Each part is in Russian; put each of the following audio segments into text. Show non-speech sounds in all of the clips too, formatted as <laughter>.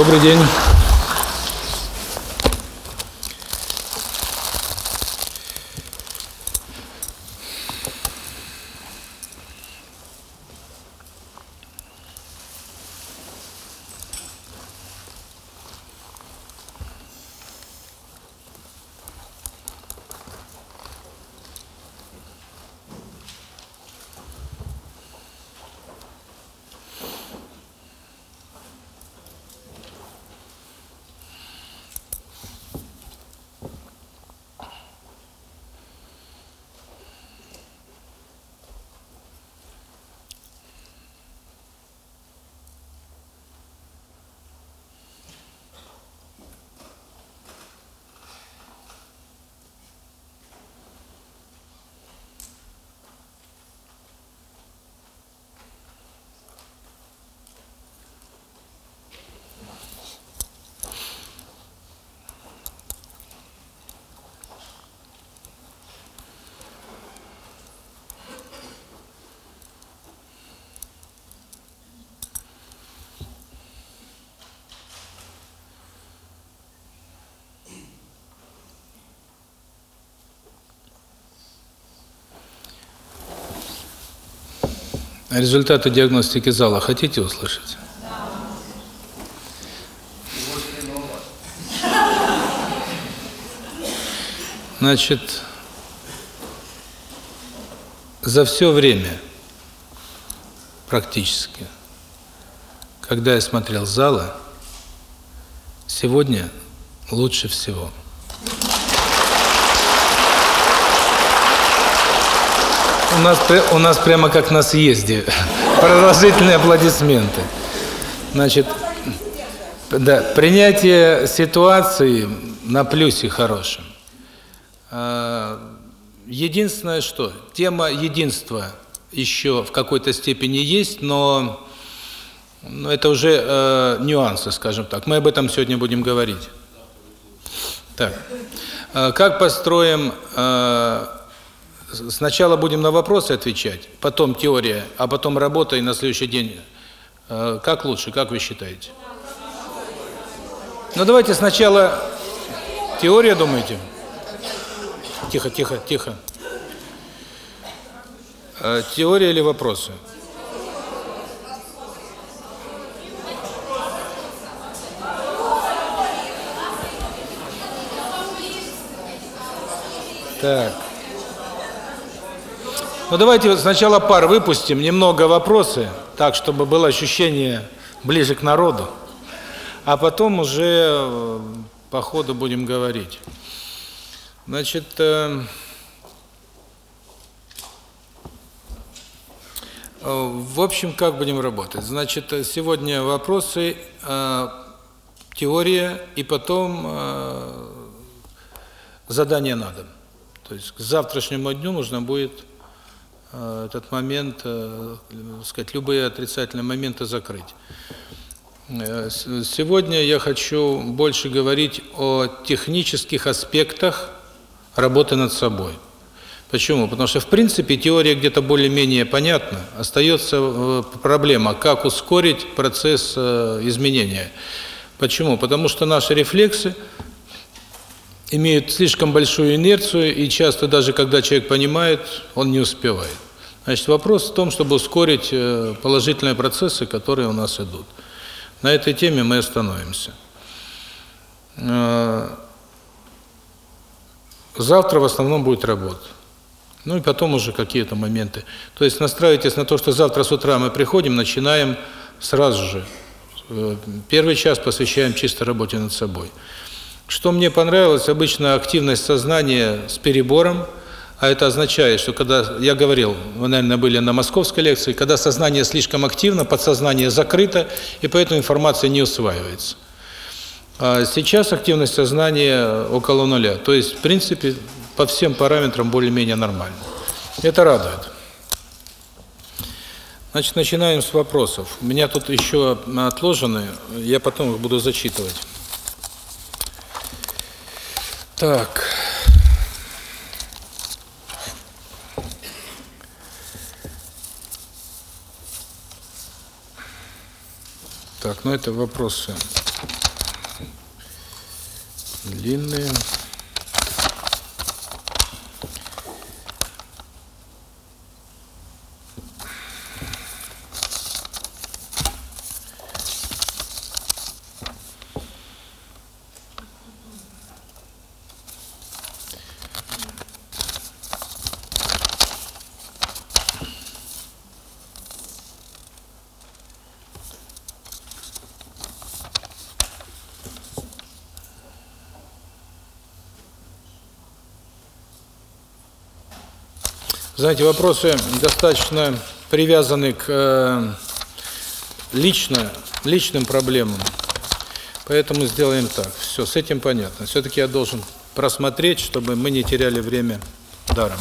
Добрый день. Результаты диагностики зала хотите услышать? Значит, за все время, практически, когда я смотрел зала, сегодня лучше всего. У нас у нас прямо как на съезде. <laughs> Продолжительные аплодисменты. Значит, да, принятие ситуации на плюсе хорошем. Единственное, что тема единства еще в какой-то степени есть, но но это уже э, нюансы, скажем так. Мы об этом сегодня будем говорить. Так. Э, как построим э, Сначала будем на вопросы отвечать, потом теория, а потом работа и на следующий день. Как лучше, как вы считаете? Ну давайте сначала теория, думаете? Тихо, тихо, тихо. Теория или вопросы? Так. Ну давайте сначала пар выпустим, немного вопросы, так чтобы было ощущение ближе к народу, а потом уже по ходу будем говорить. Значит, э, в общем, как будем работать? Значит, сегодня вопросы, э, теория и потом э, задание на дом. То есть к завтрашнему дню нужно будет этот момент, сказать, любые отрицательные моменты закрыть. Сегодня я хочу больше говорить о технических аспектах работы над собой. Почему? Потому что, в принципе, теория где-то более-менее понятна. Остается проблема, как ускорить процесс изменения. Почему? Потому что наши рефлексы имеют слишком большую инерцию, и часто даже когда человек понимает, он не успевает. Значит, вопрос в том, чтобы ускорить положительные процессы, которые у нас идут. На этой теме мы остановимся. Завтра в основном будет работа. Ну и потом уже какие-то моменты. То есть настраивайтесь на то, что завтра с утра мы приходим, начинаем сразу же. Первый час посвящаем чисто работе над собой. Что мне понравилось, обычно активность сознания с перебором, а это означает, что когда, я говорил, вы, наверное, были на московской лекции, когда сознание слишком активно, подсознание закрыто, и поэтому информация не усваивается. А сейчас активность сознания около нуля, то есть, в принципе, по всем параметрам более-менее нормально. Это радует. Значит, начинаем с вопросов. У меня тут еще отложены, я потом их буду зачитывать. Так. Так, ну это вопросы длинные. Знаете, вопросы достаточно привязаны к э, лично, личным проблемам. Поэтому сделаем так. Все, с этим понятно. Все-таки я должен просмотреть, чтобы мы не теряли время даром.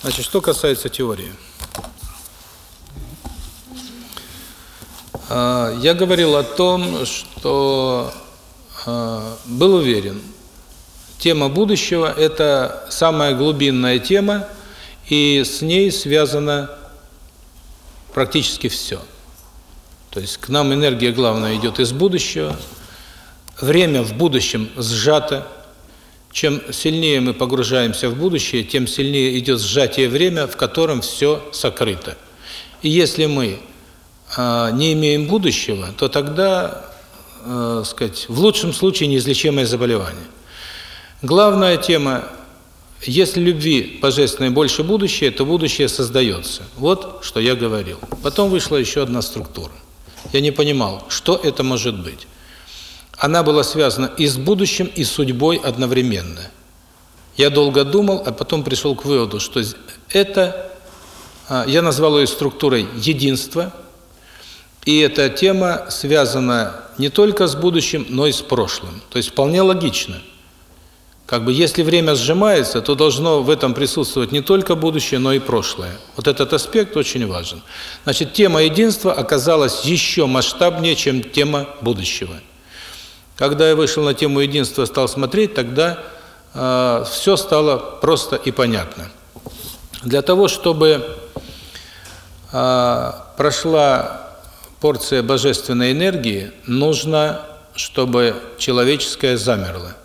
Значит, что касается теории. Э, я говорил о том, что э, был уверен, тема будущего – это самая глубинная тема, и с ней связано практически все. То есть к нам энергия, главная, идет из будущего, время в будущем сжато. Чем сильнее мы погружаемся в будущее, тем сильнее идет сжатие время, в котором все сокрыто. И если мы э, не имеем будущего, то тогда, э, сказать, в лучшем случае неизлечимое заболевание. Главная тема если любви божественной больше будущее, то будущее создается. Вот что я говорил. Потом вышла еще одна структура. Я не понимал, что это может быть. Она была связана и с будущим, и с судьбой одновременно. Я долго думал, а потом пришел к выводу, что это, а, я назвал ее структурой единства, и эта тема связана не только с будущим, но и с прошлым. То есть вполне логично – как бы если время сжимается, то должно в этом присутствовать не только будущее, но и прошлое. Вот этот аспект очень важен. Значит, тема единства оказалась еще масштабнее, чем тема будущего. Когда я вышел на тему единства, стал смотреть, тогда э, все стало просто и понятно. Для того, чтобы э, прошла порция божественной энергии, нужно, чтобы человеческое замерло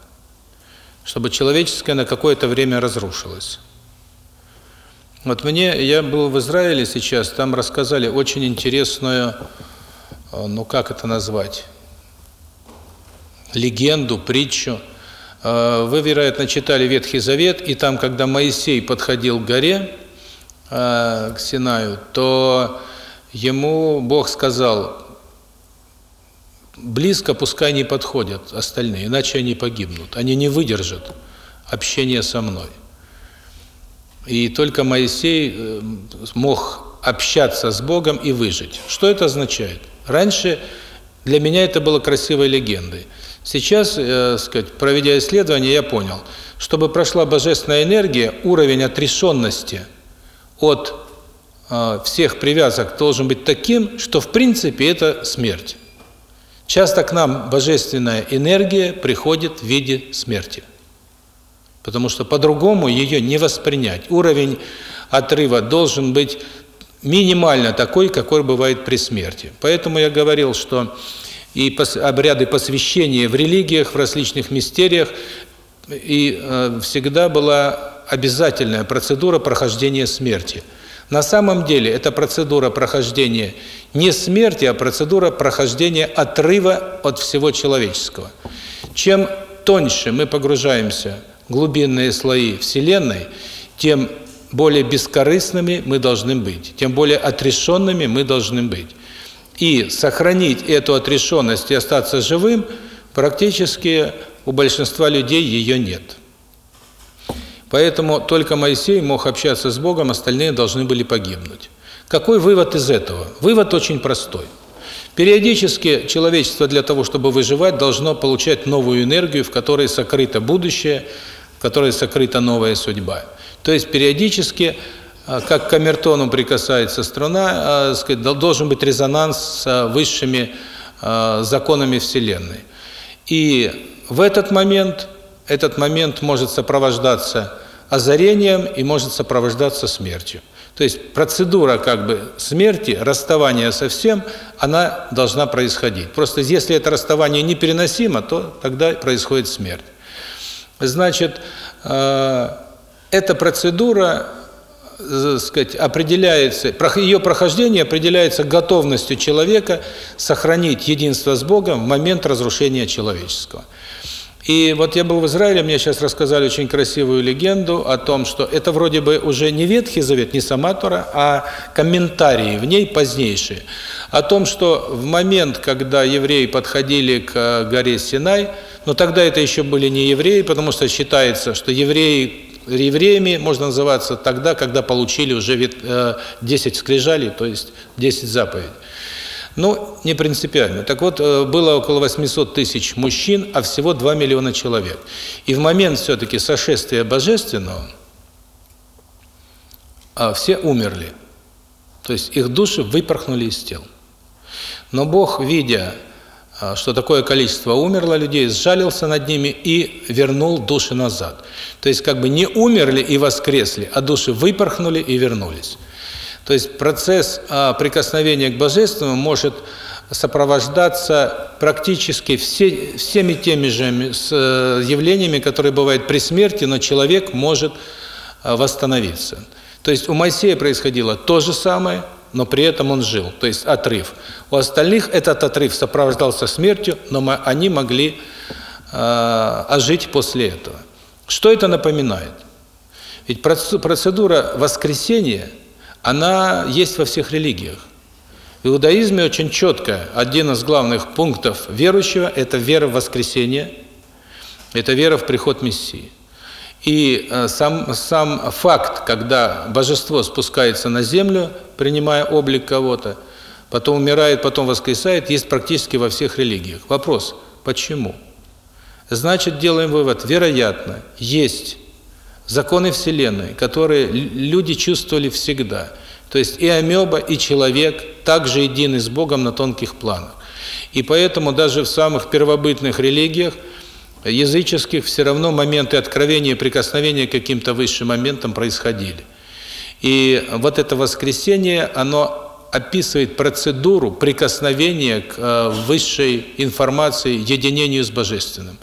чтобы человеческое на какое-то время разрушилось. Вот мне, я был в Израиле сейчас, там рассказали очень интересную, э, ну как это назвать, легенду, притчу. Э, вы, вероятно, читали Ветхий Завет, и там, когда Моисей подходил к горе, э, к Синаю, то ему Бог сказал, близко пускай не подходят остальные, иначе они погибнут. Они не выдержат общения со мной. И только Моисей э, мог общаться с Богом и выжить. Что это означает? Раньше для меня это было красивой легендой. Сейчас, э, сказать, проведя исследование, я понял, чтобы прошла божественная энергия, уровень отрешенности от э, всех привязок должен быть таким, что в принципе это смерть. Часто к нам божественная энергия приходит в виде смерти. Потому что по-другому ее не воспринять. Уровень отрыва должен быть минимально такой, какой бывает при смерти. Поэтому я говорил, что и обряды посвящения в религиях, в различных мистериях, и э, всегда была обязательная процедура прохождения смерти – на самом деле это процедура прохождения не смерти, а процедура прохождения отрыва от всего человеческого. Чем тоньше мы погружаемся в глубинные слои Вселенной, тем более бескорыстными мы должны быть, тем более отрешенными мы должны быть. И сохранить эту отрешенность и остаться живым практически у большинства людей ее нет. Поэтому только Моисей мог общаться с Богом, остальные должны были погибнуть. Какой вывод из этого? Вывод очень простой. Периодически человечество для того, чтобы выживать, должно получать новую энергию, в которой сокрыто будущее, в которой сокрыта новая судьба. То есть периодически, а, как к камертону прикасается струна, а, должен быть резонанс с высшими а, законами Вселенной. И в этот момент этот момент может сопровождаться озарением и может сопровождаться смертью. То есть процедура как бы смерти, расставания со всем, она должна происходить. Просто если это расставание непереносимо, то тогда происходит смерть. Значит, э, эта процедура, э, сказать, определяется, ее прохождение определяется готовностью человека сохранить единство с Богом в момент разрушения человеческого. И вот я был в Израиле, мне сейчас рассказали очень красивую легенду о том, что это вроде бы уже не Ветхий Завет, не сама Тора, а комментарии в ней позднейшие. О том, что в момент, когда евреи подходили к горе Синай, но тогда это еще были не евреи, потому что считается, что евреи евреями можно называться тогда, когда получили уже 10 э, скрижалей, то есть 10 заповедей. Ну, не принципиально. Так вот, э, было около 800 тысяч мужчин, а всего 2 миллиона человек. И в момент все-таки сошествия Божественного а, все умерли. То есть их души выпорхнули из тел. Но Бог, видя, а, что такое количество умерло людей, сжалился над ними и вернул души назад. То есть как бы не умерли и воскресли, а души выпорхнули и вернулись. То есть процесс а, прикосновения к Божественному может сопровождаться практически все, всеми теми же э, явлениями, которые бывают при смерти, но человек может а, восстановиться. То есть у Моисея происходило то же самое, но при этом он жил, то есть отрыв. У остальных этот отрыв сопровождался смертью, но они могли э, ожить после этого. Что это напоминает? Ведь процедура воскресения – она есть во всех религиях. В иудаизме очень четко один из главных пунктов верующего – это вера в воскресение, это вера в приход Мессии. И э, сам, сам факт, когда божество спускается на землю, принимая облик кого-то, потом умирает, потом воскресает, есть практически во всех религиях. Вопрос – почему? Значит, делаем вывод, вероятно, есть законы Вселенной, которые люди чувствовали всегда. То есть и амеба, и человек также едины с Богом на тонких планах. И поэтому даже в самых первобытных религиях, языческих, все равно моменты откровения и прикосновения к каким-то высшим моментам происходили. И вот это воскресение, оно описывает процедуру прикосновения к э, высшей информации, единению с Божественным.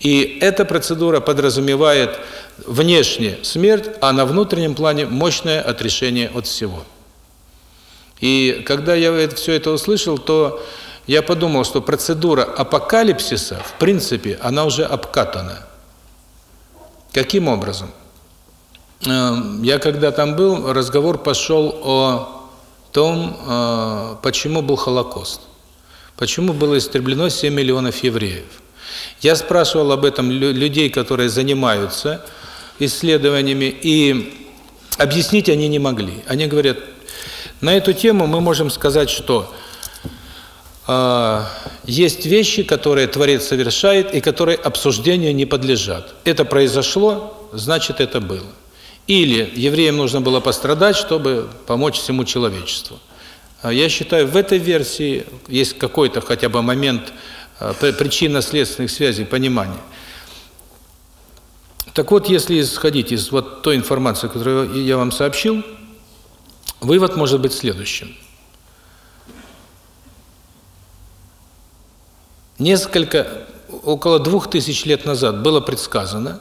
И эта процедура подразумевает внешне смерть, а на внутреннем плане мощное отрешение от всего. И когда я все это услышал, то я подумал, что процедура апокалипсиса, в принципе, она уже обкатана. Каким образом? Эм, я когда там был, разговор пошел о том, э, почему был Холокост. Почему было истреблено 7 миллионов евреев. Я спрашивал об этом людей, которые занимаются исследованиями, и объяснить они не могли. Они говорят, на эту тему мы можем сказать, что э, есть вещи, которые Творец совершает, и которые обсуждению не подлежат. Это произошло, значит, это было. Или евреям нужно было пострадать, чтобы помочь всему человечеству. А я считаю, в этой версии есть какой-то хотя бы момент Э, причинно-следственных связей, понимания. Так вот, если исходить из вот той информации, которую я вам сообщил, вывод может быть следующим. Несколько, около двух тысяч лет назад было предсказано,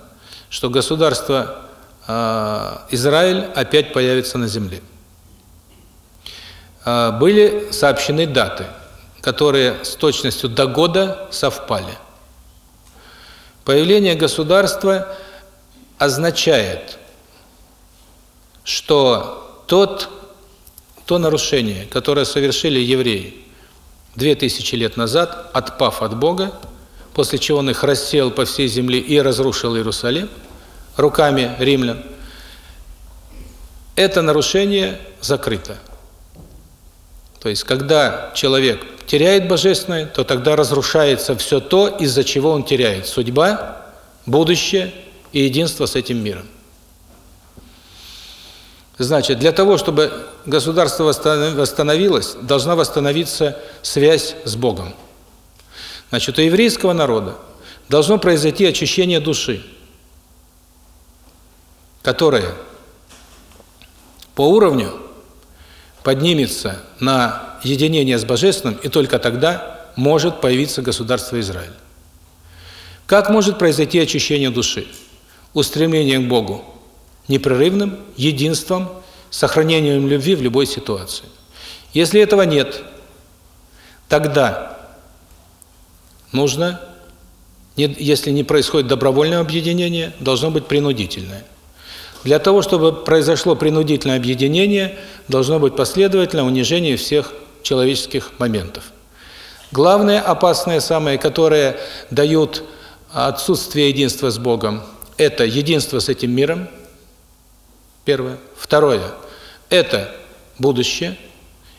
что государство Израиль опять появится на земле. Э, были сообщены даты – которые с точностью до года совпали. Появление государства означает, что тот, то нарушение, которое совершили евреи две тысячи лет назад, отпав от Бога, после чего он их рассеял по всей земле и разрушил Иерусалим руками римлян, это нарушение закрыто. То есть, когда человек теряет божественное, то тогда разрушается все то, из-за чего он теряет. Судьба, будущее и единство с этим миром. Значит, для того, чтобы государство восстановилось, должна восстановиться связь с Богом. Значит, у еврейского народа должно произойти очищение души, которое по уровню поднимется на единение с Божественным, и только тогда может появиться государство Израиль. Как может произойти очищение души? Устремлением к Богу, непрерывным, единством, сохранением любви в любой ситуации. Если этого нет, тогда нужно, если не происходит добровольное объединение, должно быть принудительное. Для того, чтобы произошло принудительное объединение, должно быть последовательное унижение всех человеческих моментов. Главное, опасное самое, которое дают отсутствие единства с Богом, это единство с этим миром, первое. Второе – это будущее.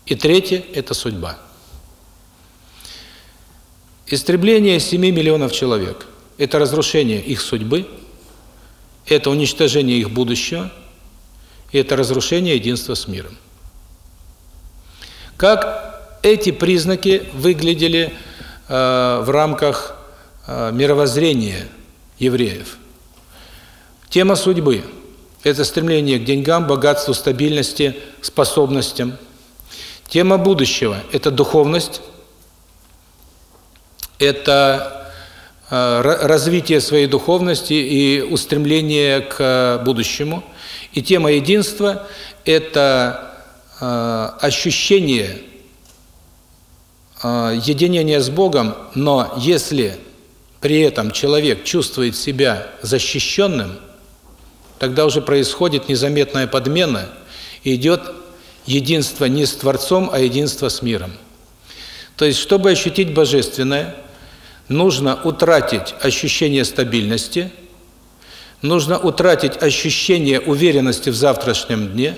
И третье – это судьба. Истребление 7 миллионов человек – это разрушение их судьбы, это уничтожение их будущего, и это разрушение единства с миром. Как эти признаки выглядели э, в рамках э, мировоззрения евреев? Тема судьбы – это стремление к деньгам, богатству, стабильности, способностям. Тема будущего – это духовность, это развитие своей духовности и устремление к будущему. И тема единства – это э, ощущение э, единения с Богом, но если при этом человек чувствует себя защищенным, тогда уже происходит незаметная подмена, и идет единство не с Творцом, а единство с миром. То есть, чтобы ощутить Божественное, нужно утратить ощущение стабильности, нужно утратить ощущение уверенности в завтрашнем дне,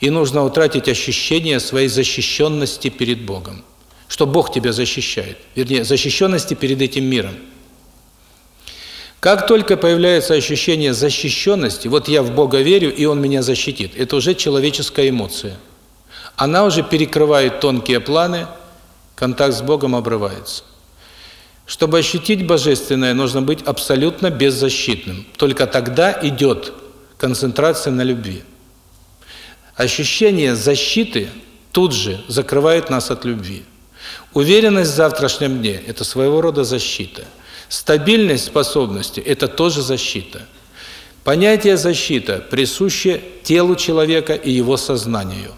и нужно утратить ощущение своей защищенности перед Богом. Что Бог тебя защищает. Вернее, защищенности перед этим миром. Как только появляется ощущение защищенности, вот я в Бога верю, и Он меня защитит, это уже человеческая эмоция. Она уже перекрывает тонкие планы, контакт с Богом обрывается. Чтобы ощутить Божественное, нужно быть абсолютно беззащитным. Только тогда идет концентрация на любви. Ощущение защиты тут же закрывает нас от любви. Уверенность в завтрашнем дне – это своего рода защита. Стабильность способности – это тоже защита. Понятие защита присуще телу человека и его сознанию.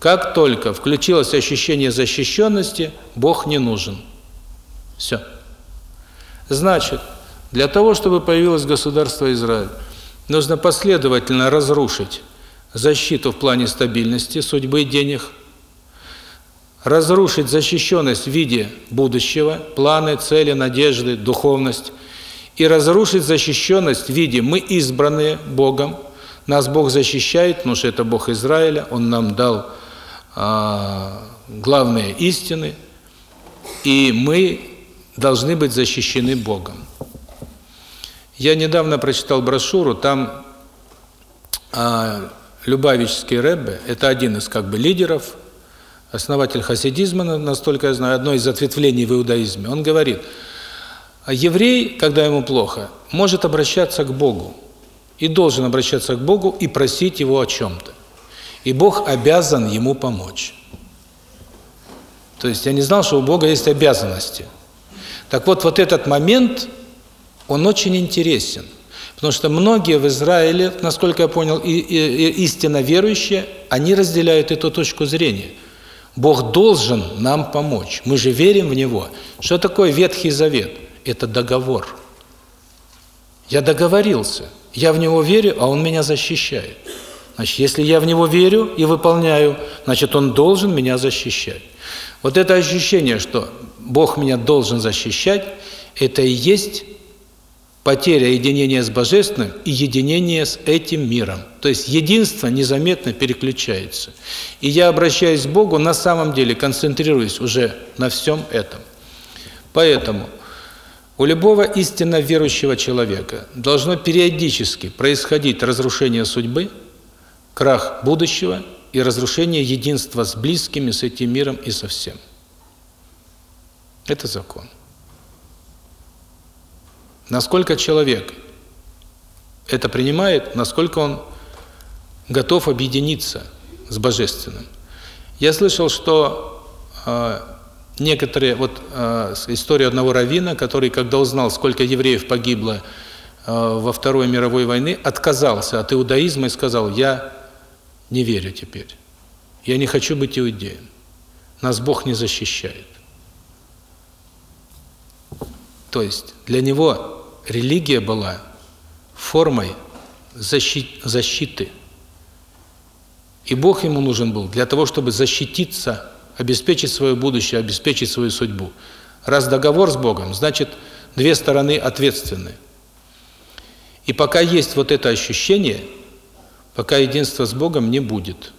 Как только включилось ощущение защищенности, Бог не нужен. Все. Значит, для того, чтобы появилось государство Израиль, нужно последовательно разрушить защиту в плане стабильности, судьбы, денег, разрушить защищенность в виде будущего, планы, цели, надежды, духовность, и разрушить защищенность в виде «мы избранные Богом», нас Бог защищает, потому что это Бог Израиля, Он нам дал а, главные истины, и мы должны быть защищены Богом. Я недавно прочитал брошюру, там а, Любавический Реббе, это один из как бы лидеров, основатель хасидизма, настолько я знаю, одно из ответвлений в иудаизме, он говорит, а еврей, когда ему плохо, может обращаться к Богу, и должен обращаться к Богу и просить Его о чем-то. И Бог обязан ему помочь. То есть я не знал, что у Бога есть обязанности. Так вот, вот этот момент, он очень интересен. Потому что многие в Израиле, насколько я понял, и, и, и истинно верующие, они разделяют эту точку зрения. Бог должен нам помочь. Мы же верим в Него. Что такое Ветхий Завет? Это договор. Я договорился. Я в Него верю, а Он меня защищает. Значит, если я в Него верю и выполняю, значит, Он должен меня защищать. Вот это ощущение, что Бог меня должен защищать, это и есть потеря единения с Божественным и единение с этим миром. То есть единство незаметно переключается. И я обращаюсь к Богу, на самом деле концентрируюсь уже на всем этом. Поэтому у любого истинно верующего человека должно периодически происходить разрушение судьбы, крах будущего и разрушение единства с близкими, с этим миром и со всем. Это закон. Насколько человек это принимает, насколько он готов объединиться с Божественным. Я слышал, что э, некоторые, вот э, историю одного раввина, который, когда узнал, сколько евреев погибло э, во Второй мировой войны, отказался от иудаизма и сказал, я не верю теперь, я не хочу быть иудеем, нас Бог не защищает. То есть для него религия была формой защиты. И Бог ему нужен был для того, чтобы защититься обеспечить свое будущее, обеспечить свою судьбу. Раз договор с Богом, значит, две стороны ответственны. И пока есть вот это ощущение, пока единства с Богом не будет.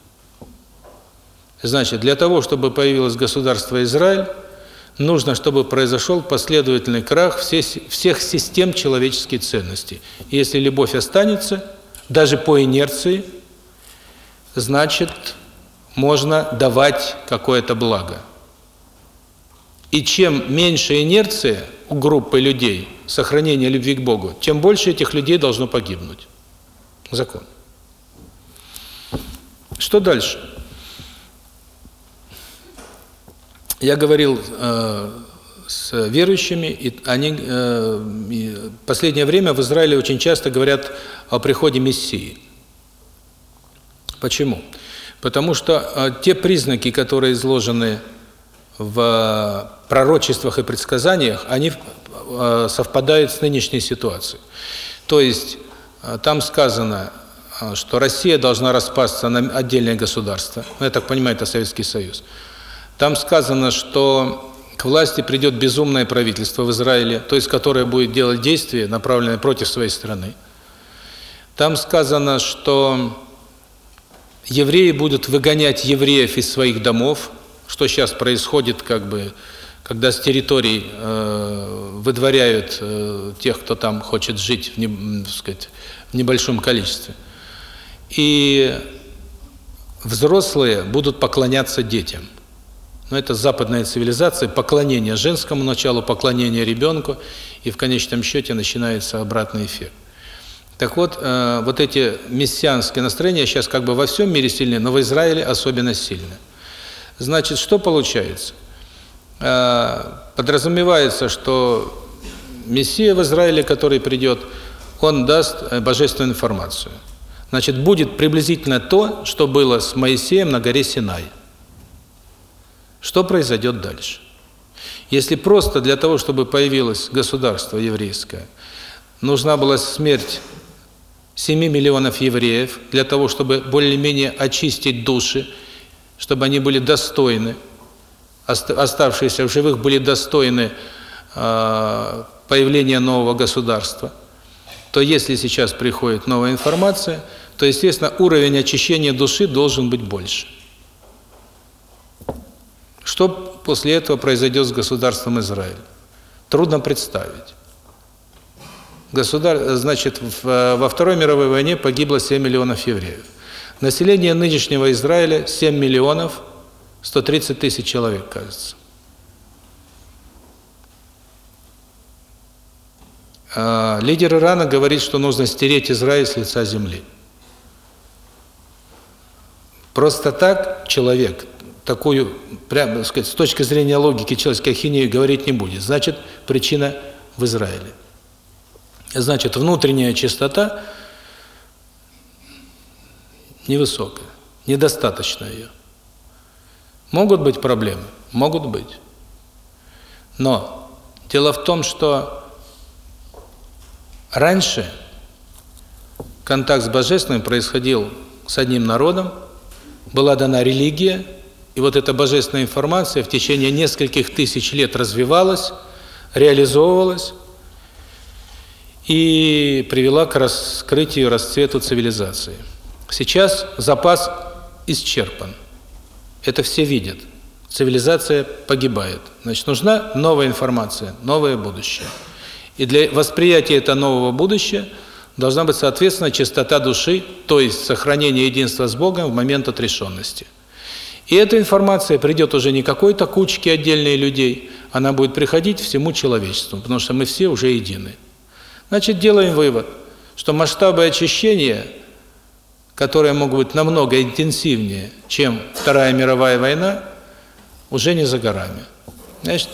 Значит, для того, чтобы появилось государство Израиль, нужно, чтобы произошел последовательный крах всех, систем человеческих ценностей. Если любовь останется, даже по инерции, значит, можно давать какое-то благо. И чем меньше инерция у группы людей, сохранения любви к Богу, тем больше этих людей должно погибнуть. Закон. Что дальше? Я говорил э, с верующими, и они э, и последнее время в Израиле очень часто говорят о приходе Мессии. Почему? Потому что э, те признаки, которые изложены в пророчествах и предсказаниях, они э, совпадают с нынешней ситуацией. То есть э, там сказано, что Россия должна распасться на отдельное государство. Ну, я так понимаю, это Советский Союз. Там сказано, что к власти придет безумное правительство в Израиле, то есть которое будет делать действия, направленные против своей страны. Там сказано, что евреи будут выгонять евреев из своих домов, что сейчас происходит, как бы, когда с территорий э, выдворяют э, тех, кто там хочет жить в, не, сказать, в небольшом количестве. И взрослые будут поклоняться детям. Но это западная цивилизация, поклонение женскому началу, поклонение ребенку, и в конечном счете начинается обратный эффект. Так вот, э, вот эти мессианские настроения сейчас как бы во всем мире сильны, но в Израиле особенно сильны. Значит, что получается? Э, подразумевается, что Мессия в Израиле, который придет, он даст э, божественную информацию. Значит, будет приблизительно то, что было с Моисеем на горе Синай. Что произойдет дальше? Если просто для того, чтобы появилось государство еврейское, нужна была смерть 7 миллионов евреев для того, чтобы более-менее очистить души, чтобы они были достойны, оставшиеся в живых были достойны э, появления нового государства, то если сейчас приходит новая информация, то, естественно, уровень очищения души должен быть больше. Что после этого произойдет с государством Израиль? Трудно представить. Государ... Значит, во Второй мировой войне погибло 7 миллионов евреев. Население нынешнего Израиля 7 миллионов 130 тысяч человек, кажется. А, лидер Ирана говорит, что нужно стереть Израиль с лица земли. Просто так человек такую, прямо сказать, с точки зрения логики человеческой ахинею говорить не будет. Значит, причина в Израиле. Значит, внутренняя чистота невысокая, недостаточно ее. Могут быть проблемы? Могут быть. Но дело в том, что раньше контакт с Божественным происходил с одним народом, была дана религия, и вот эта божественная информация в течение нескольких тысяч лет развивалась, реализовывалась, и привела к раскрытию, расцвету цивилизации. Сейчас запас исчерпан. Это все видят. Цивилизация погибает. Значит, нужна новая информация, новое будущее. И для восприятия этого нового будущего должна быть, соответственно, чистота души, то есть сохранение единства с Богом в момент отрешенности. И эта информация придет уже не какой-то кучке отдельных людей, она будет приходить всему человечеству, потому что мы все уже едины. Значит, делаем вывод, что масштабы очищения, которые могут быть намного интенсивнее, чем Вторая мировая война, уже не за горами. Значит,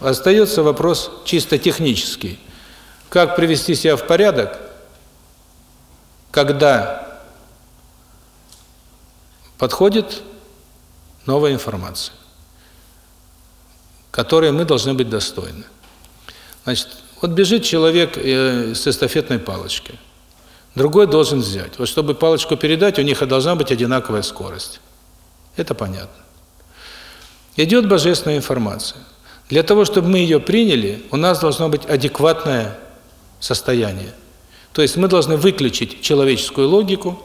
остается вопрос чисто технический. Как привести себя в порядок, когда подходит новая информация, которой мы должны быть достойны. Значит, вот бежит человек э, с эстафетной палочкой, другой должен взять. Вот чтобы палочку передать, у них должна быть одинаковая скорость. Это понятно. Идет божественная информация. Для того, чтобы мы ее приняли, у нас должно быть адекватное состояние. То есть мы должны выключить человеческую логику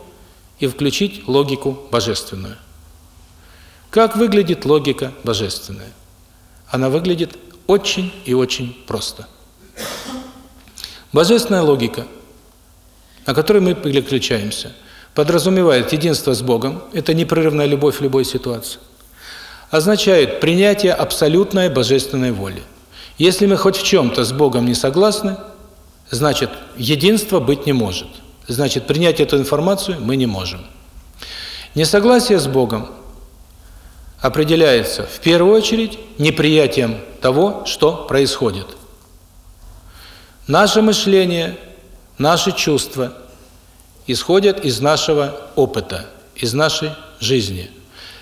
и включить логику божественную. Как выглядит логика божественная? Она выглядит очень и очень просто. Божественная логика, на которой мы переключаемся, подразумевает единство с Богом, это непрерывная любовь в любой ситуации, означает принятие абсолютной божественной воли. Если мы хоть в чем-то с Богом не согласны, значит, единства быть не может. Значит, принять эту информацию мы не можем. Несогласие с Богом определяется в первую очередь неприятием того, что происходит. Наше мышление, наши чувства исходят из нашего опыта, из нашей жизни.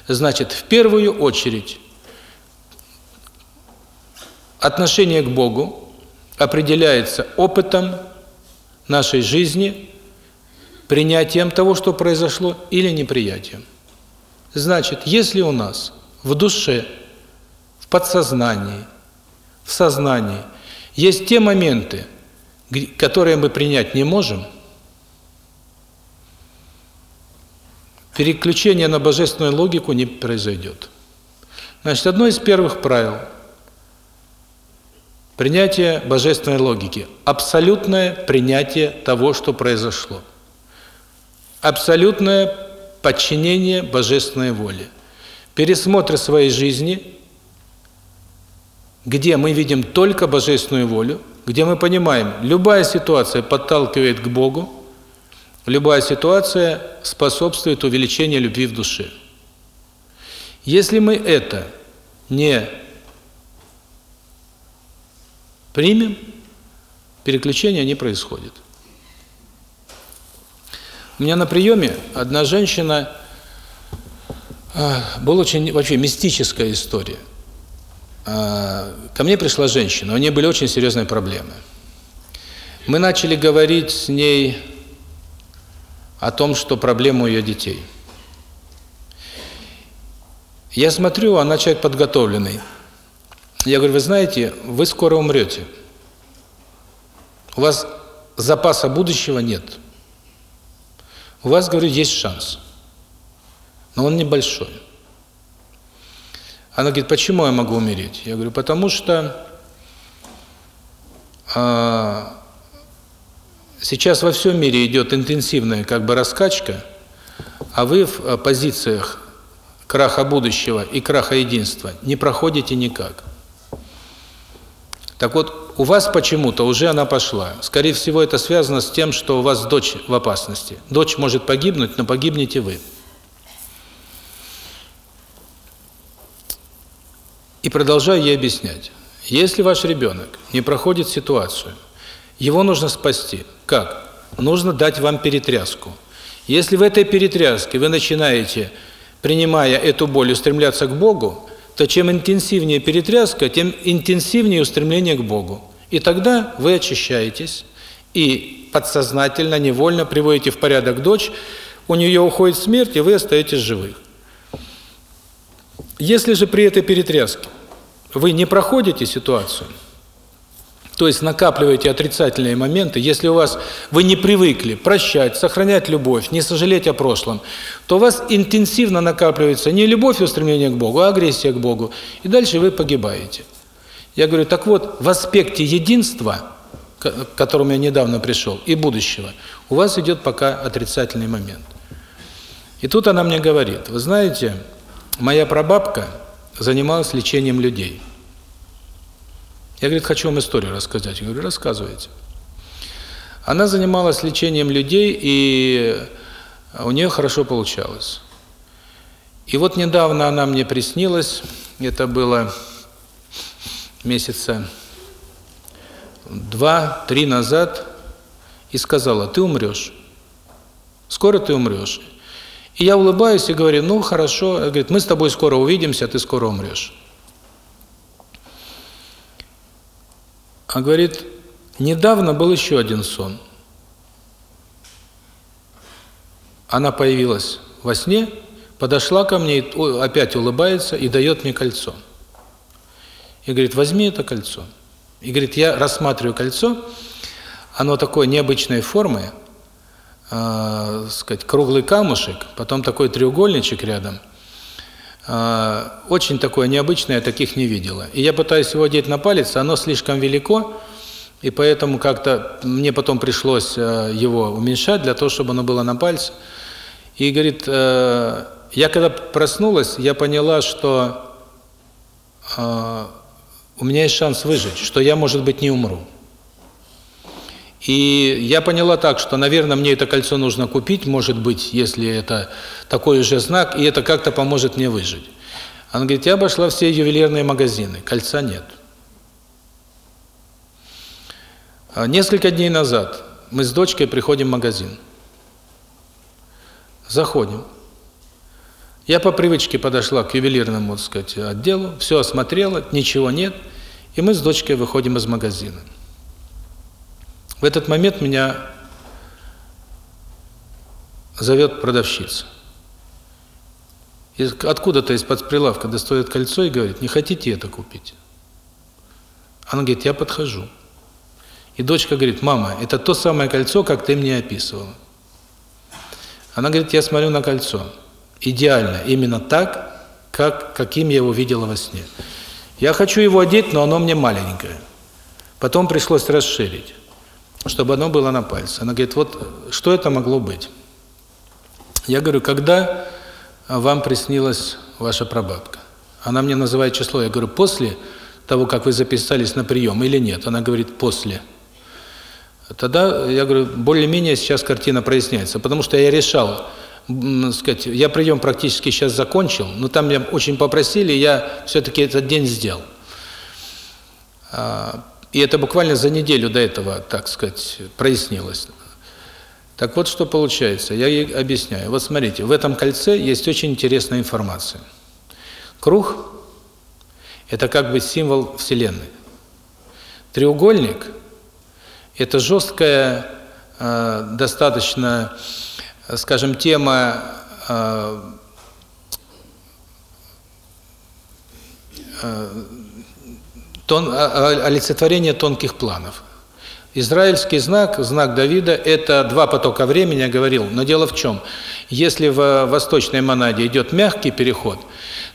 Значит, в первую очередь отношение к Богу определяется опытом нашей жизни, принятием того, что произошло, или неприятием. Значит, если у нас в душе, в подсознании, в сознании есть те моменты, которые мы принять не можем, переключение на божественную логику не произойдет. Значит, одно из первых правил принятия божественной логики абсолютное принятие того, что произошло. Абсолютное подчинение божественной воле. Пересмотр своей жизни, где мы видим только божественную волю, где мы понимаем, любая ситуация подталкивает к Богу, любая ситуация способствует увеличению любви в душе. Если мы это не примем, переключение не происходит. У меня на приеме одна женщина, а, была очень вообще мистическая история. А, ко мне пришла женщина, у нее были очень серьезные проблемы. Мы начали говорить с ней о том, что проблема у ее детей. Я смотрю, она человек подготовленный. Я говорю, вы знаете, вы скоро умрете. У вас запаса будущего нет. У вас, говорю, есть шанс. Но он небольшой. Она говорит, почему я могу умереть? Я говорю, потому что а, сейчас во всем мире идет интенсивная как бы раскачка, а вы в а, позициях краха будущего и краха единства не проходите никак. Так вот, у вас почему-то уже она пошла. Скорее всего, это связано с тем, что у вас дочь в опасности. Дочь может погибнуть, но погибнете вы. И продолжаю ей объяснять. Если ваш ребенок не проходит ситуацию, его нужно спасти. Как? Нужно дать вам перетряску. Если в этой перетряске вы начинаете, принимая эту боль, устремляться к Богу, то чем интенсивнее перетряска, тем интенсивнее устремление к Богу. И тогда вы очищаетесь и подсознательно, невольно приводите в порядок дочь, у нее уходит смерть, и вы остаетесь живых. Если же при этой перетряске вы не проходите ситуацию, то есть накапливаете отрицательные моменты, если у вас вы не привыкли прощать, сохранять любовь, не сожалеть о прошлом, то у вас интенсивно накапливается не любовь и устремление к Богу, а агрессия к Богу, и дальше вы погибаете. Я говорю, так вот, в аспекте единства, к которому я недавно пришел, и будущего, у вас идет пока отрицательный момент. И тут она мне говорит, вы знаете, моя прабабка занималась лечением людей. Я, говорит, хочу вам историю рассказать. Я говорю, рассказывайте. Она занималась лечением людей, и у нее хорошо получалось. И вот недавно она мне приснилась, это было месяца два-три назад и сказала, ты умрешь. Скоро ты умрешь. И я улыбаюсь и говорю, ну хорошо, говорит, мы с тобой скоро увидимся, ты скоро умрешь. А говорит, недавно был еще один сон. Она появилась во сне, подошла ко мне, опять улыбается и дает мне кольцо. И говорит, возьми это кольцо. И говорит, я рассматриваю кольцо, оно такой необычной формы, э, сказать, круглый камушек, потом такой треугольничек рядом. Э, очень такое необычное, таких не видела. И я пытаюсь его одеть на палец, оно слишком велико, и поэтому как-то мне потом пришлось э, его уменьшать для того, чтобы оно было на пальце. И говорит, э, я когда проснулась, я поняла, что э, у меня есть шанс выжить, что я, может быть, не умру. И я поняла так, что, наверное, мне это кольцо нужно купить, может быть, если это такой же знак, и это как-то поможет мне выжить. Она говорит, я обошла все ювелирные магазины, кольца нет. А несколько дней назад мы с дочкой приходим в магазин. Заходим. Я по привычке подошла к ювелирному, так сказать, отделу, все осмотрела, ничего нет, и мы с дочкой выходим из магазина. В этот момент меня зовет продавщица. Откуда-то из-под прилавка достает кольцо и говорит, не хотите это купить? Она говорит, я подхожу. И дочка говорит, мама, это то самое кольцо, как ты мне описывала. Она говорит, я смотрю на кольцо. Идеально, именно так, как каким я его видела во сне. Я хочу его одеть, но оно мне маленькое. Потом пришлось расширить, чтобы оно было на пальце. Она говорит, вот что это могло быть? Я говорю, когда вам приснилась ваша прабабка? Она мне называет число, я говорю, после того, как вы записались на прием или нет? Она говорит, после. Тогда, я говорю, более-менее сейчас картина проясняется, потому что я решал, сказать, я прием практически сейчас закончил, но там меня очень попросили, я все-таки этот день сделал. И это буквально за неделю до этого, так сказать, прояснилось. Так вот, что получается, я ей объясняю. Вот смотрите, в этом кольце есть очень интересная информация. Круг – это как бы символ Вселенной. Треугольник – это жесткая, э, достаточно, скажем, тема э, э, тон, олицетворение тонких планов. Израильский знак, знак Давида, это два потока времени, я говорил. Но дело в чем? Если в восточной монаде идет мягкий переход,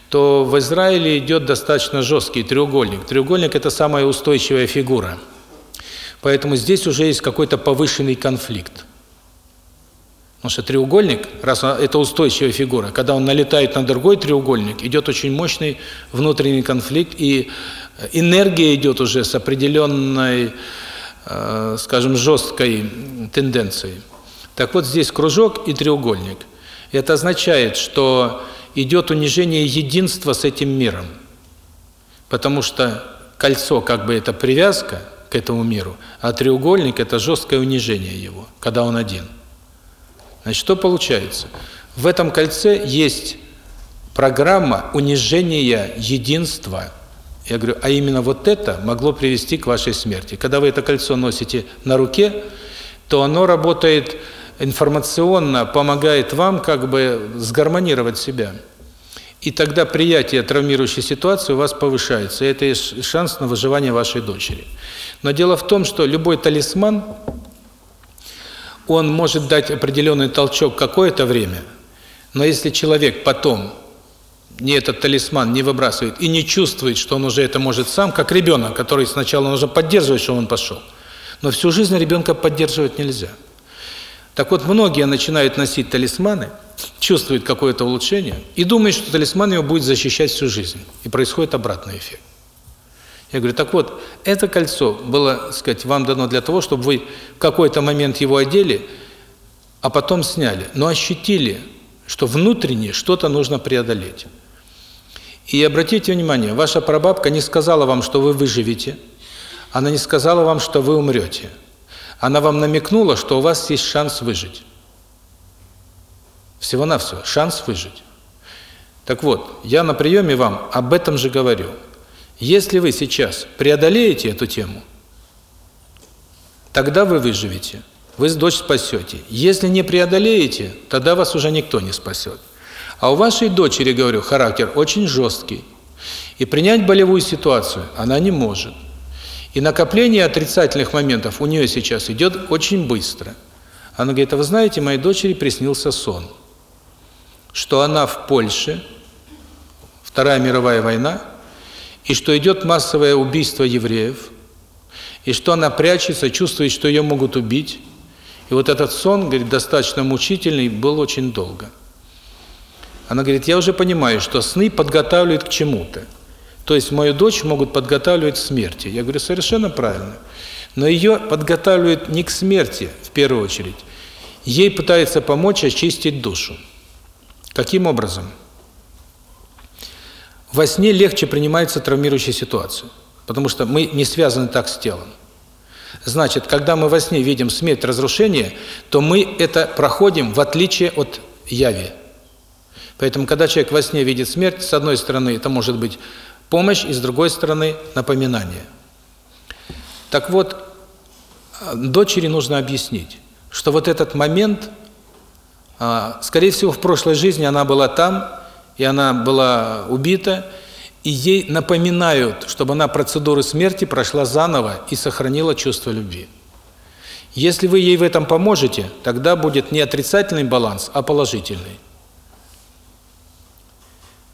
то в Израиле идет достаточно жесткий треугольник. Треугольник – это самая устойчивая фигура – Поэтому здесь уже есть какой-то повышенный конфликт. Потому что треугольник, раз это устойчивая фигура, когда он налетает на другой треугольник, идет очень мощный внутренний конфликт, и энергия идет уже с определенной, э, скажем, жесткой тенденцией. Так вот здесь кружок и треугольник. Это означает, что идет унижение единства с этим миром. Потому что кольцо, как бы это привязка, к этому миру, а треугольник – это жесткое унижение его, когда он один. Значит, что получается? В этом кольце есть программа унижения единства. Я говорю, а именно вот это могло привести к вашей смерти. Когда вы это кольцо носите на руке, то оно работает информационно, помогает вам как бы сгармонировать себя. И тогда приятие травмирующей ситуации у вас повышается. И это есть шанс на выживание вашей дочери. Но дело в том, что любой талисман, он может дать определенный толчок какое-то время, но если человек потом не этот талисман не выбрасывает и не чувствует, что он уже это может сам, как ребенок, который сначала нужно поддерживать, что он пошел. Но всю жизнь ребенка поддерживать нельзя. Так вот, многие начинают носить талисманы, чувствуют какое-то улучшение и думают, что талисман его будет защищать всю жизнь. И происходит обратный эффект. Я говорю, так вот, это кольцо было, сказать, вам дано для того, чтобы вы в какой-то момент его одели, а потом сняли, но ощутили, что внутренне что-то нужно преодолеть. И обратите внимание, ваша прабабка не сказала вам, что вы выживете, она не сказала вам, что вы умрете. Она вам намекнула, что у вас есть шанс выжить. Всего-навсего, шанс выжить. Так вот, я на приеме вам об этом же говорю. Если вы сейчас преодолеете эту тему, тогда вы выживете, вы дочь спасете. Если не преодолеете, тогда вас уже никто не спасет. А у вашей дочери, говорю, характер очень жесткий. И принять болевую ситуацию она не может. И накопление отрицательных моментов у нее сейчас идет очень быстро. Она говорит, а вы знаете, моей дочери приснился сон, что она в Польше, Вторая мировая война, и что идет массовое убийство евреев, и что она прячется, чувствует, что ее могут убить. И вот этот сон, говорит, достаточно мучительный, был очень долго. Она говорит, я уже понимаю, что сны подготавливают к чему-то. То есть мою дочь могут подготавливать к смерти. Я говорю, совершенно правильно. Но ее подготавливают не к смерти, в первую очередь. Ей пытаются помочь очистить душу. Каким образом? Во сне легче принимается травмирующая ситуация, потому что мы не связаны так с телом. Значит, когда мы во сне видим смерть, разрушение, то мы это проходим в отличие от яви. Поэтому, когда человек во сне видит смерть, с одной стороны, это может быть помощь, и с другой стороны напоминание. Так вот, дочери нужно объяснить, что вот этот момент, а, скорее всего, в прошлой жизни она была там, и она была убита, и ей напоминают, чтобы она процедуры смерти прошла заново и сохранила чувство любви. Если вы ей в этом поможете, тогда будет не отрицательный баланс, а положительный.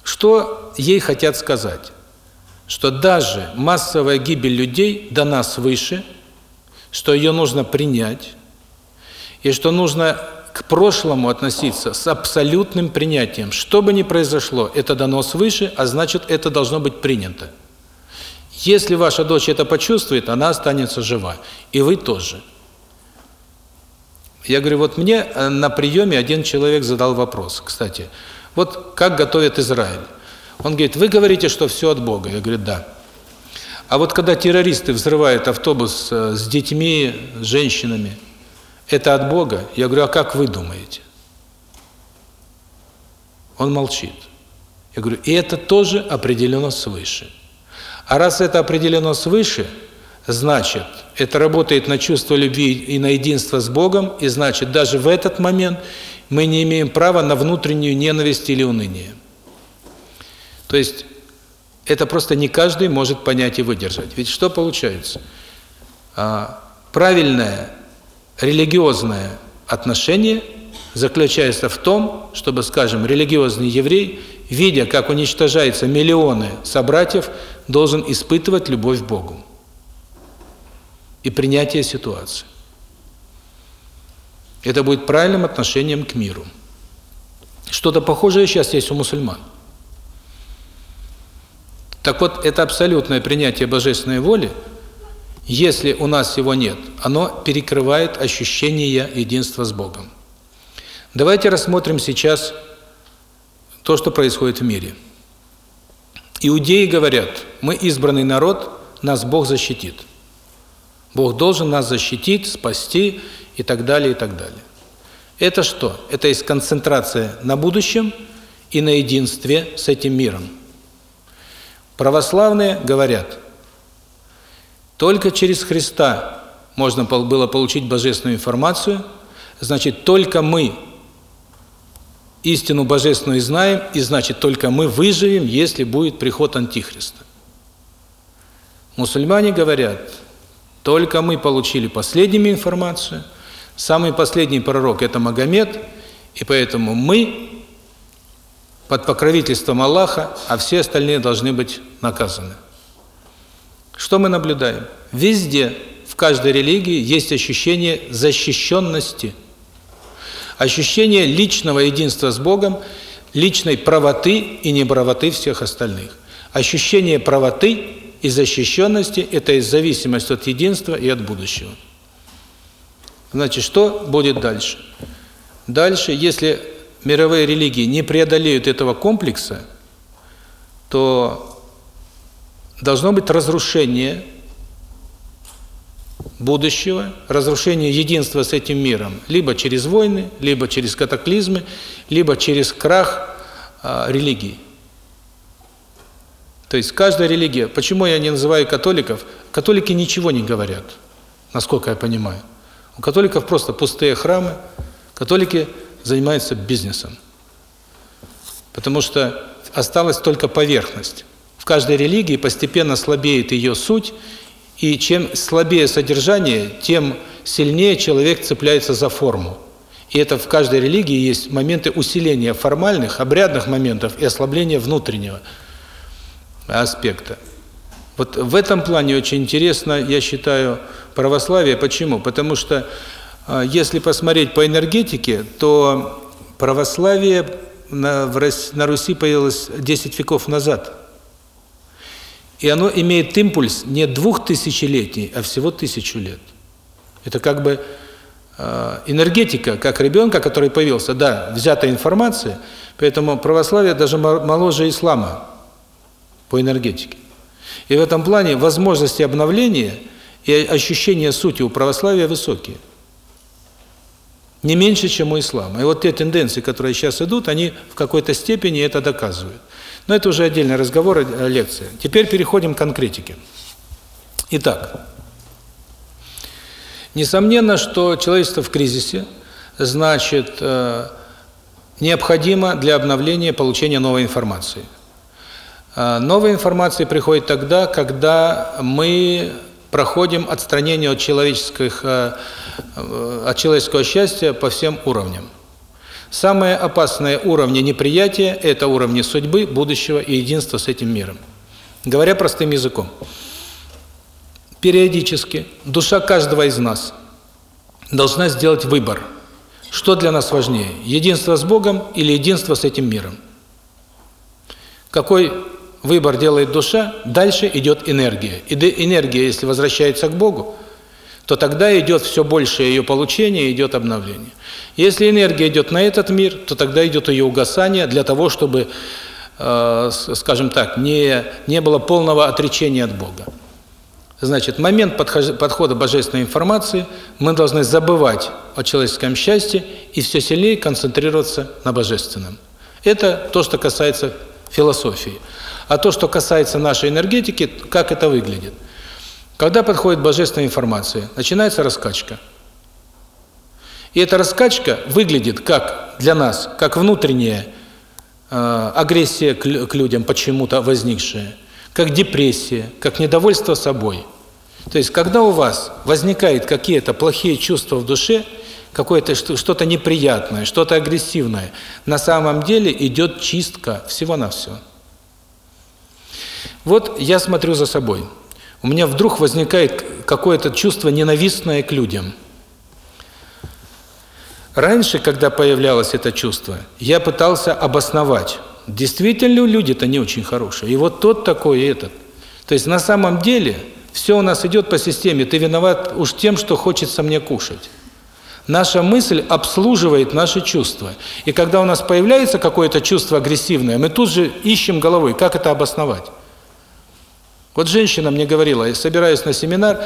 Что ей хотят сказать? что даже массовая гибель людей дана свыше, что ее нужно принять, и что нужно к прошлому относиться с абсолютным принятием. Что бы ни произошло, это дано свыше, а значит, это должно быть принято. Если ваша дочь это почувствует, она останется жива. И вы тоже. Я говорю, вот мне э, на приеме один человек задал вопрос, кстати. Вот как готовят Израиль? Он говорит, вы говорите, что все от Бога. Я говорю, да. А вот когда террористы взрывают автобус э, с детьми, с женщинами, это от Бога? Я говорю, а как вы думаете? Он молчит. Я говорю, и это тоже определено свыше. А раз это определено свыше, значит, это работает на чувство любви и на единство с Богом, и значит, даже в этот момент мы не имеем права на внутреннюю ненависть или уныние. То есть это просто не каждый может понять и выдержать. Ведь что получается? А, правильное религиозное отношение заключается в том, чтобы, скажем, религиозный еврей, видя, как уничтожаются миллионы собратьев, должен испытывать любовь к Богу и принятие ситуации. Это будет правильным отношением к миру. Что-то похожее сейчас есть у мусульман. Так вот, это абсолютное принятие божественной воли, если у нас его нет, оно перекрывает ощущение единства с Богом. Давайте рассмотрим сейчас то, что происходит в мире. Иудеи говорят, мы избранный народ, нас Бог защитит. Бог должен нас защитить, спасти и так далее, и так далее. Это что? Это есть концентрация на будущем и на единстве с этим миром. Православные говорят, только через Христа можно было получить божественную информацию, значит, только мы истину божественную знаем, и значит, только мы выживем, если будет приход Антихриста. Мусульмане говорят, только мы получили последнюю информацию, самый последний пророк – это Магомед, и поэтому мы под покровительством Аллаха, а все остальные должны быть наказаны. Что мы наблюдаем? Везде, в каждой религии есть ощущение защищенности, ощущение личного единства с Богом, личной правоты и неправоты всех остальных. Ощущение правоты и защищенности – это из зависимость от единства и от будущего. Значит, что будет дальше? Дальше, если мировые религии не преодолеют этого комплекса, то должно быть разрушение будущего, разрушение единства с этим миром, либо через войны, либо через катаклизмы, либо через крах э, религии. То есть каждая религия, почему я не называю католиков, католики ничего не говорят, насколько я понимаю. У католиков просто пустые храмы, католики занимаются бизнесом. Потому что осталась только поверхность. В каждой религии постепенно слабеет ее суть, и чем слабее содержание, тем сильнее человек цепляется за форму. И это в каждой религии есть моменты усиления формальных, обрядных моментов и ослабления внутреннего аспекта. Вот в этом плане очень интересно, я считаю, православие. Почему? Потому что а, если посмотреть по энергетике, то православие на, на Руси появилось 10 веков назад. И оно имеет импульс не двухтысячелетний, а всего тысячу лет. Это как бы э, энергетика, как ребенка, который появился, да, взята информация, поэтому православие даже моложе ислама по энергетике. И в этом плане возможности обновления и ощущения сути у православия высокие. Не меньше, чем у ислама. И вот те тенденции, которые сейчас идут, они в какой-то степени это доказывают. Но это уже отдельный разговор, э, лекция. Теперь переходим к конкретике. Итак, несомненно, что человечество в кризисе, значит, э, необходимо для обновления получения новой информации. Э, новая информация приходит тогда, когда мы проходим отстранение от человеческих от человеческого счастья по всем уровням. Самые опасные уровни неприятия – это уровни судьбы, будущего и единства с этим миром. Говоря простым языком, периодически душа каждого из нас должна сделать выбор. Что для нас важнее – единство с Богом или единство с этим миром? Какой выбор делает душа, дальше идет энергия. И энергия, если возвращается к Богу, то тогда идет все больше ее получение, идет обновление. Если энергия идет на этот мир, то тогда идет ее угасание для того, чтобы, э, скажем так, не, не было полного отречения от Бога. Значит, момент подхода божественной информации мы должны забывать о человеческом счастье и все сильнее концентрироваться на божественном. Это то, что касается философии. А то, что касается нашей энергетики, как это выглядит – когда подходит божественная информация, начинается раскачка. И эта раскачка выглядит как для нас, как внутренняя э, агрессия к, к людям, почему-то возникшая, как депрессия, как недовольство собой. То есть, когда у вас возникают какие-то плохие чувства в душе, какое-то что-то неприятное, что-то агрессивное, на самом деле идет чистка всего-навсего. Вот я смотрю за собой у меня вдруг возникает какое-то чувство ненавистное к людям. Раньше, когда появлялось это чувство, я пытался обосновать, действительно люди-то не очень хорошие, и вот тот такой, и этот. То есть на самом деле все у нас идет по системе, ты виноват уж тем, что хочется мне кушать. Наша мысль обслуживает наши чувства. И когда у нас появляется какое-то чувство агрессивное, мы тут же ищем головой, как это обосновать. Вот женщина мне говорила, я собираюсь на семинар,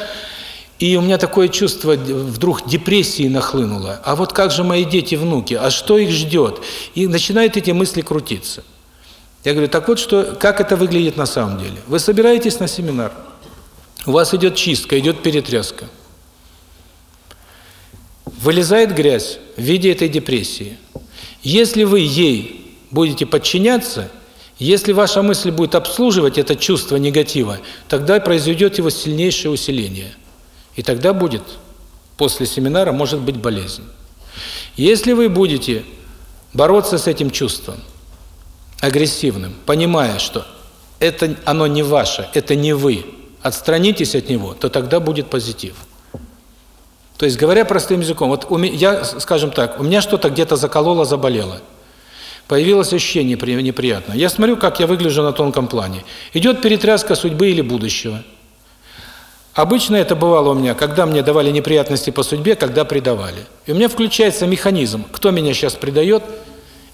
и у меня такое чувство вдруг депрессии нахлынуло. А вот как же мои дети, внуки? А что их ждет? И начинают эти мысли крутиться. Я говорю, так вот, что, как это выглядит на самом деле? Вы собираетесь на семинар, у вас идет чистка, идет перетряска. Вылезает грязь в виде этой депрессии. Если вы ей будете подчиняться – если ваша мысль будет обслуживать это чувство негатива, тогда произойдет его сильнейшее усиление. И тогда будет, после семинара, может быть болезнь. Если вы будете бороться с этим чувством, агрессивным, понимая, что это оно не ваше, это не вы, отстранитесь от него, то тогда будет позитив. То есть, говоря простым языком, вот у меня, я, скажем так, у меня что-то где-то закололо, заболело – Появилось ощущение неприятное. Я смотрю, как я выгляжу на тонком плане. Идет перетряска судьбы или будущего. Обычно это бывало у меня, когда мне давали неприятности по судьбе, когда предавали. И у меня включается механизм, кто меня сейчас предает,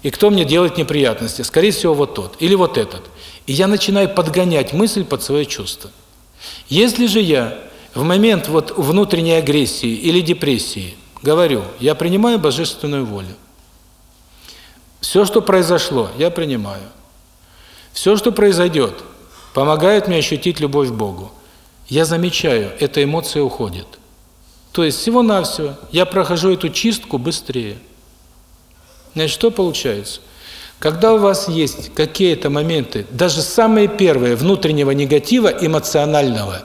и кто мне делает неприятности? Скорее всего, вот тот или вот этот. И я начинаю подгонять мысль под свое чувство. Если же я в момент вот внутренней агрессии или депрессии говорю, я принимаю божественную волю. Все, что произошло, я принимаю. Все, что произойдет, помогает мне ощутить любовь к Богу. Я замечаю, эта эмоция уходит. То есть всего-навсего я прохожу эту чистку быстрее. Значит, что получается? Когда у вас есть какие-то моменты, даже самые первые, внутреннего негатива, эмоционального,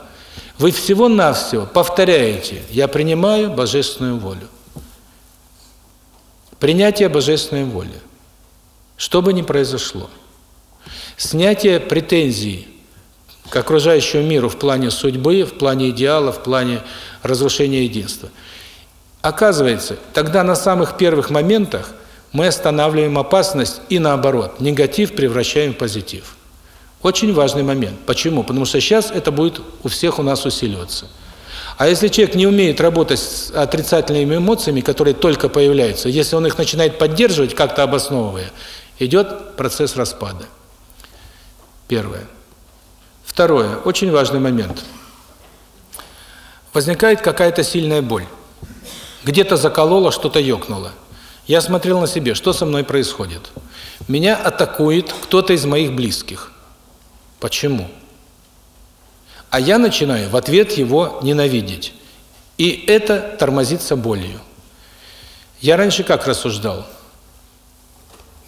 вы всего-навсего повторяете «я принимаю божественную волю». Принятие божественной воли. Что бы ни произошло. Снятие претензий к окружающему миру в плане судьбы, в плане идеала, в плане разрушения единства. Оказывается, тогда на самых первых моментах мы останавливаем опасность и наоборот, негатив превращаем в позитив. Очень важный момент. Почему? Потому что сейчас это будет у всех у нас усиливаться. А если человек не умеет работать с отрицательными эмоциями, которые только появляются, если он их начинает поддерживать, как-то обосновывая, идет процесс распада. Первое. Второе. Очень важный момент. Возникает какая-то сильная боль. Где-то закололо, что-то ёкнуло. Я смотрел на себе, что со мной происходит. Меня атакует кто-то из моих близких. Почему? А я начинаю в ответ его ненавидеть. И это тормозится болью. Я раньше как рассуждал?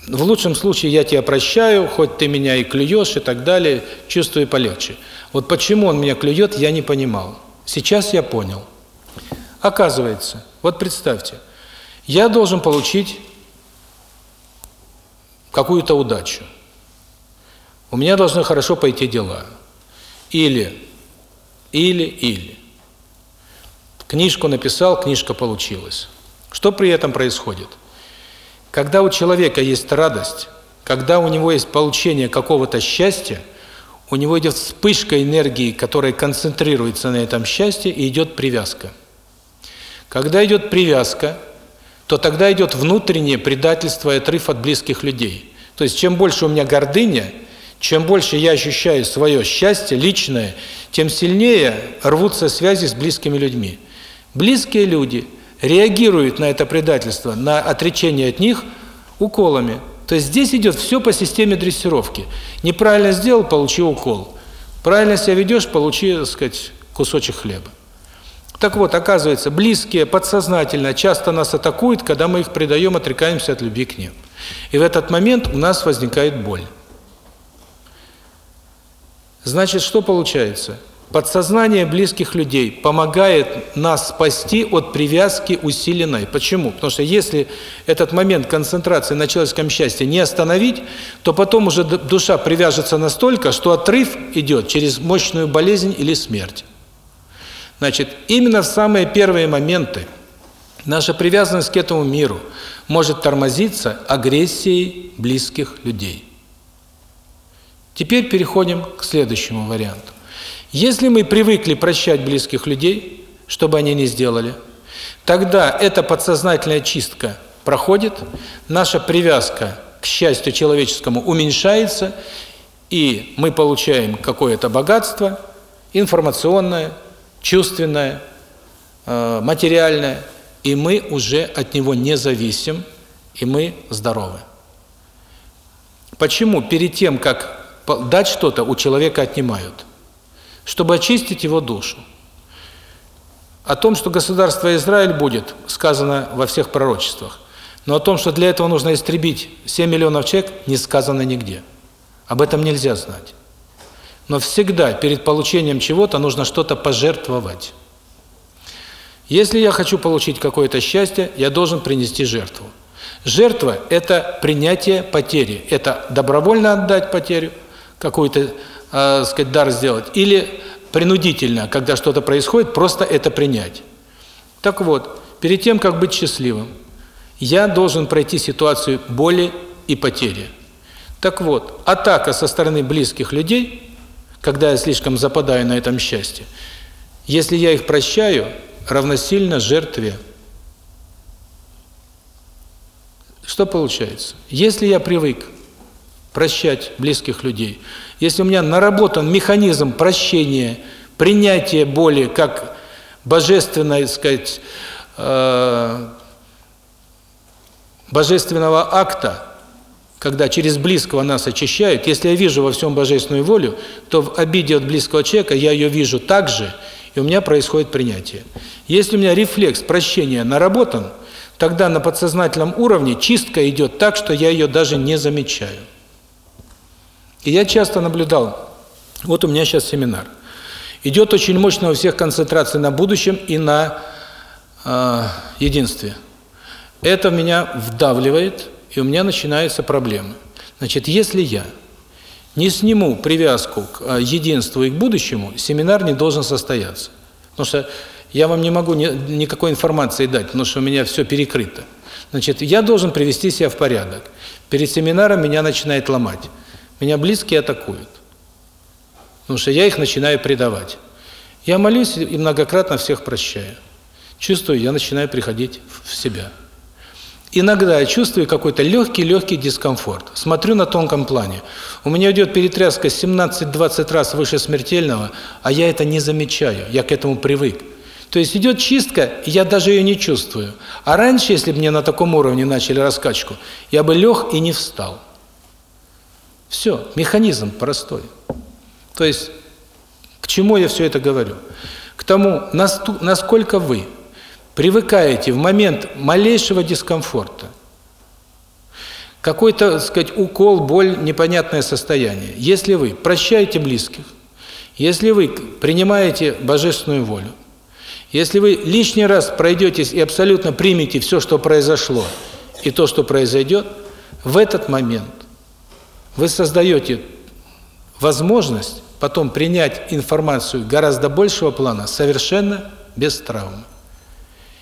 В лучшем случае я тебя прощаю, хоть ты меня и клюешь и так далее, чувствую полегче. Вот почему он меня клюет, я не понимал. Сейчас я понял. Оказывается, вот представьте, я должен получить какую-то удачу. У меня должны хорошо пойти дела. Или, или, или. Книжку написал, книжка получилась. Что при этом происходит? Когда у человека есть радость, когда у него есть получение какого-то счастья, у него идет вспышка энергии, которая концентрируется на этом счастье, и идет привязка. Когда идет привязка, то тогда идет внутреннее предательство и отрыв от близких людей. То есть чем больше у меня гордыня, чем больше я ощущаю свое счастье личное, тем сильнее рвутся связи с близкими людьми. Близкие люди реагируют на это предательство, на отречение от них уколами. То есть здесь идет все по системе дрессировки. Неправильно сделал – получи укол. Правильно себя ведешь – получи, так сказать, кусочек хлеба. Так вот, оказывается, близкие подсознательно часто нас атакуют, когда мы их предаем, отрекаемся от любви к ним. И в этот момент у нас возникает боль. Значит, что получается? Подсознание близких людей помогает нас спасти от привязки усиленной. Почему? Потому что если этот момент концентрации на человеческом счастье не остановить, то потом уже душа привяжется настолько, что отрыв идет через мощную болезнь или смерть. Значит, именно в самые первые моменты наша привязанность к этому миру может тормозиться агрессией близких людей. Теперь переходим к следующему варианту. Если мы привыкли прощать близких людей, чтобы они не сделали, тогда эта подсознательная чистка проходит, наша привязка к счастью человеческому уменьшается, и мы получаем какое-то богатство информационное, чувственное, э, материальное, и мы уже от него не зависим, и мы здоровы. Почему перед тем, как дать что-то, у человека отнимают? Чтобы очистить его душу. О том, что государство Израиль будет, сказано во всех пророчествах. Но о том, что для этого нужно истребить 7 миллионов человек, не сказано нигде. Об этом нельзя знать. Но всегда перед получением чего-то нужно что-то пожертвовать. Если я хочу получить какое-то счастье, я должен принести жертву. Жертва – это принятие потери. Это добровольно отдать потерю, какую-то э, сказать, дар сделать, или принудительно, когда что-то происходит, просто это принять. Так вот, перед тем, как быть счастливым, я должен пройти ситуацию боли и потери. Так вот, атака со стороны близких людей, когда я слишком западаю на этом счастье, если я их прощаю, равносильно жертве. Что получается? Если я привык прощать близких людей, если у меня наработан механизм прощения, принятия боли как божественной, так сказать, э, божественного акта, когда через близкого нас очищают, если я вижу во всем божественную волю, то в обиде от близкого человека я ее вижу так же, и у меня происходит принятие. Если у меня рефлекс прощения наработан, тогда на подсознательном уровне чистка идет так, что я ее даже не замечаю. И я часто наблюдал, вот у меня сейчас семинар, идет очень мощная у всех концентрация на будущем и на э, единстве. Это меня вдавливает, и у меня начинаются проблемы. Значит, если я не сниму привязку к э, единству и к будущему, семинар не должен состояться. Потому что я вам не могу ни, никакой информации дать, потому что у меня все перекрыто. Значит, я должен привести себя в порядок. Перед семинаром меня начинает ломать. Меня близкие атакуют. Потому что я их начинаю предавать. Я молюсь и многократно всех прощаю. Чувствую, я начинаю приходить в себя. Иногда я чувствую какой-то легкий-легкий дискомфорт. Смотрю на тонком плане. У меня идет перетряска 17-20 раз выше смертельного, а я это не замечаю, я к этому привык. То есть идет чистка, и я даже ее не чувствую. А раньше, если бы мне на таком уровне начали раскачку, я бы лег и не встал. Все, механизм простой. То есть, к чему я все это говорю? К тому, насколько вы привыкаете в момент малейшего дискомфорта, какой-то, сказать, укол, боль, непонятное состояние. Если вы прощаете близких, если вы принимаете божественную волю, если вы лишний раз пройдетесь и абсолютно примете все, что произошло, и то, что произойдет, в этот момент вы создаете возможность потом принять информацию гораздо большего плана совершенно без травмы.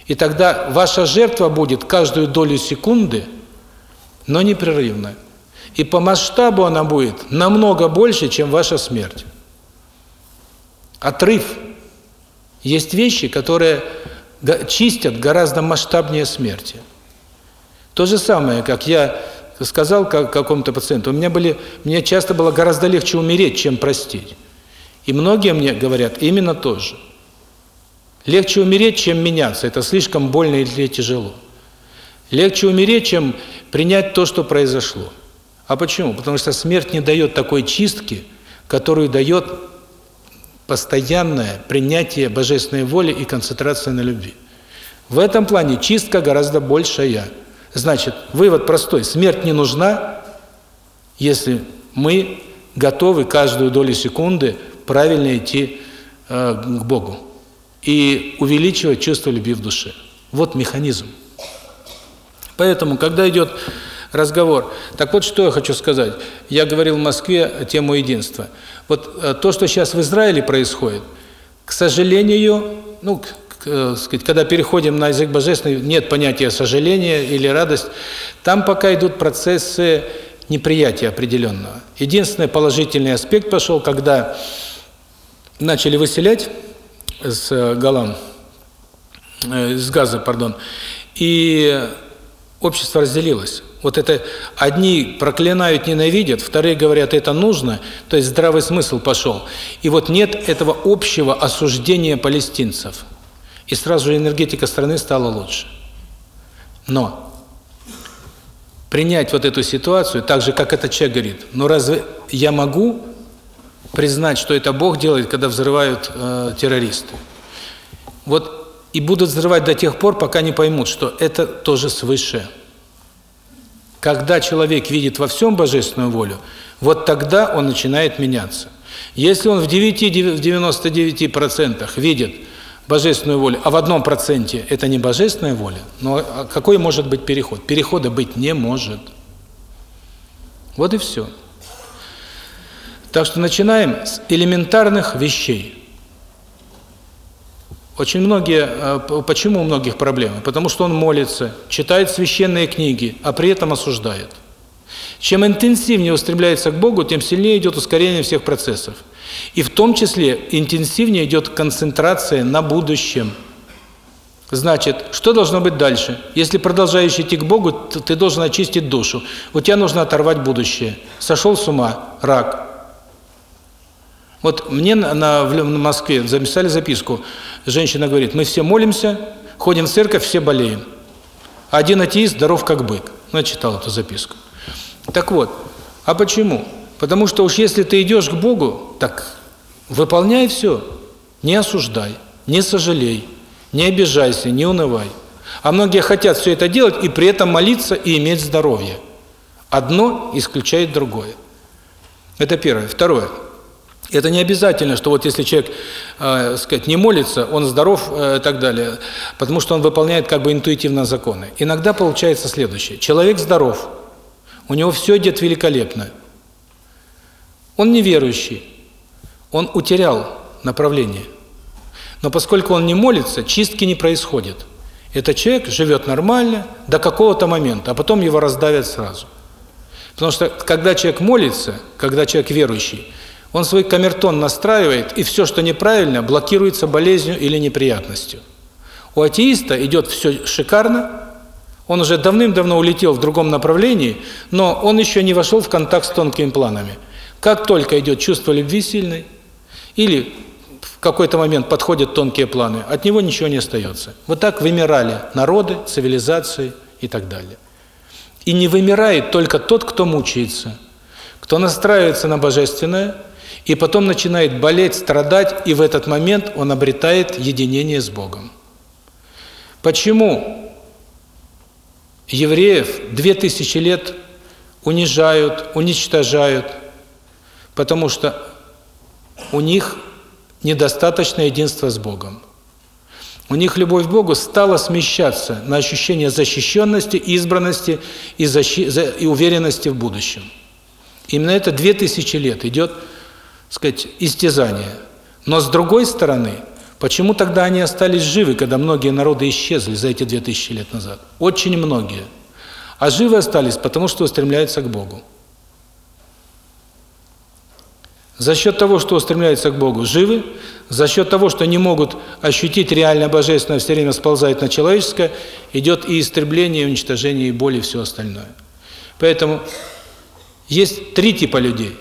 И тогда ваша жертва будет каждую долю секунды, но непрерывно. И по масштабу она будет намного больше, чем ваша смерть. Отрыв. Есть вещи, которые чистят гораздо масштабнее смерти. То же самое, как я сказал какому-то пациенту, у меня были, мне часто было гораздо легче умереть, чем простить. И многие мне говорят именно то же. Легче умереть, чем меняться. Это слишком больно или тяжело. Легче умереть, чем принять то, что произошло. А почему? Потому что смерть не дает такой чистки, которую дает постоянное принятие божественной воли и концентрация на любви. В этом плане чистка гораздо большая. Значит, вывод простой. Смерть не нужна, если мы готовы каждую долю секунды правильно идти э, к Богу и увеличивать чувство любви в душе. Вот механизм. Поэтому, когда идет разговор, так вот что я хочу сказать. Я говорил в Москве тему единства. Вот э, то, что сейчас в Израиле происходит, к сожалению, ну, сказать, когда переходим на язык божественный, нет понятия сожаления или радость. Там пока идут процессы неприятия определенного. Единственный положительный аспект пошел, когда начали выселять с э, Галам, э, с Газа, пардон, и общество разделилось. Вот это одни проклинают, ненавидят, вторые говорят, это нужно, то есть здравый смысл пошел. И вот нет этого общего осуждения палестинцев. И сразу же энергетика страны стала лучше. Но принять вот эту ситуацию, так же, как этот человек говорит, ну разве я могу признать, что это Бог делает, когда взрывают э, террористы. Вот и будут взрывать до тех пор, пока не поймут, что это тоже свыше. Когда человек видит во всем божественную волю, вот тогда он начинает меняться. Если он в 9-99% видит божественную волю, а в одном проценте это не божественная воля, но а какой может быть переход? Перехода быть не может. Вот и все. Так что начинаем с элементарных вещей. Очень многие, э, почему у многих проблемы? Потому что он молится, читает священные книги, а при этом осуждает. Чем интенсивнее устремляется к Богу, тем сильнее идет ускорение всех процессов. И в том числе интенсивнее идет концентрация на будущем. Значит, что должно быть дальше? Если продолжаешь идти к Богу, ты должен очистить душу. У тебя нужно оторвать будущее. Сошел с ума, рак. Вот мне на, на, в Москве записали записку. Женщина говорит, мы все молимся, ходим в церковь, все болеем. Один атеист здоров как бык. Ну, я читал эту записку. Так вот, а почему? Потому что уж если ты идешь к Богу, так выполняй все. Не осуждай, не сожалей, не обижайся, не унывай. А многие хотят все это делать и при этом молиться и иметь здоровье. Одно исключает другое. Это первое. Второе. Это не обязательно, что вот если человек, э, сказать, не молится, он здоров э, и так далее, потому что он выполняет как бы интуитивно законы. Иногда получается следующее. Человек здоров, у него все идет великолепно. Он неверующий, он утерял направление. Но поскольку он не молится, чистки не происходит. Этот человек живет нормально до какого-то момента, а потом его раздавят сразу. Потому что когда человек молится, когда человек верующий, он свой камертон настраивает, и все, что неправильно, блокируется болезнью или неприятностью. У атеиста идет все шикарно, он уже давным-давно улетел в другом направлении, но он еще не вошел в контакт с тонкими планами. Как только идет чувство любви сильной, или какой-то момент подходят тонкие планы, от него ничего не остается. Вот так вымирали народы, цивилизации и так далее. И не вымирает только тот, кто мучается, кто настраивается на божественное, и потом начинает болеть, страдать, и в этот момент он обретает единение с Богом. Почему евреев две тысячи лет унижают, уничтожают? Потому что у них недостаточно единства с Богом. У них любовь к Богу стала смещаться на ощущение защищенности, избранности и, защи... и уверенности в будущем. Именно это две тысячи лет идет, сказать, истязание. Но с другой стороны, почему тогда они остались живы, когда многие народы исчезли за эти две тысячи лет назад? Очень многие. А живы остались, потому что устремляются к Богу. За счет того, что устремляются к Богу, живы, за счет того, что не могут ощутить реально божественное, все время сползает на человеческое, идет и истребление, и уничтожение, и боль, и все остальное. Поэтому есть три типа людей.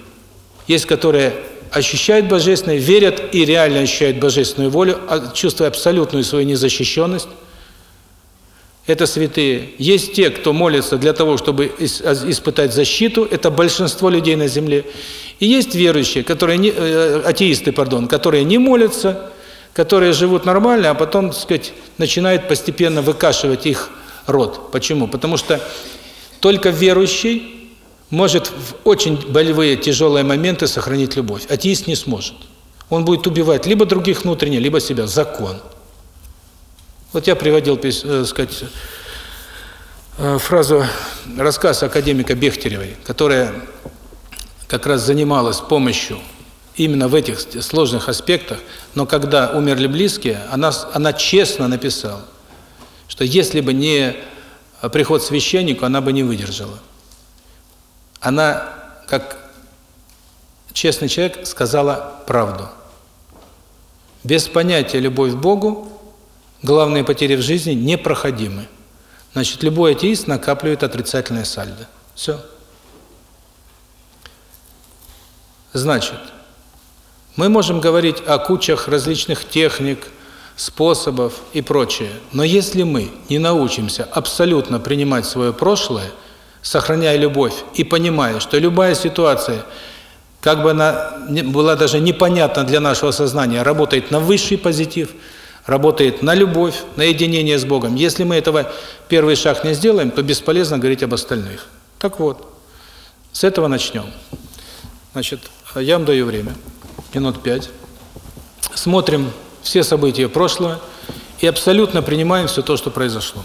Есть, которые ощущают божественное, верят и реально ощущают божественную волю, а чувствуя абсолютную свою незащищенность. Это святые. Есть те, кто молится для того, чтобы испытать защиту, это большинство людей на земле. И есть верующие, которые не э, атеисты, пардон, которые не молятся, которые живут нормально, а потом, так сказать, начинают постепенно выкашивать их род. Почему? Потому что только верующий может в очень болевые, тяжелые моменты сохранить любовь. Атеист не сможет. Он будет убивать либо других внутренне, либо себя. Закон. Вот я приводил, э, сказать, э, фразу, рассказ академика Бехтеревой, которая как раз занималась помощью именно в этих сложных аспектах, но когда умерли близкие, она, она честно написала, что если бы не приход священника, она бы не выдержала. Она, как честный человек, сказала правду. Без понятия «любовь к Богу» главные потери в жизни непроходимы. Значит, любой атеист накапливает отрицательное сальдо. Все. Значит, мы можем говорить о кучах различных техник, способов и прочее, но если мы не научимся абсолютно принимать свое прошлое, сохраняя любовь и понимая, что любая ситуация, как бы она была даже непонятна для нашего сознания, работает на высший позитив, работает на любовь, на единение с Богом. Если мы этого первый шаг не сделаем, то бесполезно говорить об остальных. Так вот, с этого начнем. Значит, я вам даю время, минут пять. Смотрим все события прошлого и абсолютно принимаем все то, что произошло.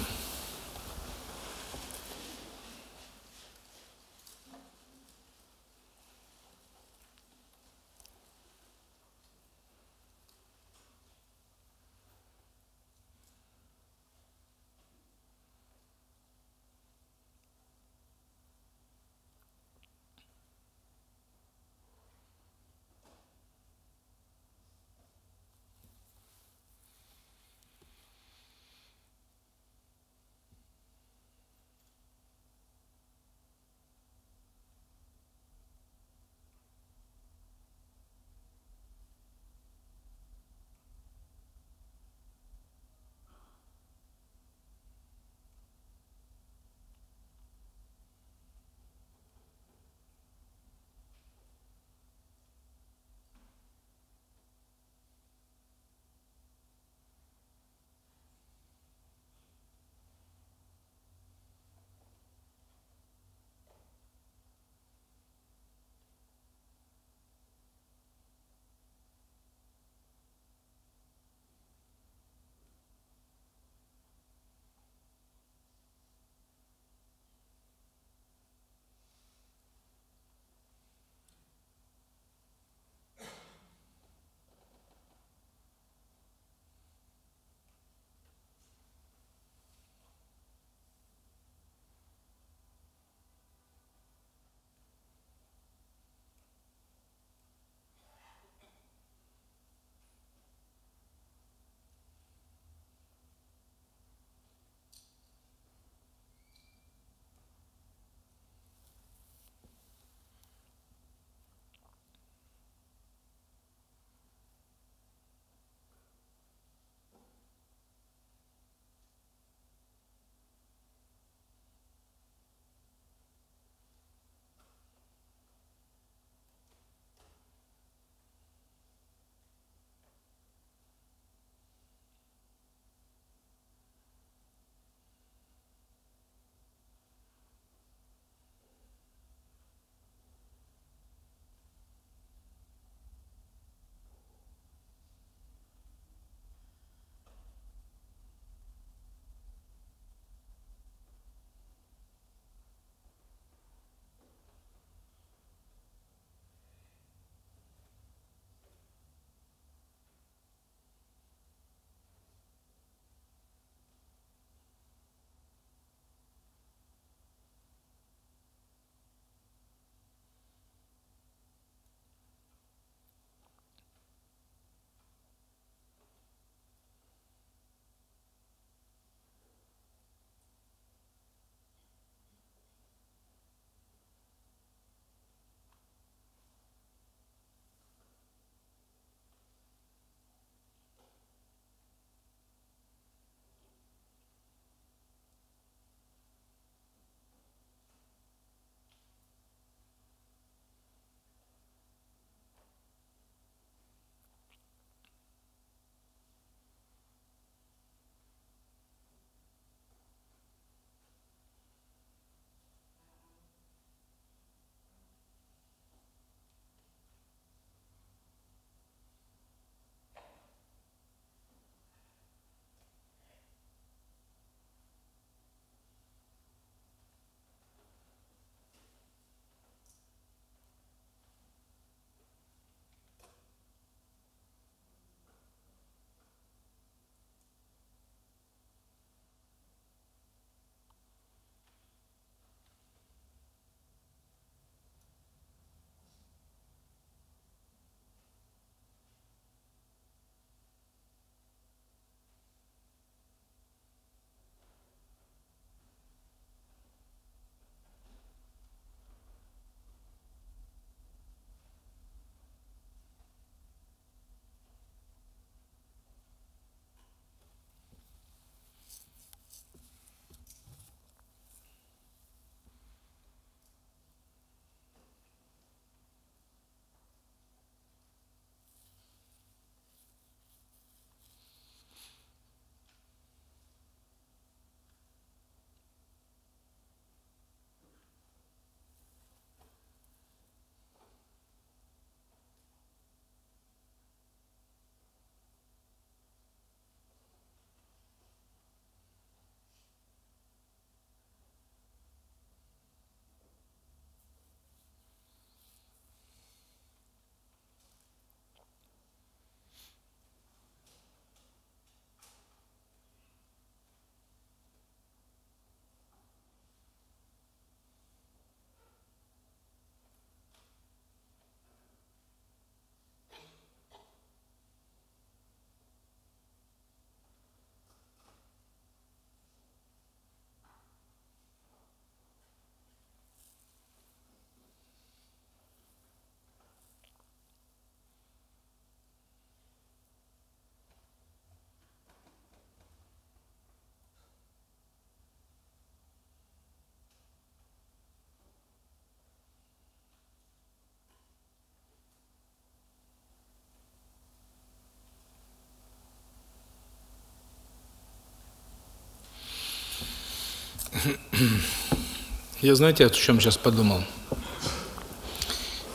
<clears throat> Я знаете, о чем сейчас подумал?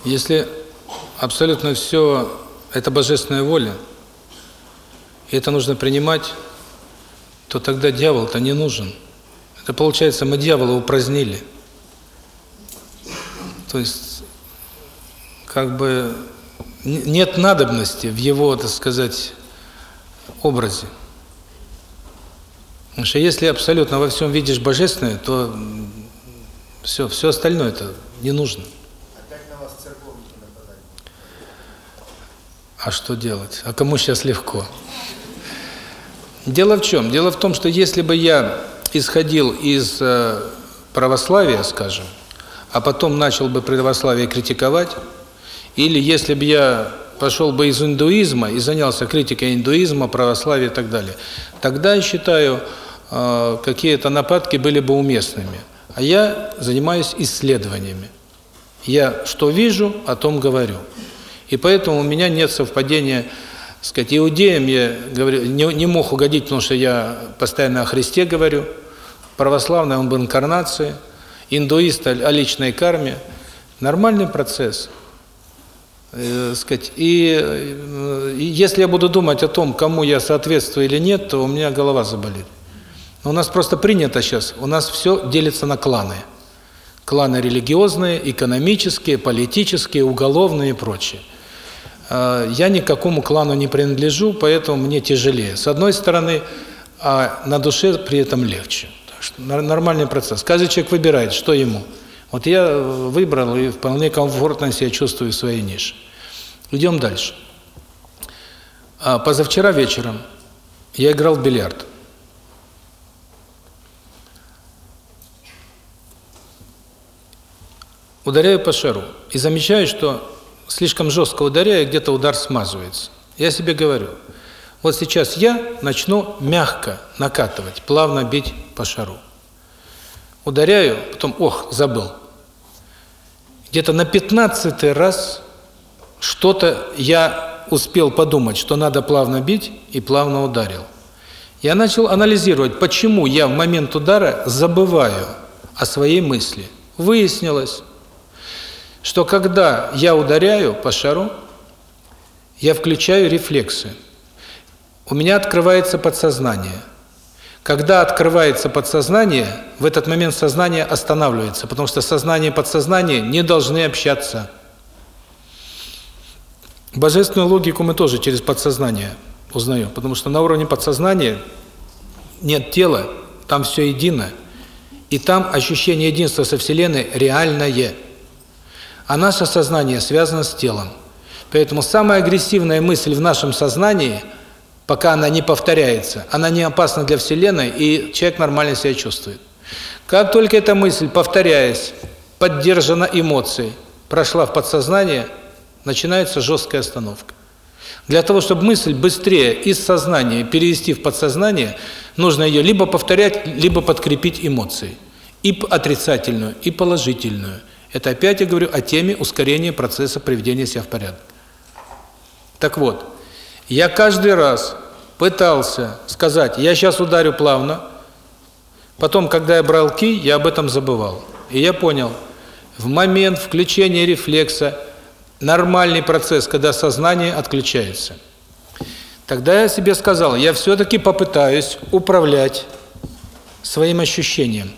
Если абсолютно все это божественная воля, и это нужно принимать, то тогда дьявол-то не нужен. Это получается, мы дьявола упразднили. То есть, как бы, нет надобности в его, так сказать, образе. Потому что если абсолютно во всем видишь божественное, то все, все остальное это не нужно. Опять на вас церковники нападают. А что делать? А кому сейчас легко? Дело в чем? Дело в том, что если бы я исходил из э, православия, скажем, а потом начал бы православие критиковать, или если бы я пошел бы из индуизма и занялся критикой индуизма, православия и так далее, тогда, я считаю, э, какие-то нападки были бы уместными. А я занимаюсь исследованиями. Я что вижу, о том говорю. И поэтому у меня нет совпадения, сказать, иудеям я говорю, не, не мог угодить, потому что я постоянно о Христе говорю, православный он в инкарнации, индуист о личной карме. Нормальный процесс. Э, сказать, и, э, и если я буду думать о том, кому я соответствую или нет, то у меня голова заболит. Но у нас просто принято сейчас, у нас все делится на кланы. Кланы религиозные, экономические, политические, уголовные и прочее. А, я никакому клану не принадлежу, поэтому мне тяжелее. С одной стороны, а на душе при этом легче. Так что нормальный процесс. Каждый человек выбирает, что ему. Вот я выбрал и вполне комфортно себя чувствую в своей нише. Идем дальше. А позавчера вечером я играл в бильярд. ударяю по шару и замечаю, что слишком жестко ударяю, где-то удар смазывается. Я себе говорю, вот сейчас я начну мягко накатывать, плавно бить по шару. Ударяю, потом, ох, забыл. Где-то на пятнадцатый раз что-то я успел подумать, что надо плавно бить, и плавно ударил. Я начал анализировать, почему я в момент удара забываю о своей мысли. Выяснилось, что когда я ударяю по шару, я включаю рефлексы. У меня открывается подсознание. Когда открывается подсознание, в этот момент сознание останавливается, потому что сознание и подсознание не должны общаться. Божественную логику мы тоже через подсознание узнаем, потому что на уровне подсознания нет тела, там все едино, и там ощущение единства со Вселенной реальное. А наше сознание связано с телом. Поэтому самая агрессивная мысль в нашем сознании, пока она не повторяется, она не опасна для Вселенной, и человек нормально себя чувствует. Как только эта мысль, повторяясь, поддержана эмоцией, прошла в подсознание, начинается жесткая остановка. Для того, чтобы мысль быстрее из сознания перевести в подсознание, нужно ее либо повторять, либо подкрепить эмоцией. И отрицательную, и положительную – это опять я говорю о теме ускорения процесса приведения себя в порядок. Так вот, я каждый раз пытался сказать, я сейчас ударю плавно, потом, когда я брал ки, я об этом забывал. И я понял, в момент включения рефлекса нормальный процесс, когда сознание отключается. Тогда я себе сказал, я все-таки попытаюсь управлять своим ощущением.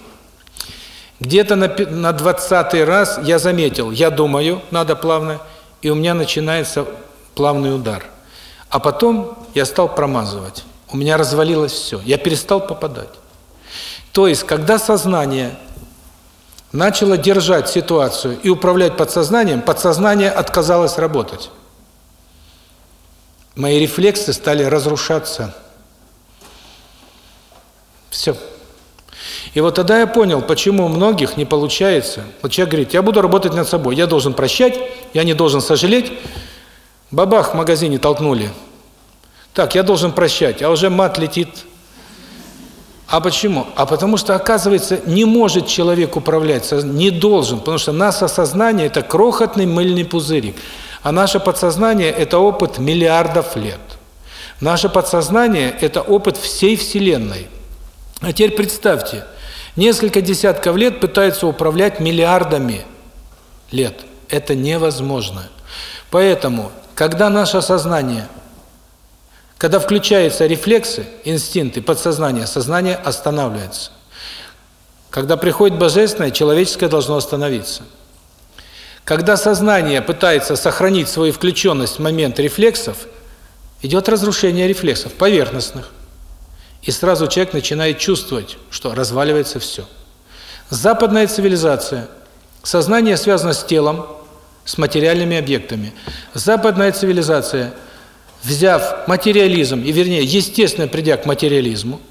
Где-то на, 20 раз я заметил, я думаю, надо плавно, и у меня начинается плавный удар. А потом я стал промазывать. У меня развалилось все. Я перестал попадать. То есть, когда сознание начало держать ситуацию и управлять подсознанием, подсознание отказалось работать. Мои рефлексы стали разрушаться. Все. И вот тогда я понял, почему у многих не получается. Вот человек говорит, я буду работать над собой, я должен прощать, я не должен сожалеть. Бабах в магазине толкнули. Так, я должен прощать, а уже мат летит. А почему? А потому что, оказывается, не может человек управлять, не должен, потому что наше сознание – это крохотный мыльный пузырик, а наше подсознание – это опыт миллиардов лет. Наше подсознание – это опыт всей Вселенной. А теперь представьте – Несколько десятков лет пытаются управлять миллиардами лет. Это невозможно. Поэтому, когда наше сознание, когда включаются рефлексы, инстинкты, подсознание, сознание останавливается. Когда приходит Божественное, человеческое должно остановиться. Когда сознание пытается сохранить свою включенность в момент рефлексов, идет разрушение рефлексов, поверхностных. И сразу человек начинает чувствовать, что разваливается все. Западная цивилизация, сознание связано с телом, с материальными объектами. Западная цивилизация, взяв материализм, и вернее, естественно, придя к материализму,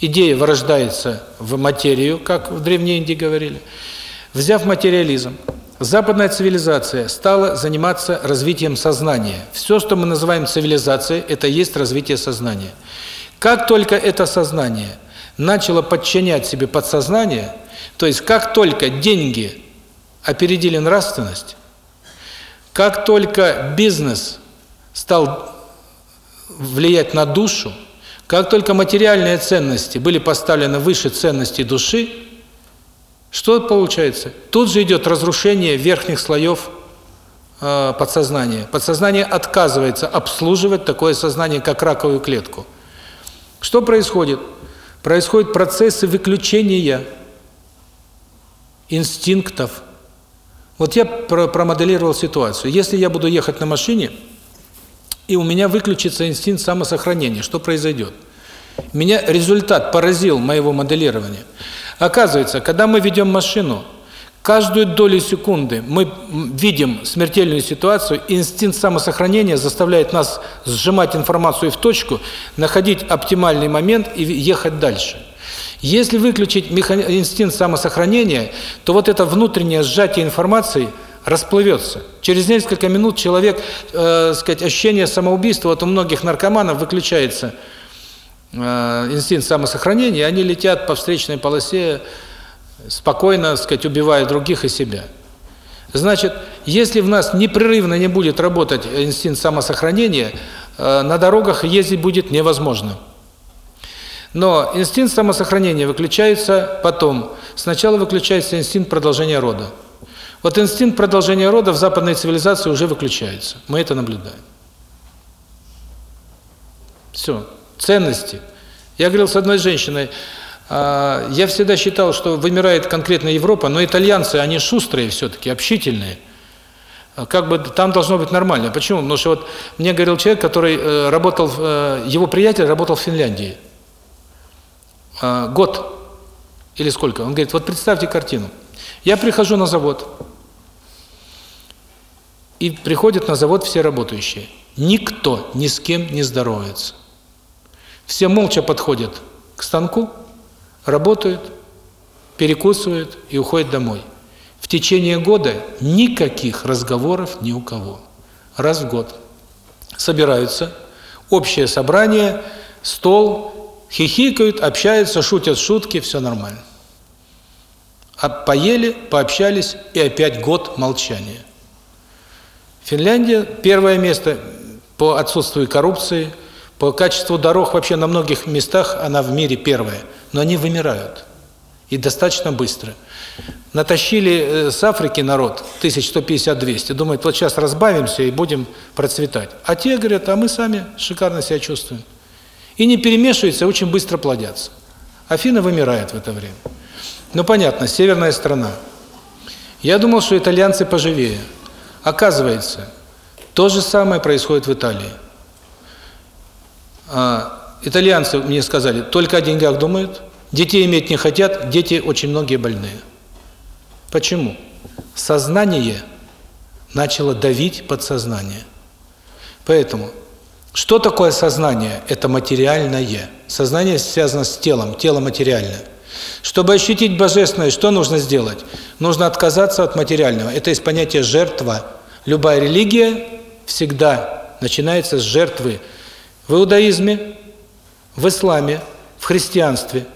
идея вырождается в материю, как в Древней Индии говорили, взяв материализм, западная цивилизация стала заниматься развитием сознания. Все, что мы называем цивилизацией, это есть развитие сознания. Как только это сознание начало подчинять себе подсознание, то есть как только деньги опередили нравственность, как только бизнес стал влиять на душу, как только материальные ценности были поставлены выше ценностей души, что получается? Тут же идет разрушение верхних слоев э, подсознания. Подсознание отказывается обслуживать такое сознание, как раковую клетку. Что происходит? Происходят процессы выключения инстинктов. Вот я промоделировал ситуацию. Если я буду ехать на машине, и у меня выключится инстинкт самосохранения, что произойдет? Меня результат поразил моего моделирования. Оказывается, когда мы ведем машину, Каждую долю секунды мы видим смертельную ситуацию, инстинкт самосохранения заставляет нас сжимать информацию в точку, находить оптимальный момент и ехать дальше. Если выключить инстинкт самосохранения, то вот это внутреннее сжатие информации расплывется. Через несколько минут человек, э, сказать, ощущение самоубийства, вот у многих наркоманов выключается э, инстинкт самосохранения, они летят по встречной полосе, спокойно, сказать, убивая других и себя. Значит, если в нас непрерывно не будет работать инстинкт самосохранения, э, на дорогах ездить будет невозможно. Но инстинкт самосохранения выключается потом. Сначала выключается инстинкт продолжения рода. Вот инстинкт продолжения рода в западной цивилизации уже выключается. Мы это наблюдаем. Все. Ценности. Я говорил с одной женщиной, а, я всегда считал, что вымирает конкретно Европа, но итальянцы, они шустрые все-таки, общительные. А, как бы там должно быть нормально. Почему? Потому что вот мне говорил человек, который э, работал, э, его приятель работал в Финляндии. А, год или сколько. Он говорит, вот представьте картину. Я прихожу на завод, и приходят на завод все работающие. Никто ни с кем не здоровается. Все молча подходят к станку, работают, перекусывают и уходят домой. В течение года никаких разговоров ни у кого. Раз в год собираются, общее собрание, стол, хихикают, общаются, шутят шутки, все нормально. А поели, пообщались, и опять год молчания. Финляндия – первое место по отсутствию коррупции, по качеству дорог вообще на многих местах она в мире первая – но они вымирают. И достаточно быстро. Натащили э, с Африки народ, 1150-200, думают, вот сейчас разбавимся и будем процветать. А те говорят, а мы сами шикарно себя чувствуем. И не перемешиваются, очень быстро плодятся. Афина вымирает в это время. Ну, понятно, северная страна. Я думал, что итальянцы поживее. Оказывается, то же самое происходит в Италии. А, итальянцы мне сказали, только о деньгах думают, детей иметь не хотят, дети очень многие больные. Почему? Сознание начало давить подсознание. Поэтому, что такое сознание? Это материальное. Сознание связано с телом, тело материальное. Чтобы ощутить божественное, что нужно сделать? Нужно отказаться от материального. Это из понятия «жертва». Любая религия всегда начинается с жертвы. В иудаизме в исламе, в христианстве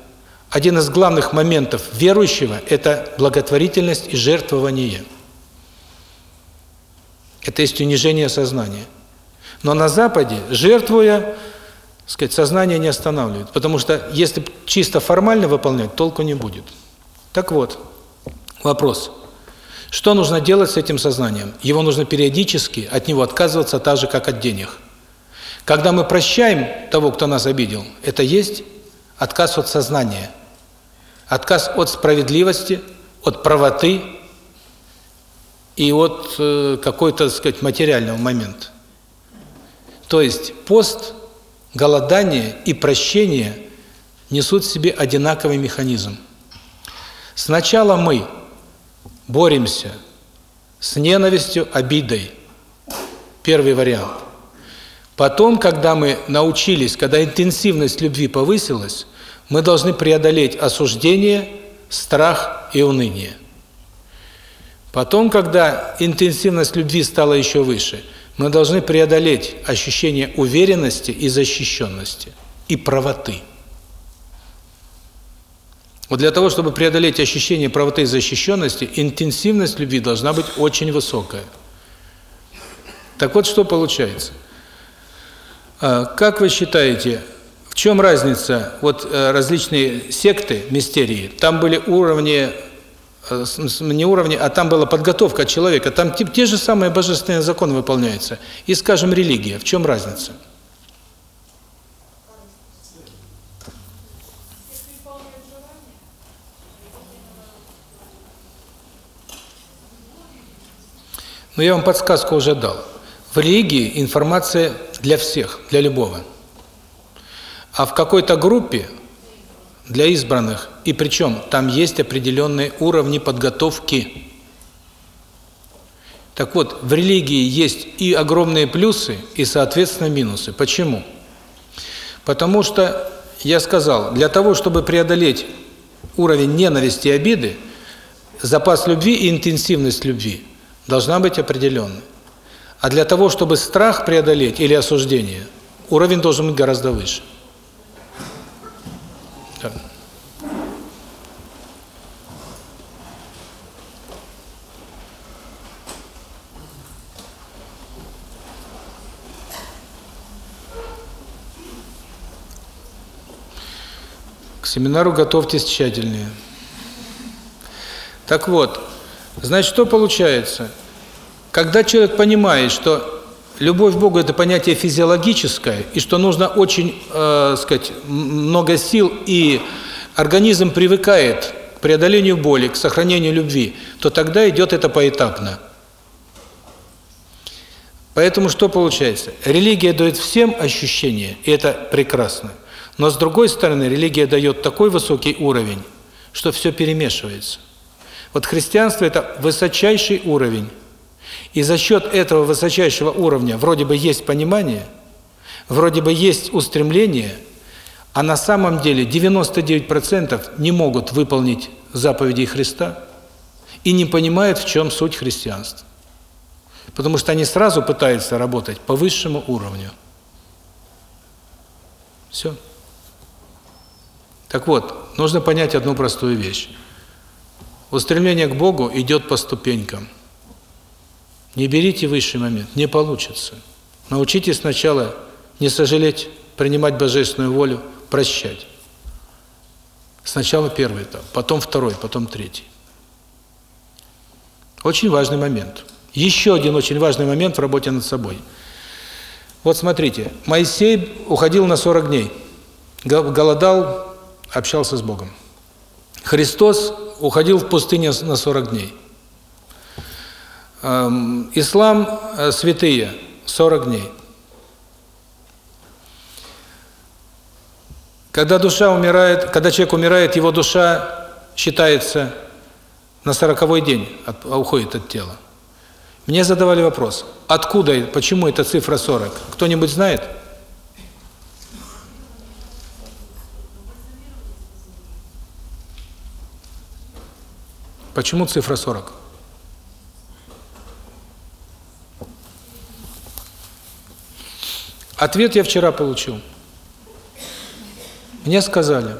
один из главных моментов верующего – это благотворительность и жертвование. Это есть унижение сознания. Но на Западе, жертвуя, сказать, сознание не останавливает. Потому что если чисто формально выполнять, толку не будет. Так вот, вопрос. Что нужно делать с этим сознанием? Его нужно периодически от него отказываться так же, как от денег. Когда мы прощаем того, кто нас обидел, это есть отказ от сознания. Отказ от справедливости, от правоты и от э, какой-то, так сказать, материального момента. То есть пост, голодание и прощение несут в себе одинаковый механизм. Сначала мы боремся с ненавистью, обидой. Первый вариант. Потом, когда мы научились, когда интенсивность любви повысилась, мы должны преодолеть осуждение, страх и уныние. Потом, когда интенсивность любви стала еще выше, мы должны преодолеть ощущение уверенности и защищенности, и правоты. Вот для того, чтобы преодолеть ощущение правоты и защищенности, интенсивность любви должна быть очень высокая. Так вот, что получается? А, как вы считаете, в чем разница? Вот э, различные секты, мистерии, там были уровни, не уровни, а там была подготовка человека, там те, те же самые божественные законы выполняются. И, скажем, религия, в чем разница? Но я вам подсказку уже дал. В религии информация для всех, для любого. А в какой-то группе для избранных, и причем там есть определенные уровни подготовки. Так вот, в религии есть и огромные плюсы, и, соответственно, минусы. Почему? Потому что, я сказал, для того, чтобы преодолеть уровень ненависти и обиды, запас любви и интенсивность любви – должна быть определенной. А для того, чтобы страх преодолеть или осуждение, уровень должен быть гораздо выше. Семинару готовьтесь тщательнее. Так вот, Значит, что получается? Когда человек понимает, что любовь к Богу – это понятие физиологическое, и что нужно очень, э, сказать, много сил, и организм привыкает к преодолению боли, к сохранению любви, то тогда идет это поэтапно. Поэтому что получается? Религия дает всем ощущение, и это прекрасно. Но с другой стороны, религия дает такой высокий уровень, что все перемешивается. Вот христианство – это высочайший уровень. И за счет этого высочайшего уровня вроде бы есть понимание, вроде бы есть устремление, а на самом деле 99% не могут выполнить заповеди Христа и не понимают, в чем суть христианства. Потому что они сразу пытаются работать по высшему уровню. Все. Так вот, нужно понять одну простую вещь. Устремление к Богу идет по ступенькам. Не берите высший момент, не получится. Научитесь сначала не сожалеть, принимать божественную волю, прощать. Сначала первый этап, потом второй, потом третий. Очень важный момент. Еще один очень важный момент в работе над собой. Вот смотрите, Моисей уходил на 40 дней, голодал, общался с Богом. Христос уходил в пустыню на 40 дней. Эм, ислам э, святые 40 дней. Когда душа умирает, когда человек умирает, его душа считается на сороковой день от, уходит от тела. Мне задавали вопрос, откуда, почему эта цифра 40? Кто-нибудь знает? Почему цифра 40? Ответ я вчера получил. Мне сказали,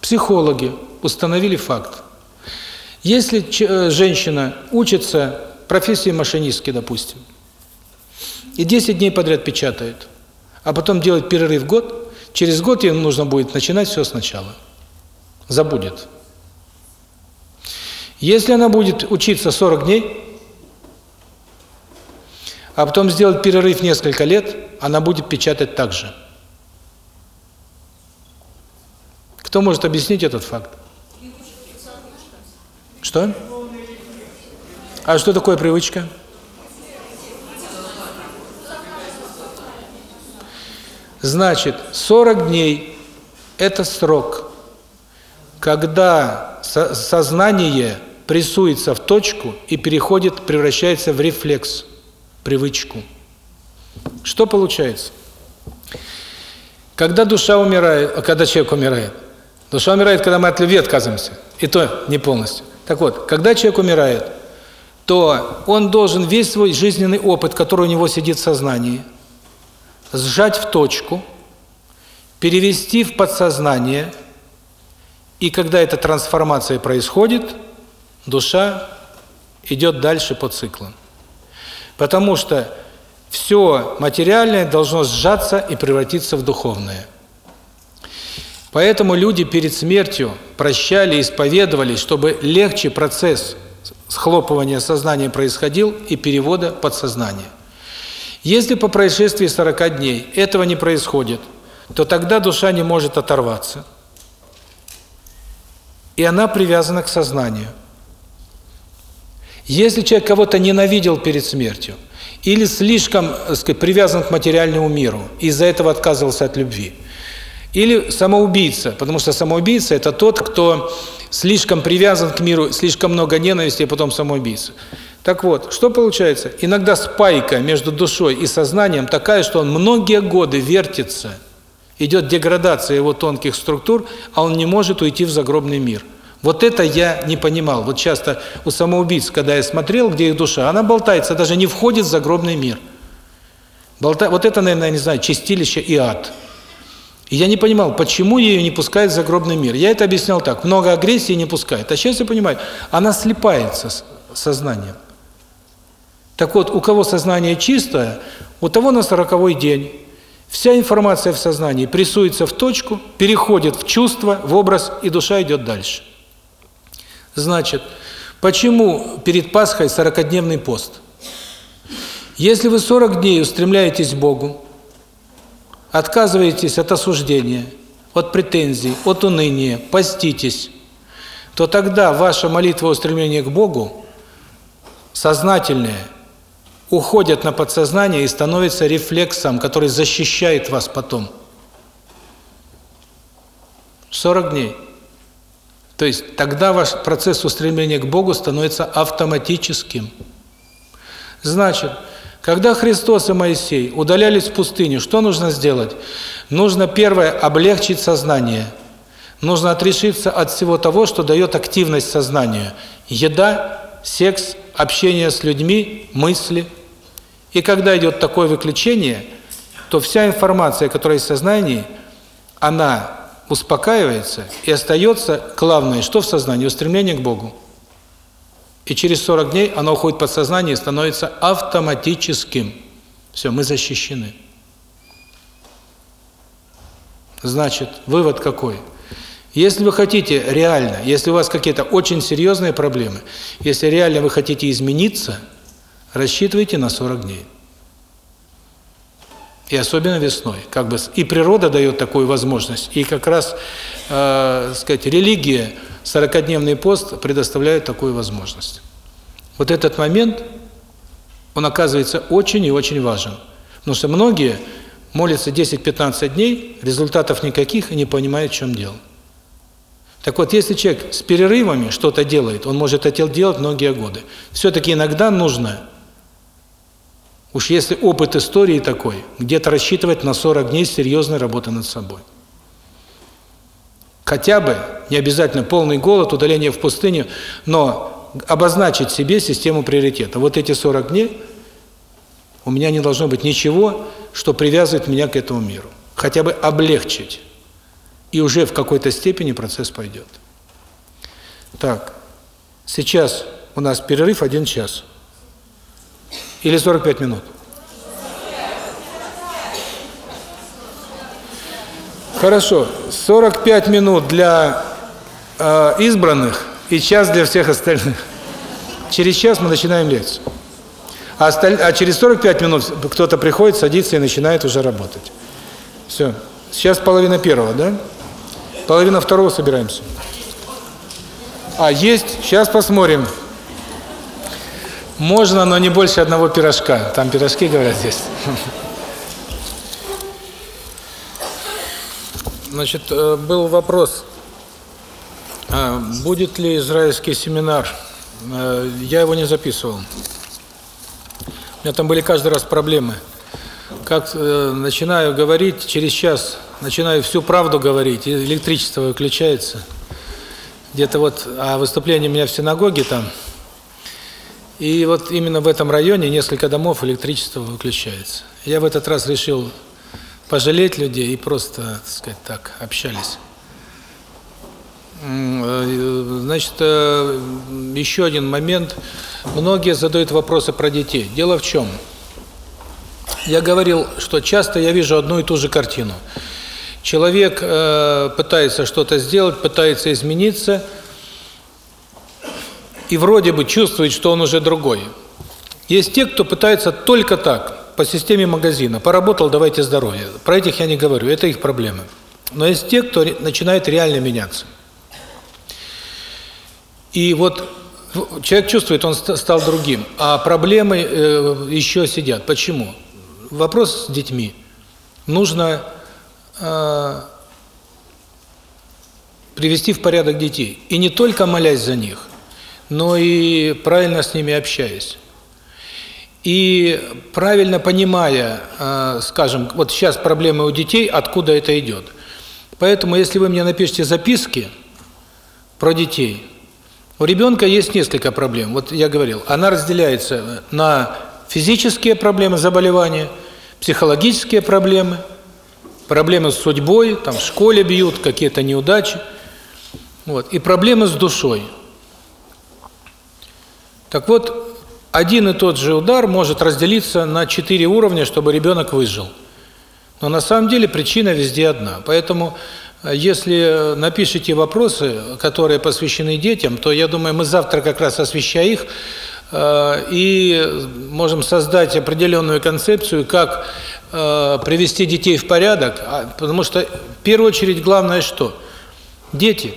психологи установили факт. Если э, женщина учится профессии машинистки, допустим, и 10 дней подряд печатает, а потом делает перерыв год, через год ему нужно будет начинать все сначала. Забудет. Если она будет учиться 40 дней, а потом сделать перерыв несколько лет, она будет печатать так же. Кто может объяснить этот факт? Что? А что такое привычка? Значит, 40 дней – это срок, когда сознание прессуется в точку и переходит, превращается в рефлекс, привычку. Что получается? Когда душа умирает, а когда человек умирает? Душа умирает, когда мы от любви отказываемся, и то не полностью. Так вот, когда человек умирает, то он должен весь свой жизненный опыт, который у него сидит в сознании, сжать в точку, перевести в подсознание, и когда эта трансформация происходит, душа идет дальше по циклам. Потому что все материальное должно сжаться и превратиться в духовное. Поэтому люди перед смертью прощали, исповедовались, чтобы легче процесс схлопывания сознания происходил и перевода подсознания. Если по происшествии 40 дней этого не происходит, то тогда душа не может оторваться. И она привязана к сознанию. Если человек кого-то ненавидел перед смертью, или слишком, так сказать, привязан к материальному миру, из-за этого отказывался от любви, или самоубийца, потому что самоубийца – это тот, кто слишком привязан к миру, слишком много ненависти, а потом самоубийца. Так вот, что получается? Иногда спайка между душой и сознанием такая, что он многие годы вертится, идет деградация его тонких структур, а он не может уйти в загробный мир. Вот это я не понимал. Вот часто у самоубийц, когда я смотрел, где их душа, она болтается, даже не входит в загробный мир. Болта... Вот это, наверное, не знаю, чистилище и ад. И я не понимал, почему ее не пускают в загробный мир. Я это объяснял так, много агрессии не пускает. А сейчас я понимаю, она слипается с сознанием. Так вот, у кого сознание чистое, у того на сороковой день вся информация в сознании прессуется в точку, переходит в чувство, в образ, и душа идет дальше. Значит, почему перед Пасхой сорокодневный пост? Если вы 40 дней устремляетесь к Богу, отказываетесь от осуждения, от претензий, от уныния, поститесь, то тогда ваша молитва устремления к Богу сознательная – уходят на подсознание и становятся рефлексом, который защищает вас потом. 40 дней. То есть тогда ваш процесс устремления к Богу становится автоматическим. Значит, когда Христос и Моисей удалялись в пустыню, что нужно сделать? Нужно первое облегчить сознание. Нужно отрешиться от всего того, что дает активность сознанию. Еда, секс, общение с людьми, мысли – и когда идет такое выключение, то вся информация, которая есть в сознании, она успокаивается и остается главное, что в сознании, устремление к Богу. И через 40 дней оно уходит под сознание и становится автоматическим. Все, мы защищены. Значит, вывод какой? Если вы хотите реально, если у вас какие-то очень серьезные проблемы, если реально вы хотите измениться – рассчитывайте на 40 дней. И особенно весной. Как бы и природа дает такую возможность, и как раз, э, сказать, религия, 40-дневный пост предоставляет такую возможность. Вот этот момент, он оказывается очень и очень важен. Потому что многие молятся 10-15 дней, результатов никаких и не понимают, в чем дело. Так вот, если человек с перерывами что-то делает, он может это делать многие годы. Все-таки иногда нужно Уж если опыт истории такой, где-то рассчитывать на 40 дней серьезной работы над собой. Хотя бы, не обязательно полный голод, удаление в пустыню, но обозначить себе систему приоритета. Вот эти 40 дней у меня не должно быть ничего, что привязывает меня к этому миру. Хотя бы облегчить. И уже в какой-то степени процесс пойдет. Так, сейчас у нас перерыв один час. Или 45 минут? Хорошо. 45 минут для э, избранных и час для всех остальных. Через час мы начинаем лекцию. А, осталь... а через 45 минут кто-то приходит, садится и начинает уже работать. Все. Сейчас половина первого, да? Половина второго собираемся. А, есть? Сейчас посмотрим. Можно, но не больше одного пирожка. Там пирожки, говорят, здесь. Значит, э, был вопрос, а будет ли израильский семинар? Э, я его не записывал. У меня там были каждый раз проблемы. Как э, начинаю говорить, через час начинаю всю правду говорить, и электричество выключается. Где-то вот, а выступление у меня в синагоге там. И вот именно в этом районе несколько домов электричество выключается. Я в этот раз решил пожалеть людей и просто, так сказать, так общались. Э, значит, э, еще один момент. Многие задают вопросы про детей. Дело в чем? Я говорил, что часто я вижу одну и ту же картину. Человек э, пытается что-то сделать, пытается измениться, и вроде бы чувствует, что он уже другой. Есть те, кто пытается только так, по системе магазина. Поработал, давайте здоровье. Про этих я не говорю, это их проблемы. Но есть те, кто начинает реально меняться. И вот человек чувствует, он стал другим, а проблемы э, еще сидят. Почему? Вопрос с детьми. Нужно э, привести в порядок детей. И не только молясь за них, но и правильно с ними общаясь. И правильно понимая, э, скажем, вот сейчас проблемы у детей, откуда это идет. Поэтому, если вы мне напишите записки про детей, у ребенка есть несколько проблем. Вот я говорил, она разделяется на физические проблемы, заболевания, психологические проблемы, проблемы с судьбой, там в школе бьют, какие-то неудачи, вот, и проблемы с душой. Так вот, один и тот же удар может разделиться на четыре уровня, чтобы ребенок выжил. Но на самом деле причина везде одна. Поэтому, э, если напишите вопросы, которые посвящены детям, то, я думаю, мы завтра как раз освещая их, э, и можем создать определенную концепцию, как э, привести детей в порядок, а, потому что в первую очередь главное что? Дети.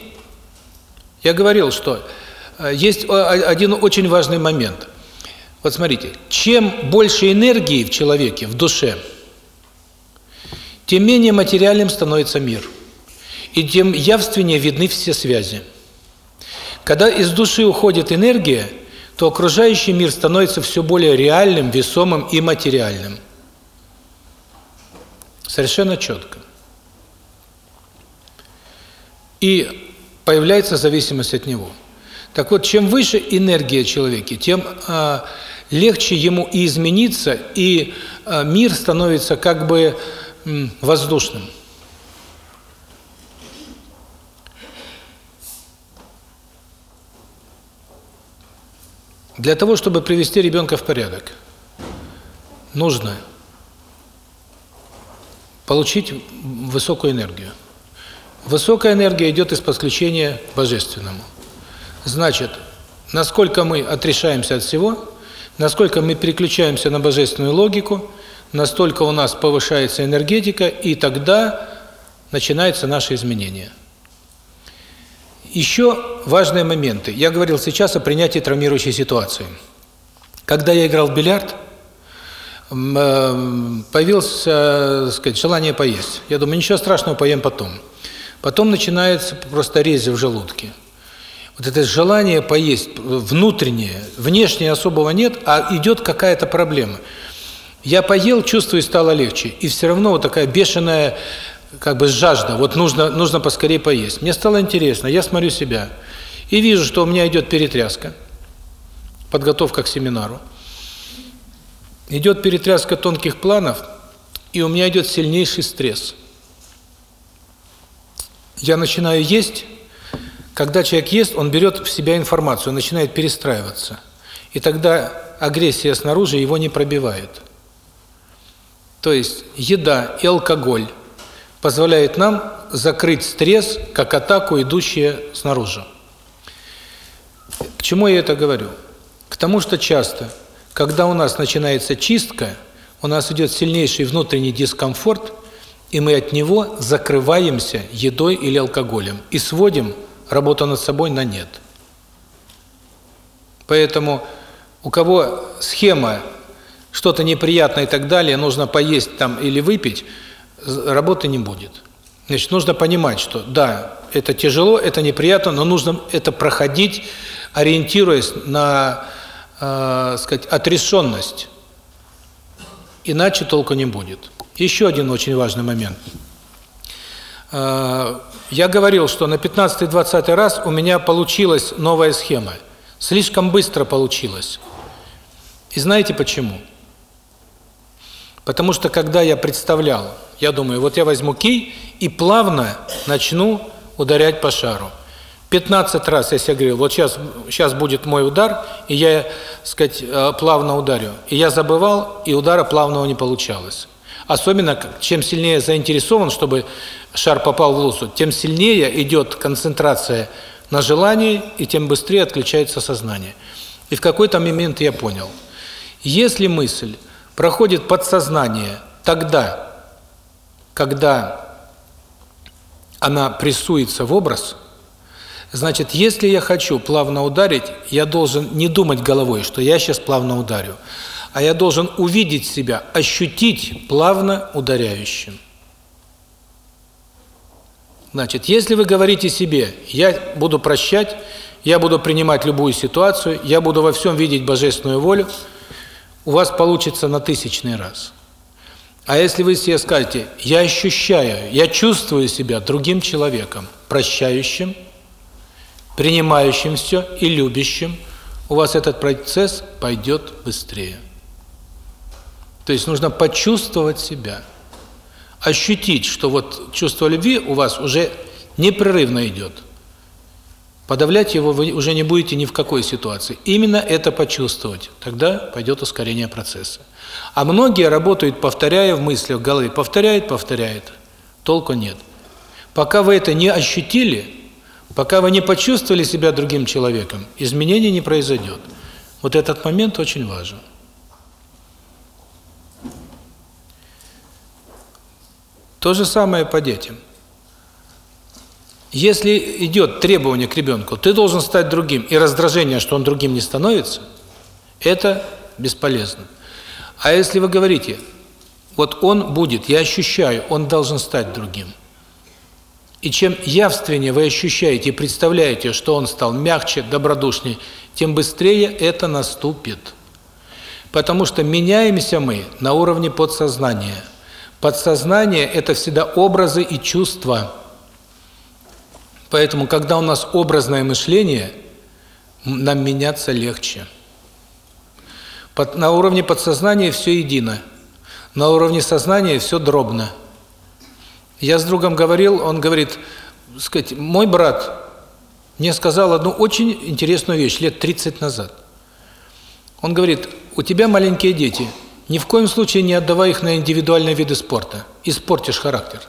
Я говорил, что есть один очень важный момент – вот смотрите, чем больше энергии в человеке, в душе, тем менее материальным становится мир. И тем явственнее видны все связи. Когда из души уходит энергия, то окружающий мир становится все более реальным, весомым и материальным. Совершенно четко. И появляется зависимость от него. Так вот, чем выше энергия человека, тем а, легче ему и измениться, и э, мир становится как бы воздушным. Для того, чтобы привести ребенка в порядок, нужно получить высокую энергию. Высокая энергия идет из подключения к Божественному. Значит, насколько мы отрешаемся от всего, Насколько мы переключаемся на божественную логику, настолько у нас повышается энергетика, и тогда начинается наше изменение. Еще важные моменты. Я говорил сейчас о принятии травмирующей ситуации. Когда я играл в бильярд, э, появилось, так сказать, желание поесть. Я думаю, ничего страшного, поем потом. Потом начинается просто резь в желудке вот это желание поесть внутреннее, внешнее особого нет, а идет какая-то проблема. Я поел, чувствую, стало легче, и все равно вот такая бешеная как бы жажда, вот нужно нужно поскорее поесть. Мне стало интересно, я смотрю себя и вижу, что у меня идет перетряска, подготовка к семинару. Идет перетряска тонких планов, и у меня идет сильнейший стресс. Я начинаю есть, когда человек ест, он берет в себя информацию, начинает перестраиваться. И тогда агрессия снаружи его не пробивает. То есть еда и алкоголь позволяет нам закрыть стресс, как атаку, идущие снаружи. К чему я это говорю? К тому, что часто, когда у нас начинается чистка, у нас идет сильнейший внутренний дискомфорт, и мы от него закрываемся едой или алкоголем и сводим работу над собой на нет. Поэтому у кого схема что-то неприятное и так далее, нужно поесть там или выпить, работы не будет. Значит, нужно понимать, что да, это тяжело, это неприятно, но нужно это проходить, ориентируясь на, э, сказать, отрешенность. Иначе толку не будет. Еще один очень важный момент. Э, я говорил, что на 15-20 раз у меня получилась новая схема. Слишком быстро получилось. И знаете почему? Потому что когда я представлял, я думаю, вот я возьму кий и плавно начну ударять по шару. 15 раз я себе говорил, вот сейчас сейчас будет мой удар, и я, сказать, э, плавно ударю. И я забывал, и удара плавного не получалось. Особенно, чем сильнее заинтересован, чтобы шар попал в лузу, тем сильнее идет концентрация на желании, и тем быстрее отключается сознание. И в какой-то момент я понял, если мысль проходит подсознание тогда, когда она прессуется в образ, значит, если я хочу плавно ударить, я должен не думать головой, что я сейчас плавно ударю, а я должен увидеть себя, ощутить плавно ударяющим. Значит, если вы говорите себе, я буду прощать, я буду принимать любую ситуацию, я буду во всем видеть божественную волю, у вас получится на тысячный раз. А если вы себе скажете, я ощущаю, я чувствую себя другим человеком, прощающим, принимающим все и любящим, у вас этот процесс пойдет быстрее. То есть нужно почувствовать себя, ощутить, что вот чувство любви у вас уже непрерывно идет. Подавлять его вы уже не будете ни в какой ситуации. Именно это почувствовать, тогда пойдет ускорение процесса. А многие работают, повторяя в мыслях, в голове, повторяет, повторяет, толку нет. Пока вы это не ощутили, пока вы не почувствовали себя другим человеком, изменений не произойдет. Вот этот момент очень важен. То же самое по детям. Если идет требование к ребенку, ты должен стать другим, и раздражение, что он другим не становится, это бесполезно. А если вы говорите, вот он будет, я ощущаю, он должен стать другим. И чем явственнее вы ощущаете и представляете, что он стал мягче, добродушнее, тем быстрее это наступит. Потому что меняемся мы на уровне подсознания. Подсознание – это всегда образы и чувства – Поэтому, когда у нас образное мышление, нам меняться легче. Под, на уровне подсознания все едино, на уровне сознания все дробно. Я с другом говорил, он говорит, сказать, мой брат мне сказал одну очень интересную вещь лет 30 назад. Он говорит, у тебя маленькие дети, ни в коем случае не отдавай их на индивидуальные виды спорта, испортишь характер.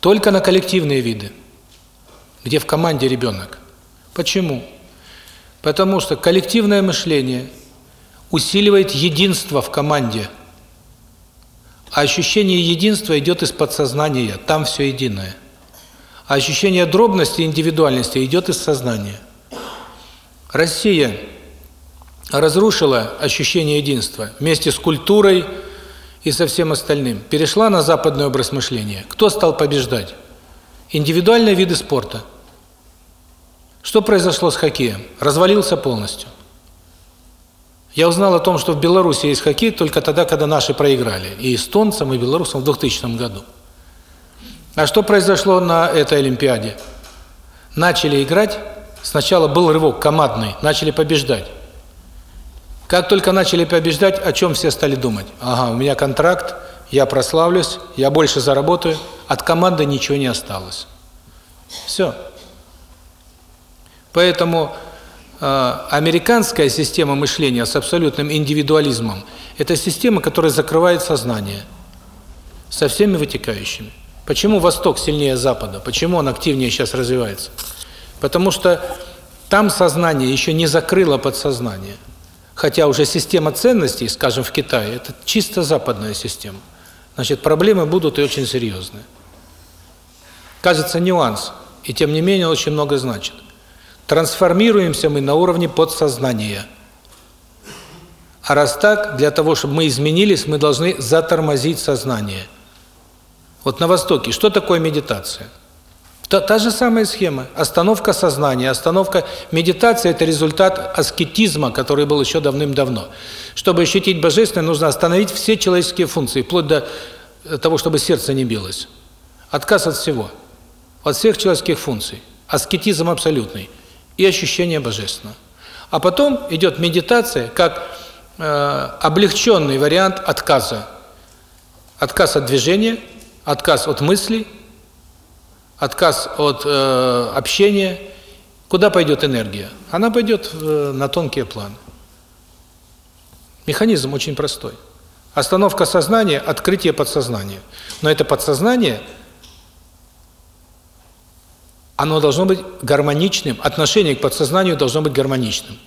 Только на коллективные виды где в команде ребенок. Почему? Потому что коллективное мышление усиливает единство в команде. А ощущение единства идет из подсознания, там все единое. А ощущение дробности индивидуальности идет из сознания. Россия разрушила ощущение единства вместе с культурой и со всем остальным. Перешла на западный образ мышления. Кто стал побеждать? Индивидуальные виды спорта. Что произошло с хоккеем? Развалился полностью. Я узнал о том, что в Беларуси есть хоккей только тогда, когда наши проиграли. И эстонцам, и белорусам в 2000 году. А что произошло на этой Олимпиаде? Начали играть, сначала был рывок командный, начали побеждать. Как только начали побеждать, о чем все стали думать? Ага, у меня контракт, я прославлюсь, я больше заработаю, от команды ничего не осталось. Все. Поэтому э, американская система мышления с абсолютным индивидуализмом – это система, которая закрывает сознание. со всеми вытекающими. Почему Восток сильнее Запада? Почему он активнее сейчас развивается? Потому что там сознание еще не закрыло подсознание. Хотя уже система ценностей, скажем, в Китае, это чисто западная система. Значит, проблемы будут и очень серьезные. Кажется, нюанс, и тем не менее очень много значит. Трансформируемся мы на уровне подсознания. А раз так, для того, чтобы мы изменились, мы должны затормозить сознание. Вот на Востоке что такое медитация? Та, та же самая схема. Остановка сознания, остановка медитации – это результат аскетизма, который был еще давным-давно. Чтобы ощутить Божественное, нужно остановить все человеческие функции, вплоть до того, чтобы сердце не билось. Отказ от всего. От всех человеческих функций. Аскетизм абсолютный. И ощущение Божественного. А потом идет медитация как э, облегченный вариант отказа. Отказ от движения, отказ от мыслей, отказ от э, общения, куда пойдет энергия? Она пойдет э, на тонкие планы. Механизм очень простой. Остановка сознания, открытие подсознания. Но это подсознание, оно должно быть гармоничным, отношение к подсознанию должно быть гармоничным.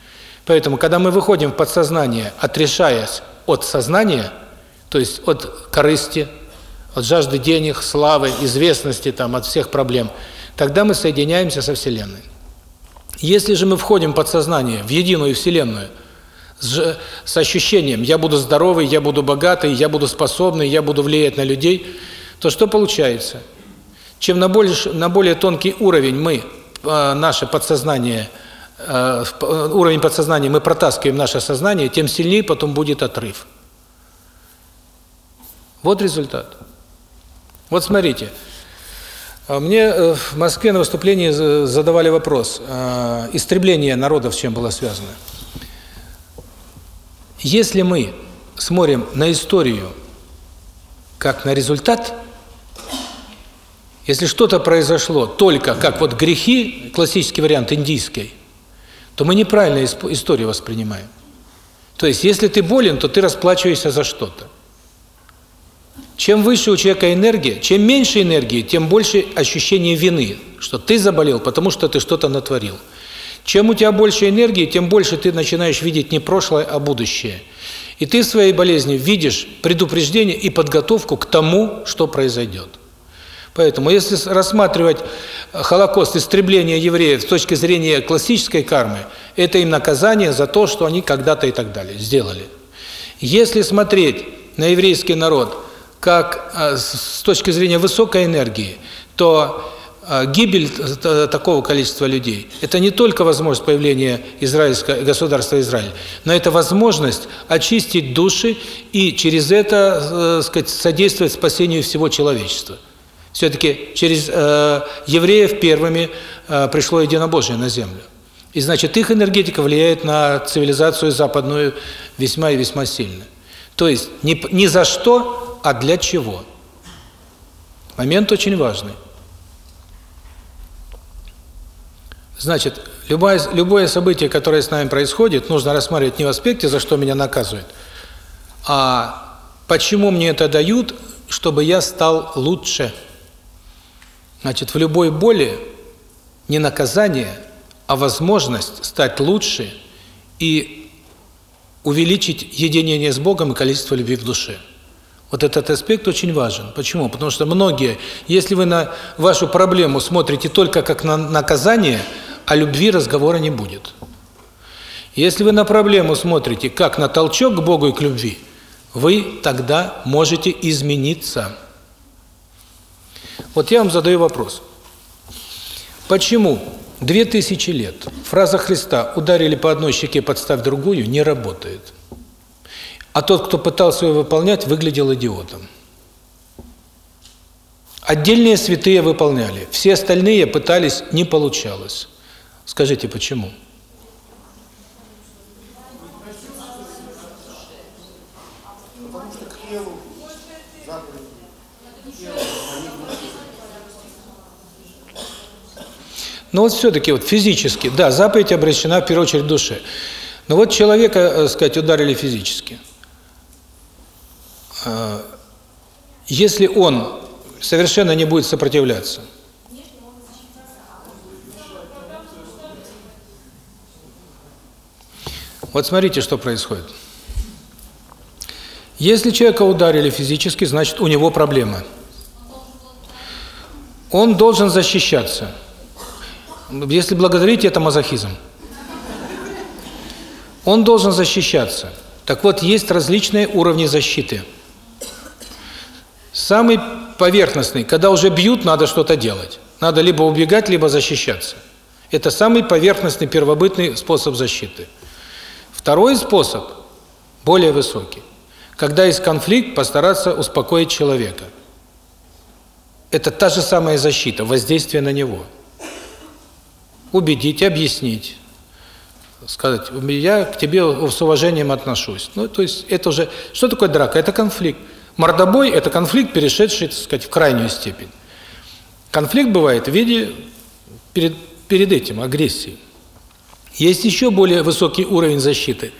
Поэтому, когда мы выходим в подсознание, отрешаясь от сознания, то есть от корысти, от жажды денег, славы, известности, там, от всех проблем, тогда мы соединяемся со Вселенной. Если же мы входим подсознание, в единую Вселенную, с, с ощущением «я буду здоровый, я буду богатый, я буду способный, я буду влиять на людей», то что получается? Чем на более, на более тонкий уровень мы, э, наше подсознание, э, уровень подсознания мы протаскиваем наше сознание, тем сильнее потом будет отрыв. Вот результат. Вот смотрите, а мне э, в Москве на выступлении задавали вопрос, а, истребление народов с чем было связано. Если мы смотрим на историю как на результат, если что-то произошло только как вот грехи, классический вариант индийской, то мы неправильно историю воспринимаем. То есть, если ты болен, то ты расплачиваешься за что-то. Чем выше у человека энергия, чем меньше энергии, тем больше ощущение вины, что ты заболел, потому что ты что-то натворил. Чем у тебя больше энергии, тем больше ты начинаешь видеть не прошлое, а будущее. И ты в своей болезни видишь предупреждение и подготовку к тому, что произойдет. Поэтому, если рассматривать Холокост, истребление евреев с точки зрения классической кармы, это им наказание за то, что они когда-то и так далее сделали. Если смотреть на еврейский народ – как а, с точки зрения высокой энергии, то а, гибель такого количества людей – это не только возможность появления израильского государства Израиль, но это возможность очистить души и через это, э, сказать, содействовать спасению всего человечества. Все-таки через э, евреев первыми э, пришло единобожие на землю. И значит, их энергетика влияет на цивилизацию западную весьма и весьма сильно. То есть ни, ни за что а для чего? Момент очень важный. Значит, любое, любое событие, которое с нами происходит, нужно рассматривать не в аспекте, за что меня наказывают, а почему мне это дают, чтобы я стал лучше. Значит, в любой боли не наказание, а возможность стать лучше и увеличить единение с Богом и количество любви в душе. Вот этот аспект очень важен. Почему? Потому что многие, если вы на вашу проблему смотрите только как на наказание, о любви разговора не будет. Если вы на проблему смотрите как на толчок к Богу и к любви, вы тогда можете измениться. Вот я вам задаю вопрос. Почему две тысячи лет фраза Христа «ударили по одной щеке, подставь другую» не работает? А тот, кто пытался ее выполнять, выглядел идиотом. Отдельные святые выполняли, все остальные пытались, не получалось. Скажите, почему? Но вот все-таки вот физически, да, заповедь обращена в первую очередь душе. Но вот человека, так э, сказать, ударили физически. А, Если он совершенно не будет сопротивляться, Вот смотрите, что происходит. Если человека ударили физически, значит, у него проблема. Он должен защищаться. Если благодарить, это мазохизм. Он должен защищаться. Так вот, есть различные уровни защиты. Самый поверхностный, когда уже бьют, надо что-то делать. Надо либо убегать, либо защищаться. Это самый поверхностный, первобытный способ защиты. Второй способ, более высокий, когда есть конфликт, постараться успокоить человека. Это та же самая защита, воздействие на него. Убедить, объяснить, сказать, я к тебе с уважением отношусь. Ну, то есть это уже... Что такое драка? Это конфликт. Мордобой – это конфликт, перешедший, так сказать, в крайнюю степень. Конфликт бывает в виде перед, перед этим агрессии. Есть еще более высокий уровень защиты.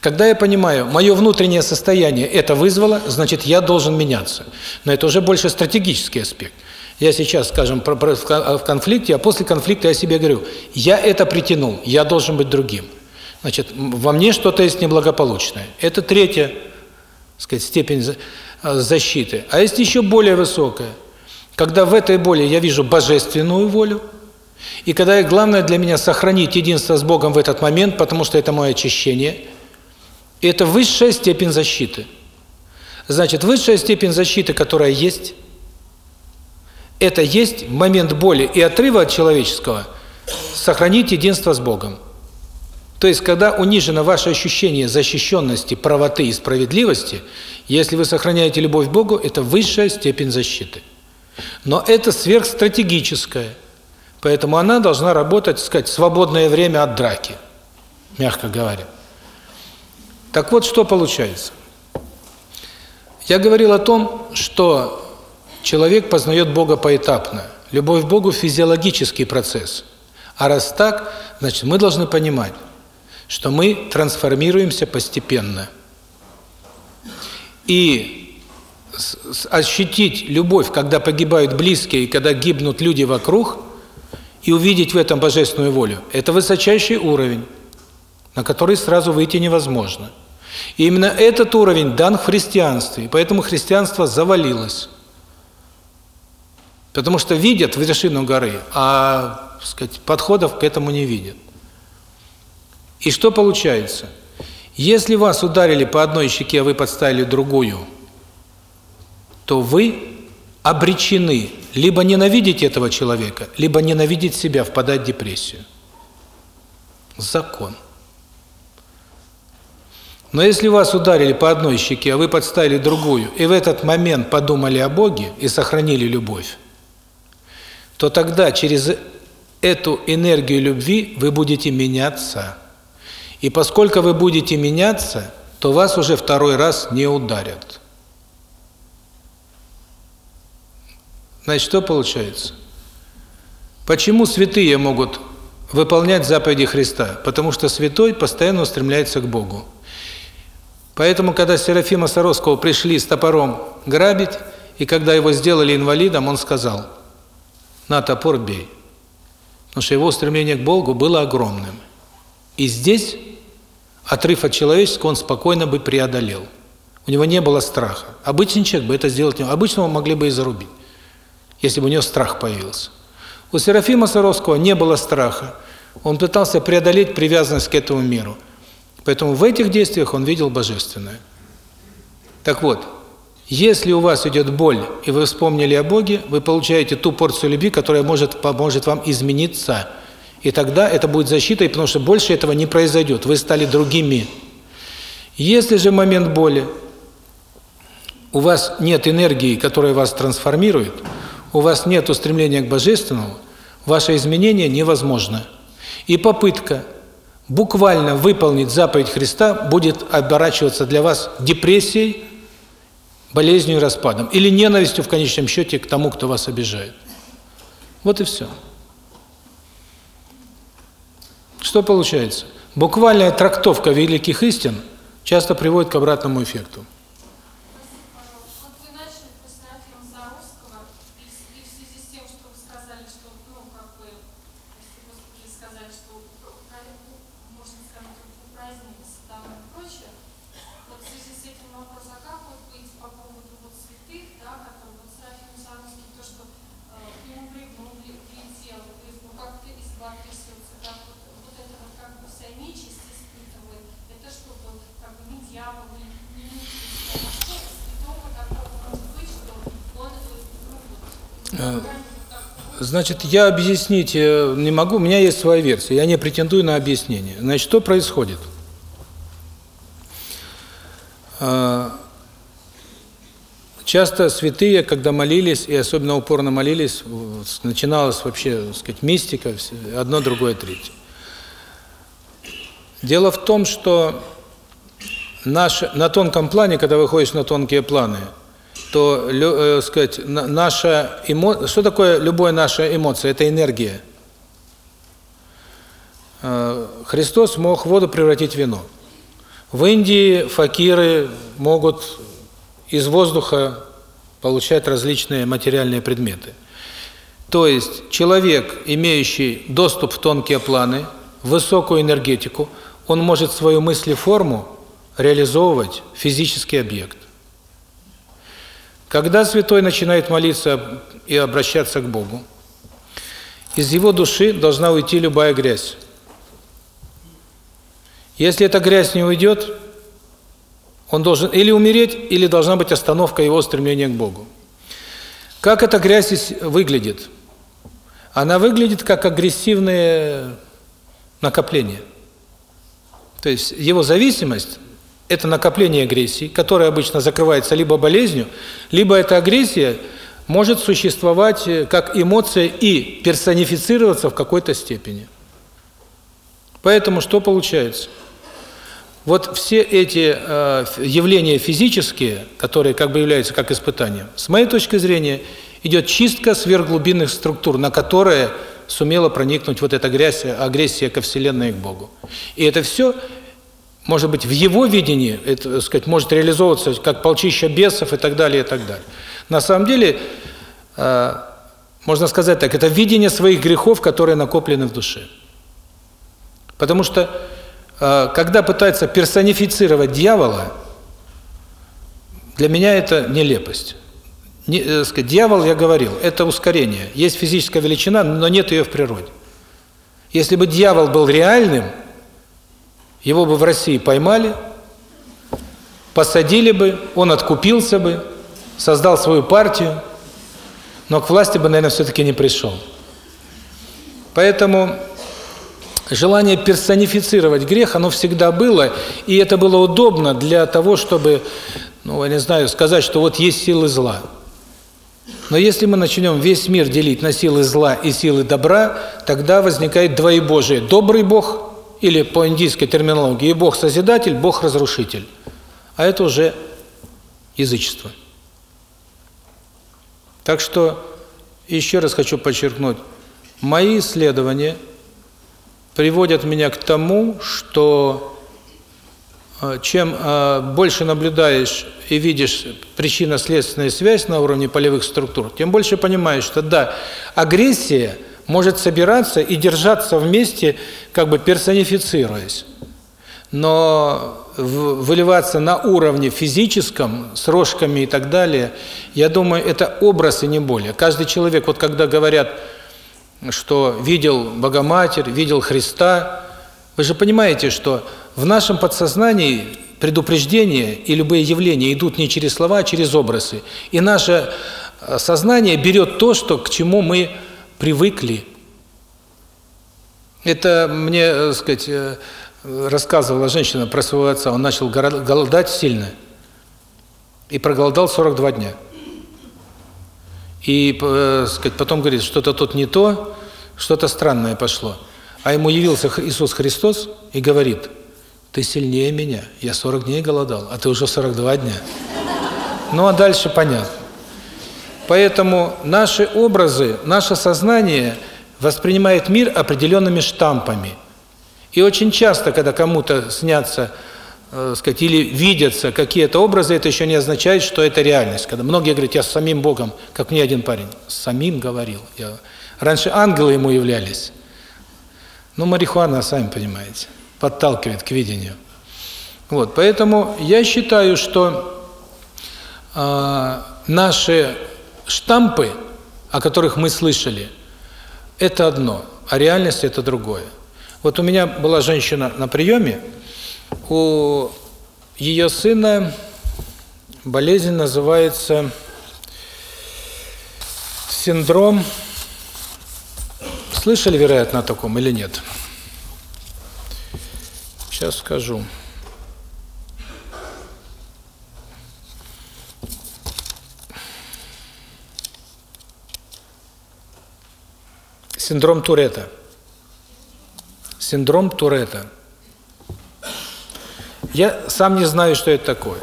Когда я понимаю, мое внутреннее состояние это вызвало, значит, я должен меняться. Но это уже больше стратегический аспект. Я сейчас, скажем, в конфликте, а после конфликта я себе говорю, я это притянул, я должен быть другим. Значит, во мне что-то есть неблагополучное. Это третья, сказать, степень защиты. А есть еще более высокая. Когда в этой боли я вижу божественную волю, и когда главное для меня сохранить единство с Богом в этот момент, потому что это мое очищение, это высшая степень защиты. Значит, высшая степень защиты, которая есть, это есть момент боли и отрыва от человеческого, сохранить единство с Богом. То есть, когда унижено ваше ощущение защищенности, правоты и справедливости, если вы сохраняете любовь к Богу, это высшая степень защиты. Но это сверхстратегическая. Поэтому она должна работать, так сказать, свободное время от драки, мягко говоря. Так вот, что получается? Я говорил о том, что человек познает Бога поэтапно. Любовь к Богу – физиологический процесс. А раз так, значит, мы должны понимать, что мы трансформируемся постепенно. И ощутить любовь, когда погибают близкие, и когда гибнут люди вокруг – и увидеть в этом божественную волю, это высочайший уровень, на который сразу выйти невозможно. И именно этот уровень дан в христианстве, и поэтому христианство завалилось. Потому что видят вершину горы, а сказать, подходов к этому не видят. И что получается? Если вас ударили по одной щеке, а вы подставили другую, то вы обречены либо ненавидеть этого человека, либо ненавидеть себя, впадать в депрессию. Закон. Но если вас ударили по одной щеке, а вы подставили другую, и в этот момент подумали о Боге и сохранили любовь, то тогда через эту энергию любви вы будете меняться. И поскольку вы будете меняться, то вас уже второй раз не ударят. Значит, что получается? Почему святые могут выполнять заповеди Христа? Потому что святой постоянно устремляется к Богу. Поэтому, когда Серафима Саровского пришли с топором грабить, и когда его сделали инвалидом, он сказал, на топор бей. Потому что его устремление к Богу было огромным. И здесь отрыв от человеческого он спокойно бы преодолел. У него не было страха. Обычный человек бы это сделать не мог. Обычного могли бы и зарубить если бы у него страх появился. У Серафима Саровского не было страха. Он пытался преодолеть привязанность к этому миру. Поэтому в этих действиях он видел божественное. Так вот, если у вас идет боль, и вы вспомнили о Боге, вы получаете ту порцию любви, которая может поможет вам измениться. И тогда это будет защитой, потому что больше этого не произойдет. Вы стали другими. Если же момент боли, у вас нет энергии, которая вас трансформирует, у вас нет устремления к Божественному, ваше изменение невозможно. И попытка буквально выполнить заповедь Христа будет оборачиваться для вас депрессией, болезнью и распадом. Или ненавистью в конечном счете к тому, кто вас обижает. Вот и все. Что получается? Буквальная трактовка великих истин часто приводит к обратному эффекту. Вот вы начали вопрос, а как вот быть по поводу вот святых, да, которые вот Серафим Саровский, то, что э, к нему прыгнули, влетел, то есть, ну как ты из два трясется, как вот, вот это вот как бы вся нечисть испытывает, это чтобы как бы не дьявол, не, не нечисть, а что святого такого может быть, что он, э, ну вот, Э, вот так Значит, я объяснить э, не могу, у меня есть своя версия, я не претендую на объяснение. Значит, что происходит? А, Часто святые, когда молились, и особенно упорно молились, начиналась вообще, так сказать, мистика, одно, другое, третье. Дело в том, что наше, на тонком плане, когда выходишь на тонкие планы, то, лю- э, сказать, на- наша эмо... что такое любая наша эмоция? Это энергия. Э, Христос мог воду превратить в вино. В Индии факиры могут из воздуха получать различные материальные предметы. То есть человек, имеющий доступ в тонкие планы, высокую энергетику, он может свою мыслеформу реализовывать в физический объект. Когда святой начинает молиться и обращаться к Богу, из его души должна уйти любая грязь. Если эта грязь не уйдет, он должен или умереть, или должна быть остановка его стремления к Богу. Как эта грязь выглядит? Она выглядит как агрессивные накопления. То есть его зависимость – это накопление агрессии, которая обычно закрывается либо болезнью, либо эта агрессия может существовать э, как эмоция и персонифицироваться в какой-то степени. Поэтому что получается? Вот все эти э, явления физические, которые как бы являются как испытанием, с моей точки зрения, идет чистка сверхглубинных структур, на которые сумела проникнуть вот эта грязь, агрессия ко Вселенной и к Богу. И это все, может быть, в его видении, это, так сказать, может реализовываться как полчища бесов и так далее, и так далее. На самом деле, э, можно сказать так, это видение своих грехов, которые накоплены в душе. Потому что э, когда пытаются персонифицировать дьявола, для меня это нелепость. Не, э, сказать, дьявол, я говорил, это ускорение. Есть физическая величина, но нет ее в природе. Если бы дьявол был реальным, его бы в России поймали, посадили бы, он откупился бы, создал свою партию, но к власти бы, наверное, все-таки не пришел. Поэтому желание персонифицировать грех, оно всегда было, и это было удобно для того, чтобы, ну, я не знаю, сказать, что вот есть силы зла. Но если мы начнем весь мир делить на силы зла и силы добра, тогда возникает двоебожие. Добрый Бог, или по индийской терминологии, Бог-созидатель, Бог-разрушитель. А это уже язычество. Так что, еще раз хочу подчеркнуть, мои исследования приводят меня к тому, что э, чем э, больше наблюдаешь и видишь причинно-следственную связь на уровне полевых структур, тем больше понимаешь, что да, агрессия может собираться и держаться вместе, как бы персонифицируясь. Но выливаться на уровне физическом, с рожками и так далее, я думаю, это образ и не более. Каждый человек, вот когда говорят, что видел Богоматерь, видел Христа, вы же понимаете, что в нашем подсознании предупреждения и любые явления идут не через слова, а через образы. И наше э, сознание берет то, что к чему мы привыкли. Это мне, э, сказать, э, рассказывала женщина про своего отца. Он начал голодать сильно и проголодал 42 дня. И, э, сказать, потом говорит, что-то тут не то, что-то странное пошло. А ему явился Иисус Христос и говорит, ты сильнее меня, я 40 дней голодал, а ты уже 42 дня. Ну, а дальше понятно. Поэтому наши образы, наше сознание воспринимает мир определенными штампами. И очень часто, когда кому-то снятся, э, сказать, или видятся какие-то образы, это еще не означает, что это реальность. Когда многие говорят, я с самим Богом, как мне один парень, с самим говорил. Я... Раньше ангелы ему являлись. Ну, марихуана, сами понимаете, подталкивает к видению. Вот, поэтому я считаю, что э, наши штампы, о которых мы слышали, это одно, а реальность это другое. Вот у меня была женщина на приеме, у ее сына болезнь называется синдром, слышали, вероятно, о таком или нет? Сейчас скажу. Синдром Туретта. Синдром Туретта. Я сам не знаю, что это такое.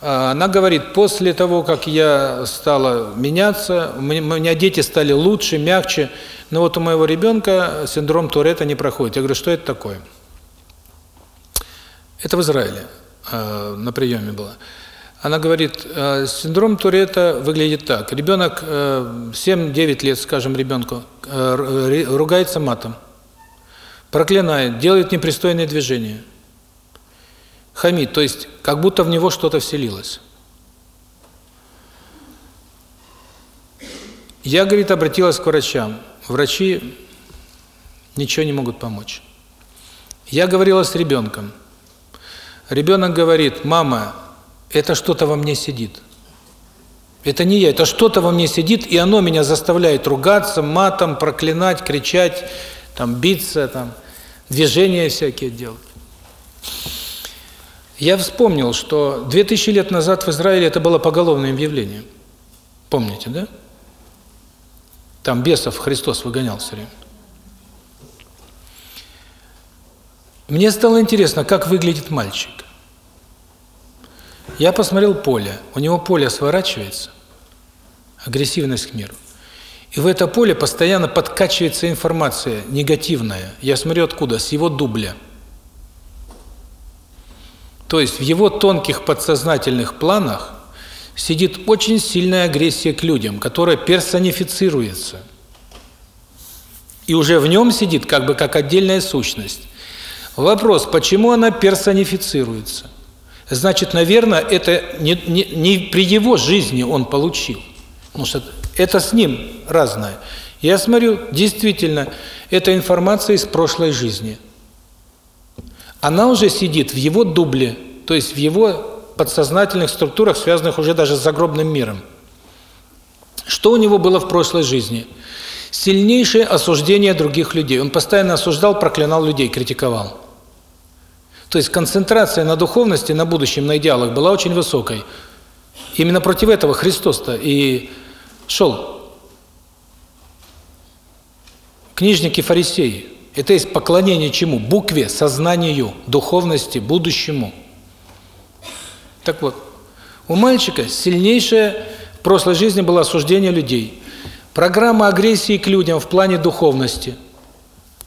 А, она говорит, после того, как я стала меняться, у меня дети стали лучше, мягче, но вот у моего ребенка синдром Туретта не проходит. Я говорю, что это такое? Это в Израиле а, на приеме было. Она говорит, «А, синдром Туретта выглядит так. Ребенок 7-9 лет, скажем, ребенку, ругается матом, проклинает, делает непристойные движения – хамит, то есть как будто в него что-то вселилось. Я, говорит, обратилась к врачам. Врачи ничего не могут помочь. Я говорила с ребенком. Ребенок говорит, мама, это что-то во мне сидит. Это не я, это что-то во мне сидит, и оно меня заставляет ругаться, матом, проклинать, кричать, там, биться, там, движения всякие делать. Я вспомнил, что 2000 лет назад в Израиле это было поголовным явлением. Помните, да? Там бесов Христос выгонял все время. Мне стало интересно, как выглядит мальчик. Я посмотрел поле. У него поле сворачивается, агрессивность к миру. И в это поле постоянно подкачивается информация негативная. Я смотрю откуда? С его дубля. То есть в его тонких подсознательных планах сидит очень сильная агрессия к людям, которая персонифицируется. И уже в нем сидит как бы как отдельная сущность. Вопрос, почему она персонифицируется? Значит, наверное, это не, не, не при его жизни он получил. Потому что это с ним разное. Я смотрю, действительно, это информация из прошлой жизни – она уже сидит в его дубле, то есть в его подсознательных структурах, связанных уже даже с загробным миром. Что у него было в прошлой жизни? Сильнейшее осуждение других людей. Он постоянно осуждал, проклинал людей, критиковал. То есть концентрация на духовности, на будущем, на идеалах была очень высокой. Именно против этого Христос-то и шел. Книжники фарисеи. Это есть поклонение чему? Букве, сознанию, духовности, будущему. Так вот, у мальчика сильнейшее в прошлой жизни было осуждение людей. Программа агрессии к людям в плане духовности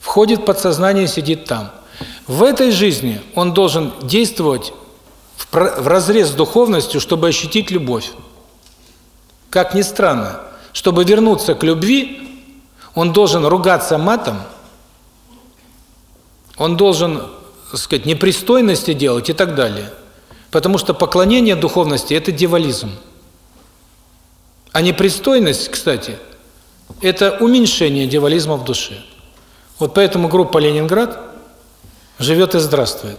входит подсознание, сидит там. В этой жизни он должен действовать в, в разрез с духовностью, чтобы ощутить любовь. Как ни странно, чтобы вернуться к любви, он должен ругаться матом, он должен, так сказать, непристойности делать и так далее. Потому что поклонение духовности – это дьяволизм. А непристойность, кстати, это уменьшение дьяволизма в душе. Вот поэтому группа «Ленинград» живет и здравствует.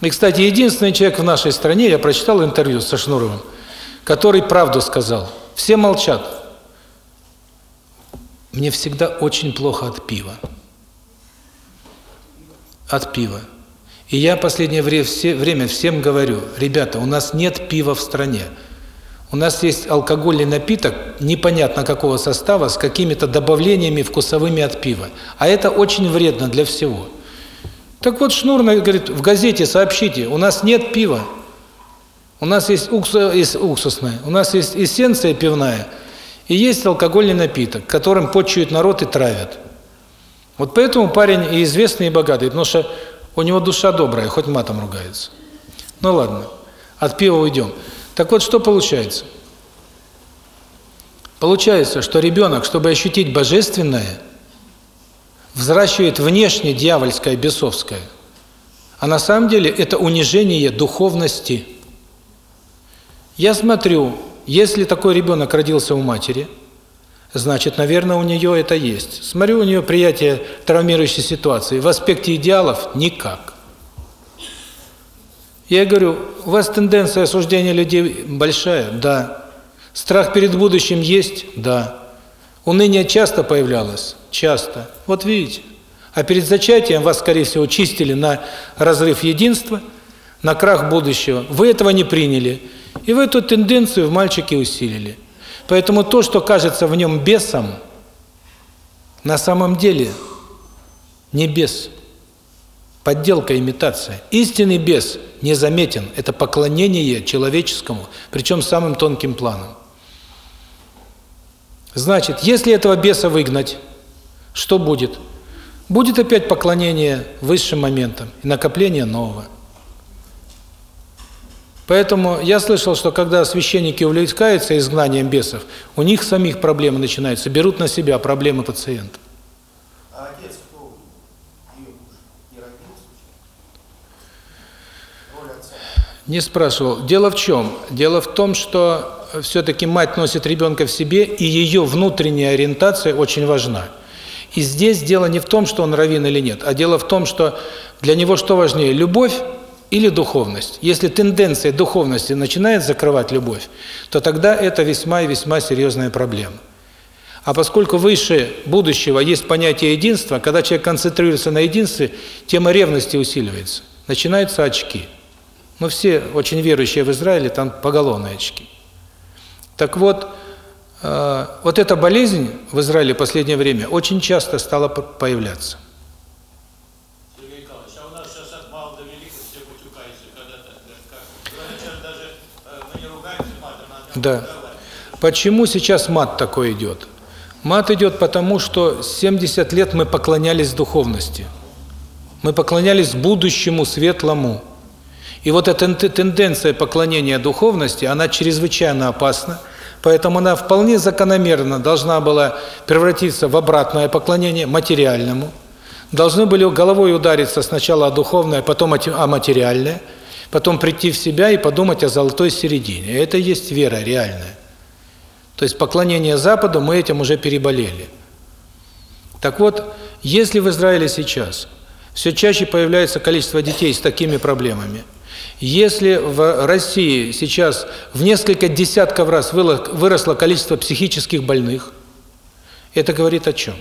И, кстати, единственный человек в нашей стране, я прочитал интервью со Шнуровым, который правду сказал. Все молчат. Мне всегда очень плохо от пива от пива. И я последнее время всем говорю, ребята, у нас нет пива в стране. У нас есть алкогольный напиток, непонятно какого состава, с какими-то добавлениями вкусовыми от пива. А это очень вредно для всего. Так вот, Шнур говорит, в газете сообщите, у нас нет пива. У нас есть, уксус, есть уксусное, у нас есть эссенция пивная, и есть алкогольный напиток, которым почуют народ и травят. Вот поэтому парень и известный, и богатый, потому что у него душа добрая, хоть матом ругается. Ну ладно, от пива уйдем. Так вот, что получается? Получается, что ребенок, чтобы ощутить божественное, взращивает внешне дьявольское, бесовское, А на самом деле это унижение духовности. Я смотрю, если такой ребенок родился у матери, значит, наверное, у нее это есть. Смотрю, у нее приятие травмирующей ситуации. В аспекте идеалов – никак. Я говорю, у вас тенденция осуждения людей большая? Да. Страх перед будущим есть? Да. Уныние часто появлялось? Часто. Вот видите. А перед зачатием вас, скорее всего, чистили на разрыв единства, на крах будущего. Вы этого не приняли. И вы эту тенденцию в мальчике усилили. Поэтому то, что кажется в нем бесом, на самом деле не бес. Подделка, имитация. Истинный бес незаметен. Это поклонение человеческому, причем самым тонким планом. Значит, если этого беса выгнать, что будет? Будет опять поклонение высшим моментам и накопление нового. Поэтому я слышал, что когда священники увлекаются изгнанием бесов, у них самих проблемы начинаются, берут на себя проблемы пациента. А отец кто? Не спрашивал. Дело в чем? Дело в том, что все-таки мать носит ребенка в себе, и ее внутренняя ориентация очень важна. И здесь дело не в том, что он раввин или нет, а дело в том, что для него что важнее, любовь или духовность. Если тенденция духовности начинает закрывать любовь, то тогда это весьма и весьма серьезная проблема. А поскольку выше будущего есть понятие единства, когда человек концентрируется на единстве, тема ревности усиливается. Начинаются очки. Ну, все очень верующие в Израиле, там поголовные очки. Так вот, э, вот эта болезнь в Израиле в последнее время очень часто стала появляться. А э, матом, надо Да. Почему сейчас мат такой идет? Мат идет потому, что 70 лет мы поклонялись духовности. Мы поклонялись будущему светлому. И вот эта тен- тенденция поклонения духовности, она чрезвычайно опасна, поэтому она вполне закономерно должна была превратиться в обратное поклонение материальному. Должны были головой удариться сначала о духовное, потом о материальное, потом прийти в себя и подумать о золотой середине. Это и есть вера реальная. То есть поклонение Западу мы этим уже переболели. Так вот, если в Израиле сейчас все чаще появляется количество детей с такими проблемами, если в России сейчас в несколько десятков раз выросло количество психических больных, это говорит о чем?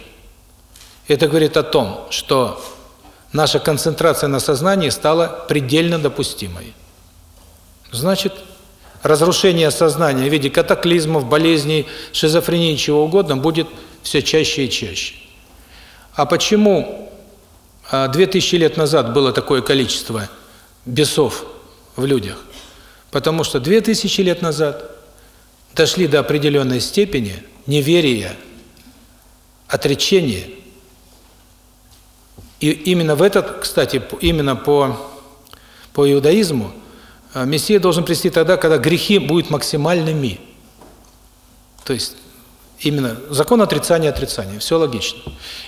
Это говорит о том, что наша концентрация на сознании стала предельно допустимой. Значит, разрушение сознания в виде катаклизмов, болезней, шизофрении, чего угодно будет все чаще и чаще. А почему а, 2000 лет назад было такое количество бесов в людях? Потому что 2000 лет назад дошли до определенной степени неверия, отречения. И именно в этот, кстати, именно по, по иудаизму, а, Мессия должен прийти тогда, когда грехи будут максимальными. То есть именно закон отрицания отрицания, все логично.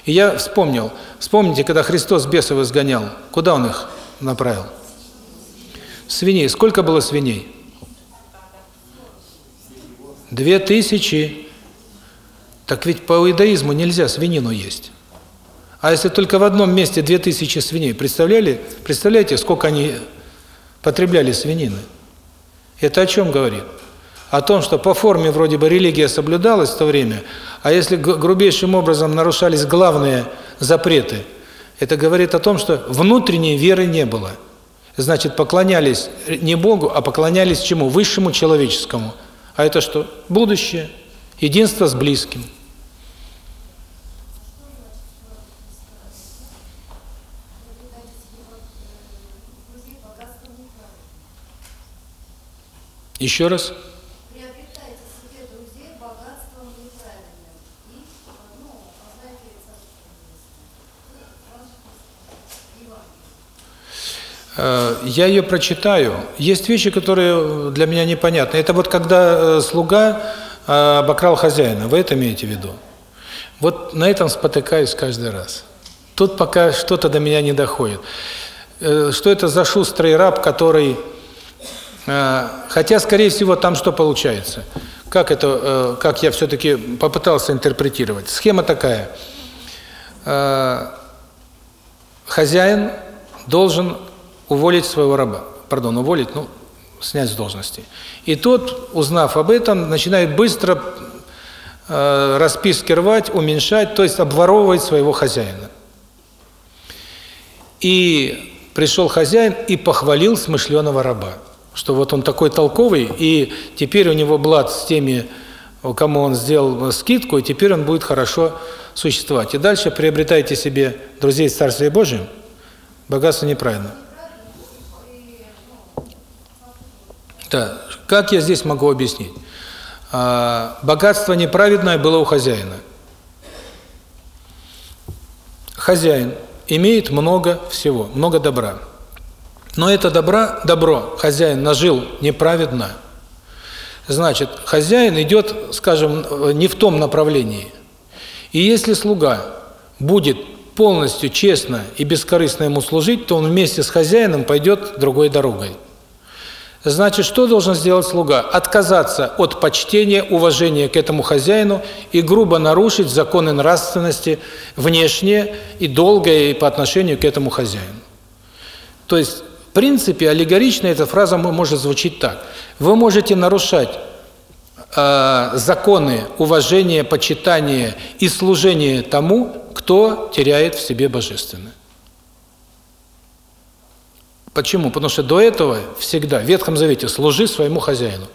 И я вспомнил, вспомните, когда Христос бесов изгонял, куда Он их направил? Свиней. Сколько было свиней? Две тысячи. Так ведь по иудаизму нельзя свинину есть. А если только в одном месте две тысячи свиней, представляли? Представляете, сколько они потребляли свинины? Это о чем говорит? О том, что по форме вроде бы религия соблюдалась в то время, а если грубейшим образом нарушались главные запреты, это говорит о том, что внутренней веры не было. Значит, поклонялись не Богу, а поклонялись чему? Высшему человеческому. А это что? Будущее, единство с близким. Еще раз. приобретайте себе друзей богатством неправильным и, ну, познайте Царство Небесное. Э, Я ее прочитаю. Есть вещи, которые для меня непонятны. Это вот когда э, слуга э, обокрал хозяина. Вы это имеете в виду? Вот на этом спотыкаюсь каждый раз. Тут пока что-то до меня не доходит. э, что это за шустрый раб, который... э, Хотя, скорее всего, там что получается? Как это, э, как я все-таки попытался интерпретировать? Схема такая. Э, Хозяин должен уволить своего раба. Пардон, уволить, ну, снять с должности. И тот, узнав об этом, начинает быстро э, расписки рвать, уменьшать, то есть обворовывать своего хозяина. И пришел хозяин и похвалил смышленого раба, что вот он такой толковый, и теперь у него блат с теми, кому он сделал скидку, и теперь он будет хорошо существовать. И дальше приобретайте себе друзей в Царстве Божьем, богатство неправильно. Да, как я здесь могу объяснить? А, богатство неправедное было у хозяина. Хозяин имеет много всего, много добра. Но это добра, добро хозяин нажил неправедно. Значит, хозяин идет, скажем, не в том направлении. И если слуга будет полностью честно и бескорыстно ему служить, то он вместе с хозяином пойдет другой дорогой. Значит, что должен сделать слуга? Отказаться от почтения, уважения к этому хозяину и грубо нарушить законы нравственности внешние и долгое по отношению к этому хозяину. То есть, в принципе, аллегорично эта фраза может звучить так. Вы можете нарушать э, законы уважения, почитания и служения тому, кто теряет в себе божественное. Почему? Потому что до этого всегда, в Ветхом Завете, служи своему хозяину.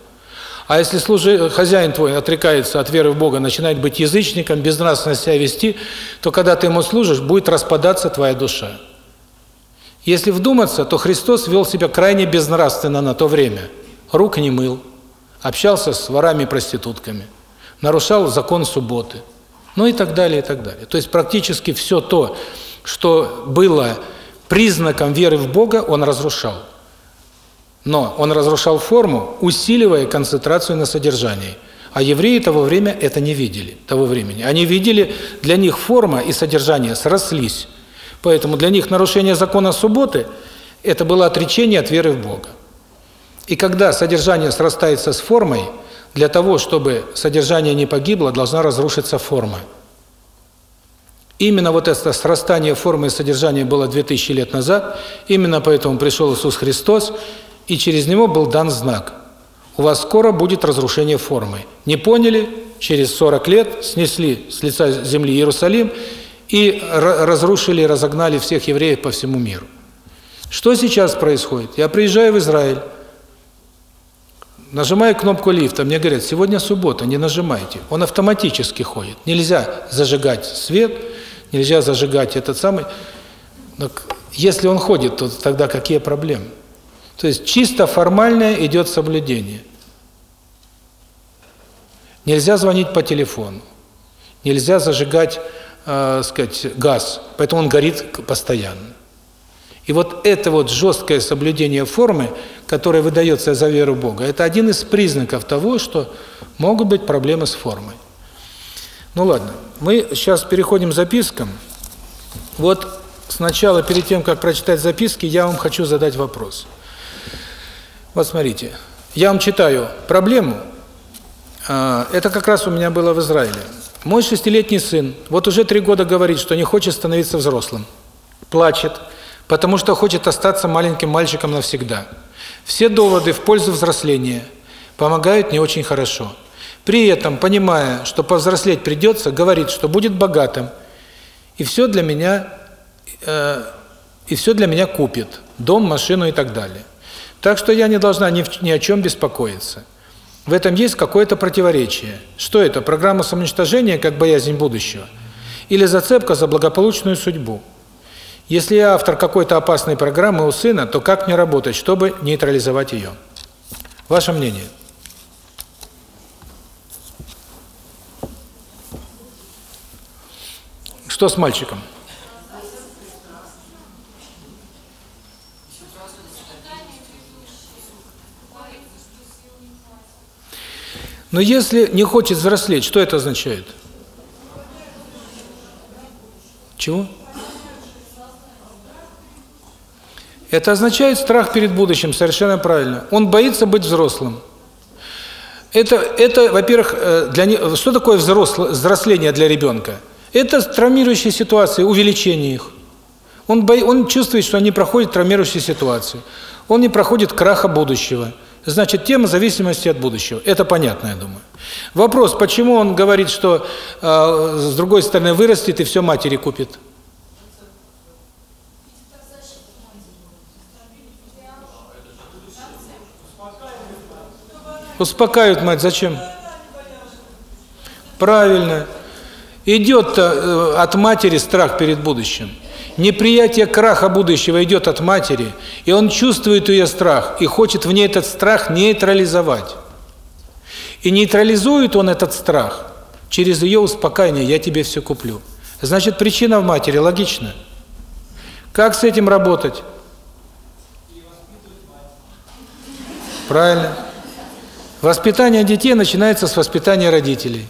А если служи, хозяин твой отрекается от веры в Бога, начинает быть язычником, безнравственно себя вести, то когда ты ему служишь, будет распадаться твоя душа. Если вдуматься, то Христос вел себя крайне безнравственно на то время. Рук не мыл, общался с ворами и проститутками, нарушал закон субботы, ну и так далее, и так далее. То есть практически все то, что было признаком веры в Бога он разрушал. Но он разрушал форму, усиливая концентрацию на содержании. А евреи того время это не видели, того времени. Они видели, для них форма и содержание срослись. Поэтому для них нарушение закона субботы – это было отречение от веры в Бога. И когда содержание срастается с формой, для того, чтобы содержание не погибло, должна разрушиться форма. Именно вот это срастание формы и содержания было 2000 лет назад, именно поэтому пришел Иисус Христос, и через Него был дан знак. У вас скоро будет разрушение формы. Не поняли? Через 40 лет снесли с лица земли Иерусалим и разрушили, разогнали всех евреев по всему миру. Что сейчас происходит? Я приезжаю в Израиль, нажимаю кнопку лифта, мне говорят, сегодня суббота, не нажимайте. Он автоматически ходит. Нельзя зажигать свет, нельзя зажигать этот самый. Но если он ходит, то тогда какие проблемы? То есть чисто формальное идет соблюдение. Нельзя звонить по телефону. Нельзя зажигать, э, сказать, газ, поэтому он горит постоянно. И вот это вот жесткое соблюдение формы, которое выдается за веру Бога, это один из признаков того, что могут быть проблемы с формой. Ну ладно, мы сейчас переходим к запискам. Вот сначала, перед тем, как прочитать записки, я вам хочу задать вопрос. Вот смотрите, я вам читаю проблему, а, это как раз у меня было в Израиле. Мой шестилетний сын вот уже три года говорит, что не хочет становиться взрослым. Плачет, потому что хочет остаться маленьким мальчиком навсегда. Все доводы в пользу взросления помогают не очень хорошо. При этом, понимая, что повзрослеть придется, говорит, что будет богатым, и все для меня э, и все для меня купит, дом, машину и так далее. Так что я не должна ни, в, ни о чем беспокоиться. В этом есть какое-то противоречие. Что это? Программа самоуничтожения, как боязнь будущего? Или зацепка за благополучную судьбу? Если я автор какой-то опасной программы у сына, то как мне работать, чтобы нейтрализовать ее? Ваше мнение? Что с мальчиком? Но если не хочет взрослеть, что это означает? Чего? Это означает страх перед будущим, совершенно правильно. Он боится быть взрослым. Это, это во-первых, э, для не- что такое взросло- взросление для ребенка? Это травмирующие ситуации, увеличение их. Он, бо... он чувствует, что он не проходит травмирующие ситуации. Он не проходит краха будущего. Значит, тема зависимости от будущего. Это понятно, я думаю. Вопрос, почему он говорит, что э, с другой стороны вырастет и все матери купит? Успокаивают мать, зачем? Правильно. Идет э, от матери страх перед будущим. Неприятие краха будущего идет от матери, и он чувствует ее страх и хочет в ней этот страх нейтрализовать. И нейтрализует он этот страх через ее успокаивание «я тебе все куплю». Значит, причина в матери, логично. Как с этим работать? Правильно. Воспитание детей начинается с воспитания родителей.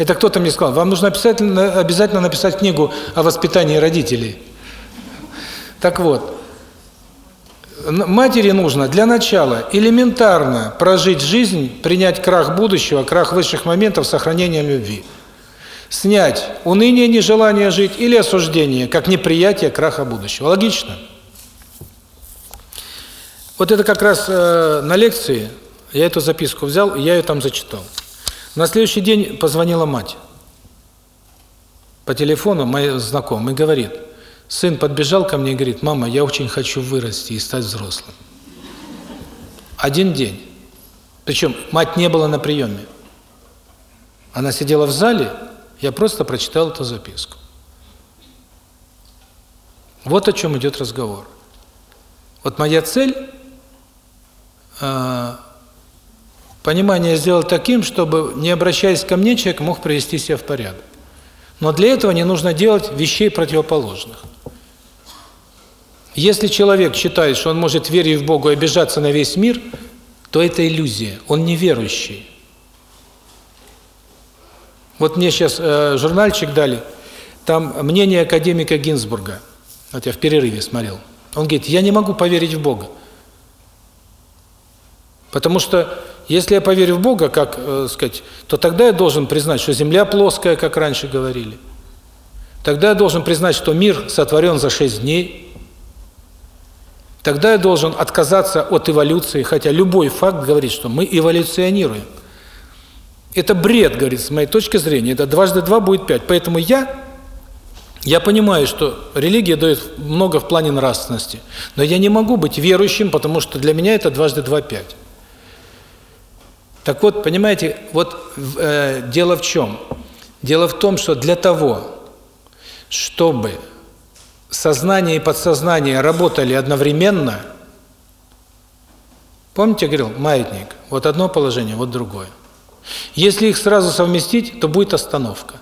Это кто-то мне сказал, вам нужно обязательно, обязательно написать книгу о воспитании родителей. Так вот, матери нужно для начала элементарно прожить жизнь, принять крах будущего, крах высших моментов с сохранением любви. Снять уныние, нежелание жить или осуждение, как неприятие краха будущего. Логично? Вот это как раз э, на лекции, я эту записку взял, и я ее там зачитал. На следующий день позвонила мать по телефону, мой знакомый, говорит, сын подбежал ко мне и говорит, мама, я очень хочу вырасти и стать взрослым. Один день. Причем мать не была на приеме. Она сидела в зале, я просто прочитал эту записку. Вот о чем идет разговор. Вот моя цель э, понимание сделать таким, чтобы, не обращаясь ко мне, человек мог привести себя в порядок. Но для этого не нужно делать вещей противоположных. Если человек считает, что он может, верить в Бога, обижаться на весь мир, то это иллюзия, он неверующий. Вот мне сейчас э, журнальчик дали, там мнение академика Гинзбурга, вот я в перерыве смотрел. Он говорит, я не могу поверить в Бога. Потому что если я поверю в Бога, как э, сказать, то тогда я должен признать, что Земля плоская, как раньше говорили. Тогда я должен признать, что мир сотворен за шесть дней. Тогда я должен отказаться от эволюции, хотя любой факт говорит, что мы эволюционируем. Это бред, говорит, с моей точки зрения. Это дважды два будет пять. Поэтому я, я понимаю, что религия дает много в плане нравственности. Но я не могу быть верующим, потому что для меня это дважды два пять. Так вот, понимаете, вот э, дело в чем? Дело в том, что для того, чтобы сознание и подсознание работали одновременно, помните, я говорил, маятник, вот одно положение, вот другое. Если их сразу совместить, то будет остановка.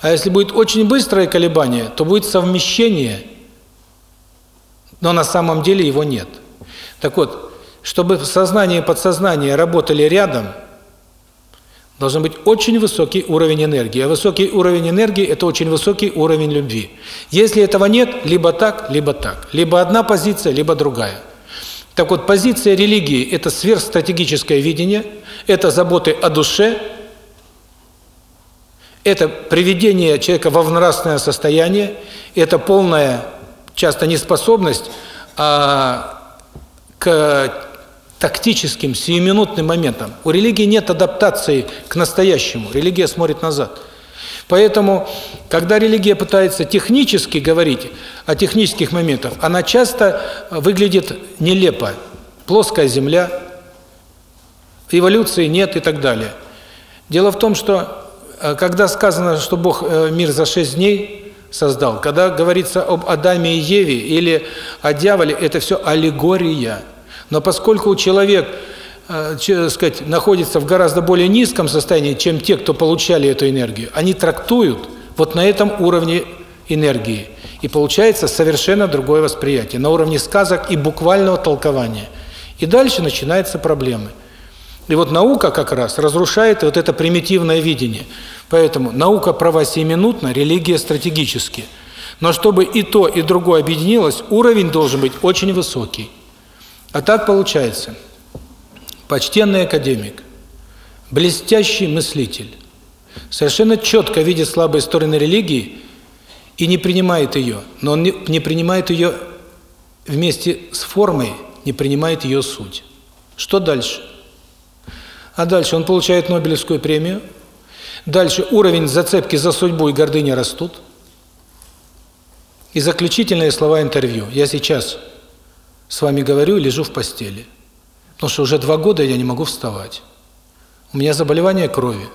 А если будет очень быстрое колебание, то будет совмещение, но на самом деле его нет. Так вот, чтобы сознание и подсознание работали рядом, должен быть очень высокий уровень энергии. А высокий уровень энергии – это очень высокий уровень любви. Если этого нет, либо так, либо так. Либо одна позиция, либо другая. Так вот, позиция религии – это сверхстратегическое видение, это заботы о душе, это приведение человека во нравственное состояние, это полная, часто неспособность а, к тактическим, сиюминутным моментам. У религии нет адаптации к настоящему, религия смотрит назад. Поэтому, когда религия пытается технически говорить о технических моментах, она часто выглядит нелепо. Плоская земля, эволюции нет и так далее. Дело в том, что когда сказано, что Бог мир за шесть дней создал, когда говорится об Адаме и Еве или о дьяволе, это все аллегория. Но поскольку человек, э, сказать, находится в гораздо более низком состоянии, чем те, кто получали эту энергию, они трактуют вот на этом уровне энергии. И получается совершенно другое восприятие, на уровне сказок и буквального толкования. И дальше начинаются проблемы. И вот наука как раз разрушает вот это примитивное видение. Поэтому наука права сиюминутно, религия стратегически. Но чтобы и то, и другое объединилось, уровень должен быть очень высокий. А так получается. Почтенный академик, блестящий мыслитель, совершенно четко видит слабые стороны религии и не принимает ее. Но он не, принимает ее вместе с формой, не принимает ее суть. Что дальше? А дальше он получает Нобелевскую премию. Дальше уровень зацепки за судьбу и гордыня растут. И заключительные слова интервью. Я сейчас с вами говорю и лежу в постели. Потому что уже два года я не могу вставать. У меня заболевание крови.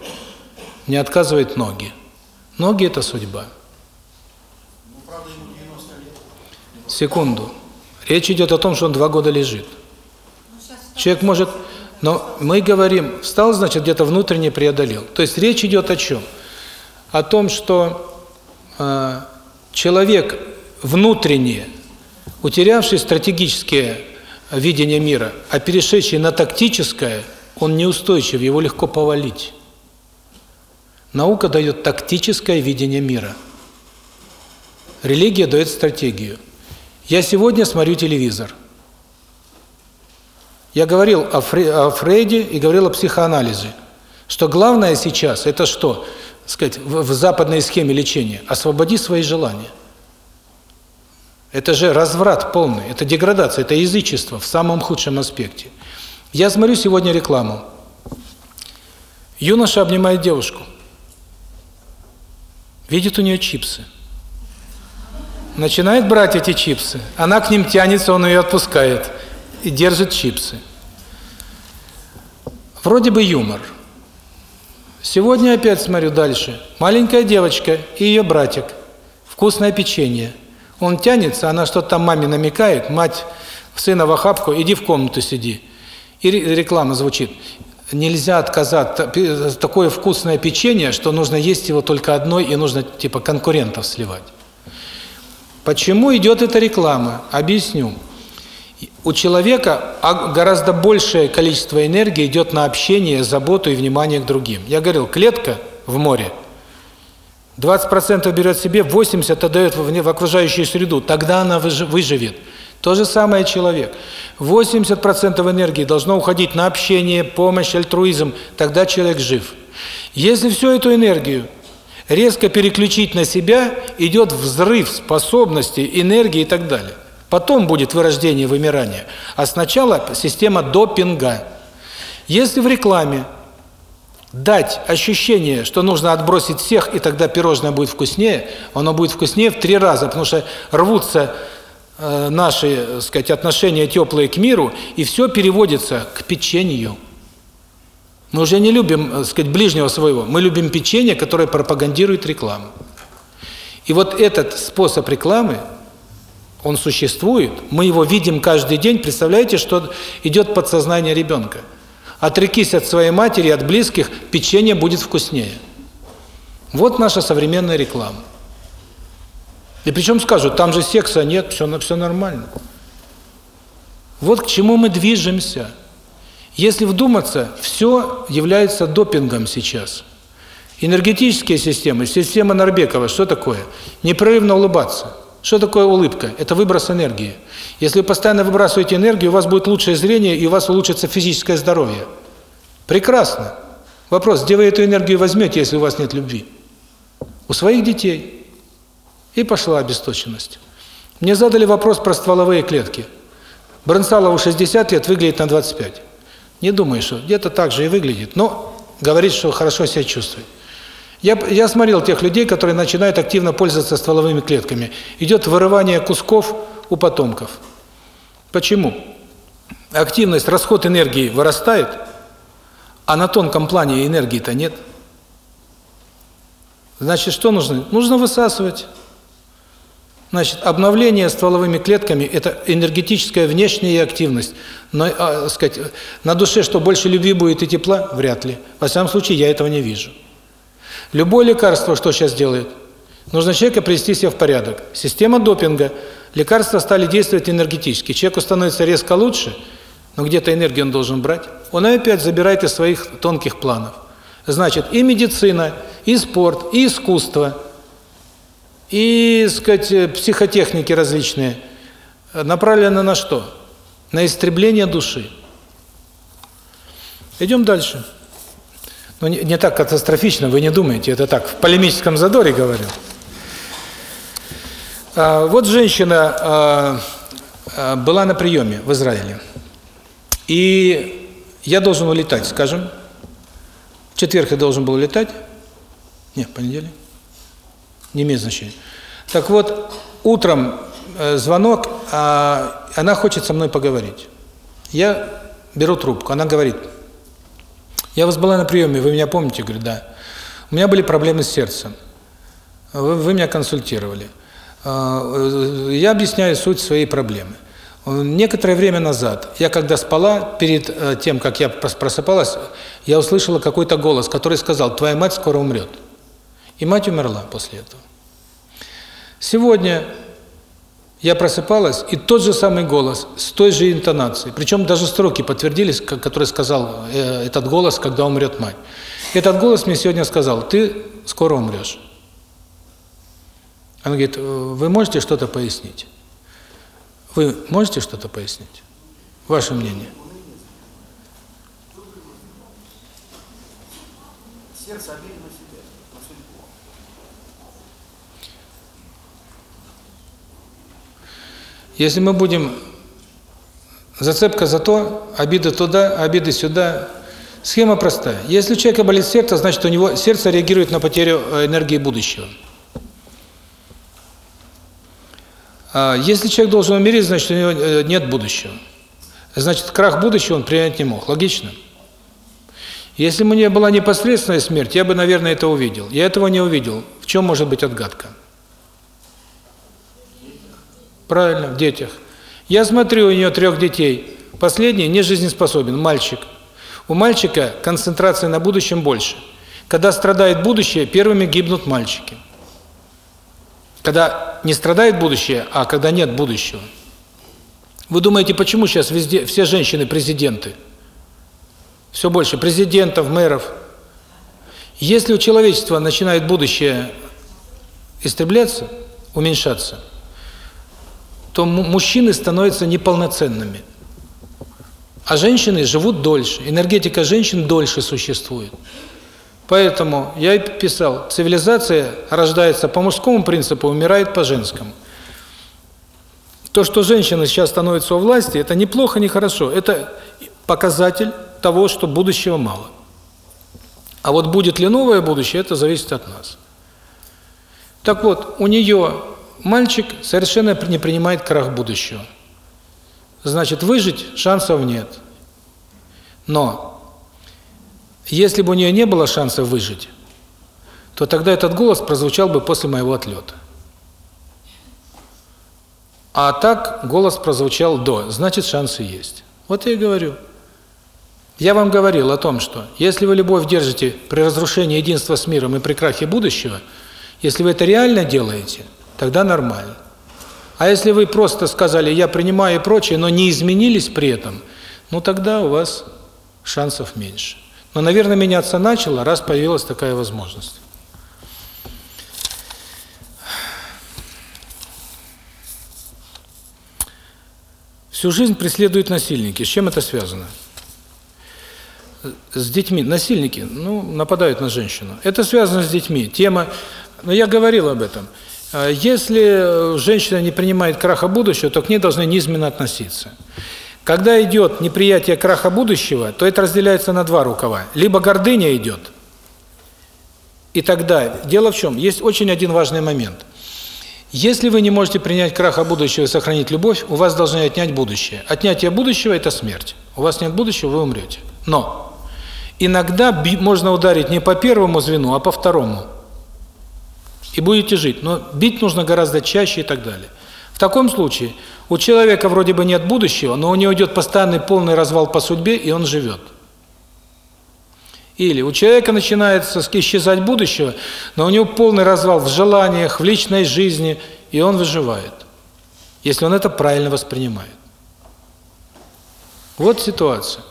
Мне отказывают ноги. Ноги – это судьба. Правда, ему 90 лет. Секунду. Речь идет о том, что он два года лежит. Человек может... Но мы говорим, встал, значит, где-то внутренне преодолел. То есть речь идет о чем? О том, что э, человек внутренне, утерявший стратегическое видение мира, а перешедший на тактическое, он неустойчив, его легко повалить. Наука дает тактическое видение мира. Религия дает стратегию. Я сегодня смотрю телевизор. Я говорил о, Фре о Фрейде и говорил о психоанализе. Что главное сейчас – это что? сказать, в, в западной схеме лечения. Освободи свои желания. Это же разврат полный, это деградация, это язычество в самом худшем аспекте. Я смотрю сегодня рекламу. Юноша обнимает девушку. Видит у нее чипсы. Начинает брать эти чипсы. Она к ним тянется, он ее отпускает. И держит чипсы. Вроде бы юмор. Сегодня опять смотрю дальше. Маленькая девочка и ее братик. Вкусное печенье. Он тянется, она что-то там маме намекает. Мать сына в охапку, иди в комнату сиди. И реклама звучит. Нельзя отказать. Такое вкусное печенье, что нужно есть его только одной, и нужно типа конкурентов сливать. Почему идет эта реклама? Объясню. У человека гораздо большее количество энергии идет на общение, заботу и внимание к другим. Я говорил, клетка в море 20% берет себе, 80% отдает в окружающую среду. Тогда она выживет. То же самое человек. 80% энергии должно уходить на общение, помощь, альтруизм. Тогда человек жив. Если всю эту энергию резко переключить на себя, идет взрыв способностей, энергии и так далее. Потом будет вырождение, вымирание. А сначала система допинга. Если в рекламе дать ощущение, что нужно отбросить всех, и тогда пирожное будет вкуснее, оно будет вкуснее в три раза, потому что рвутся э, наши, так сказать, отношения теплые к миру, и все переводится к печенью. Мы уже не любим, так сказать, ближнего своего, мы любим печенье, которое пропагандирует рекламу. И вот этот способ рекламы, он существует, мы его видим каждый день, представляете, что идет подсознание ребенка. Отрекись от своей матери, от близких, печенье будет вкуснее. Вот наша современная реклама. И причем скажут, там же секса нет, все, все нормально. Вот к чему мы движемся. Если вдуматься, все является допингом сейчас. Энергетические системы, система Нарбекова, что такое? Непрерывно улыбаться. Что такое улыбка? Это выброс энергии. Если вы постоянно выбрасываете энергию, у вас будет лучшее зрение, и у вас улучшится физическое здоровье. Прекрасно. Вопрос, где вы эту энергию возьмете, если у вас нет любви? У своих детей. И пошла обесточенность. Мне задали вопрос про стволовые клетки. Бронсалову 60 лет, выглядит на 25. Не думаю, что где-то так же и выглядит, но говорит, что хорошо себя чувствует. Я, я смотрел тех людей, которые начинают активно пользоваться стволовыми клетками. Идет вырывание кусков у потомков. Почему? Активность, расход энергии вырастает, а на тонком плане энергии-то нет. Значит, что нужно? Нужно высасывать. Значит, обновление стволовыми клетками – это энергетическая внешняя активность. Но, а, сказать, на душе что, больше любви будет и тепла? Вряд ли. Во всяком случае, я этого не вижу. Любое лекарство что сейчас делает? Нужно человека привести себя в порядок. Система допинга. Лекарства стали действовать энергетически. Человеку становится резко лучше, но где-то энергию он должен брать. Он опять забирает из своих тонких планов. Значит, и медицина, и спорт, и искусство и, сказать, психотехники различные направлены на что? На истребление души. Идем дальше. Ну, не, не так катастрофично, вы не думаете, это так, в полемическом задоре говорю. А, вот женщина а, а, была на приеме в Израиле. И я должен улетать, скажем. В четверг я должен был улетать. Нет, понедельник. Не имеет значения. Так вот, утром э, звонок, а она хочет со мной поговорить. Я беру трубку, она говорит, я вас была на приеме, вы меня помните? Говорю, да. У меня были проблемы с сердцем. Вы, вы меня консультировали. А, э, Я объясняю суть своей проблемы. Некоторое время назад, я когда спала, перед э, тем, как я прос- просыпалась, я услышала какой-то голос, который сказал, твоя мать скоро умрет. И мать умерла после этого. Сегодня я просыпалась, и тот же самый голос, с той же интонацией, причем даже строки подтвердились, которые сказал э, этот голос, когда умрет мать. Этот голос мне сегодня сказал, ты скоро умрешь. Она говорит, «Э, вы можете что-то пояснить? Вы можете что-то пояснить? Ваше мнение? Сердце обидно на себя, на судьбу. Если мы будем зацепка за то, обида туда, обиды сюда, схема простая. Если у человека болит сердце, значит у него сердце реагирует на потерю э, энергии будущего. А Если человек должен умереть, значит у него э, нет будущего. Значит, крах будущего он принять не мог. Логично? Если бы у меня была непосредственная смерть, я бы, наверное, это увидел. Я этого не увидел. В чем может быть отгадка? Правильно, в детях. Я смотрю, у нее трех детей. Последний не жизнеспособен, мальчик. У мальчика концентрация на будущем больше. Когда страдает будущее, первыми гибнут мальчики. Когда не страдает будущее, а когда нет будущего. Вы думаете, почему сейчас везде все женщины президенты? Все больше президентов, мэров. Если у человечества начинает будущее истребляться, уменьшаться, то му- мужчины становятся неполноценными. А женщины живут дольше. Энергетика женщин дольше существует. Поэтому я и писал, цивилизация рождается по мужскому принципу, умирает по женскому. То, что женщины сейчас становятся у власти, это неплохо, не хорошо. Это показатель того, что будущего мало. А вот будет ли новое будущее, это зависит от нас. Так вот, у нее мальчик совершенно не принимает крах будущего. Значит, выжить шансов нет. Но если бы у нее не было шансов выжить, то тогда этот голос прозвучал бы после моего отлета. А так голос прозвучал до, значит шансы есть. Вот я и говорю. Я вам говорил о том, что если вы любовь держите при разрушении единства с миром и при крахе будущего, если вы это реально делаете, тогда нормально. А если вы просто сказали «я принимаю» и прочее, но не изменились при этом, ну тогда у вас шансов меньше. Но, наверное, меняться начало, раз появилась такая возможность. Всю жизнь преследуют насильники. С чем это связано? С детьми. Насильники, ну, нападают на женщину. Это связано с детьми. Тема, но я говорил об этом. А Если женщина не принимает краха будущего, то к ней должны низменно относиться. Когда идет неприятие краха будущего, то это разделяется на два рукава. Либо гордыня идет, и тогда, дело в чем, есть очень один важный момент. Если вы не можете принять краха будущего и сохранить любовь, у вас должны отнять будущее. Отнятие будущего – это смерть. У вас нет будущего, вы умрете. Но иногда можно ударить не по первому звену, а по второму. И будете жить. Но бить нужно гораздо чаще и так далее. В таком случае у человека вроде бы нет будущего, но у него идет постоянный полный развал по судьбе, и он живет. Или у человека начинается исчезать будущего, но у него полный развал в желаниях, в личной жизни, и он выживает, если он это правильно воспринимает. Вот ситуация.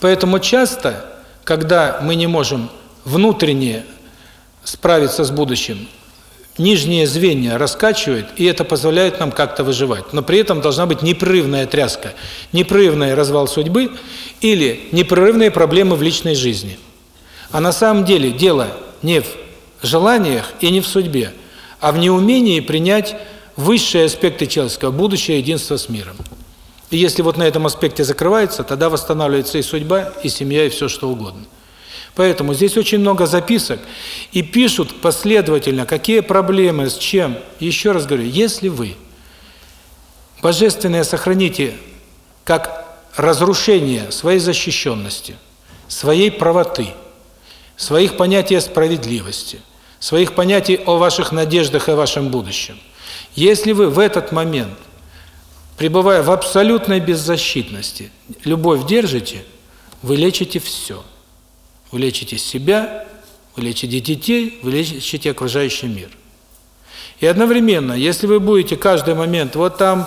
Поэтому часто, когда мы не можем внутренне справиться с будущим, нижние звенья раскачивает, и это позволяет нам как-то выживать. Но при этом должна быть непрерывная тряска, непрерывный развал судьбы или непрерывные проблемы в личной жизни. А на самом деле дело не в желаниях и не в судьбе, а в неумении принять высшие аспекты человеческого, будущее единство с миром. И если вот на этом аспекте закрывается, тогда восстанавливается и судьба, и семья, и все что угодно. Поэтому здесь очень много записок, и пишут последовательно, какие проблемы, с чем. Еще раз говорю, если вы божественное сохраните как разрушение своей защищенности, своей правоты, своих понятий о справедливости, своих понятий о ваших надеждах и вашем будущем. Если вы в этот момент, пребывая в абсолютной беззащитности, любовь держите, вы лечите все. Вы лечите себя, вы лечите детей, вы лечите окружающий мир. И одновременно, если вы будете каждый момент, вот там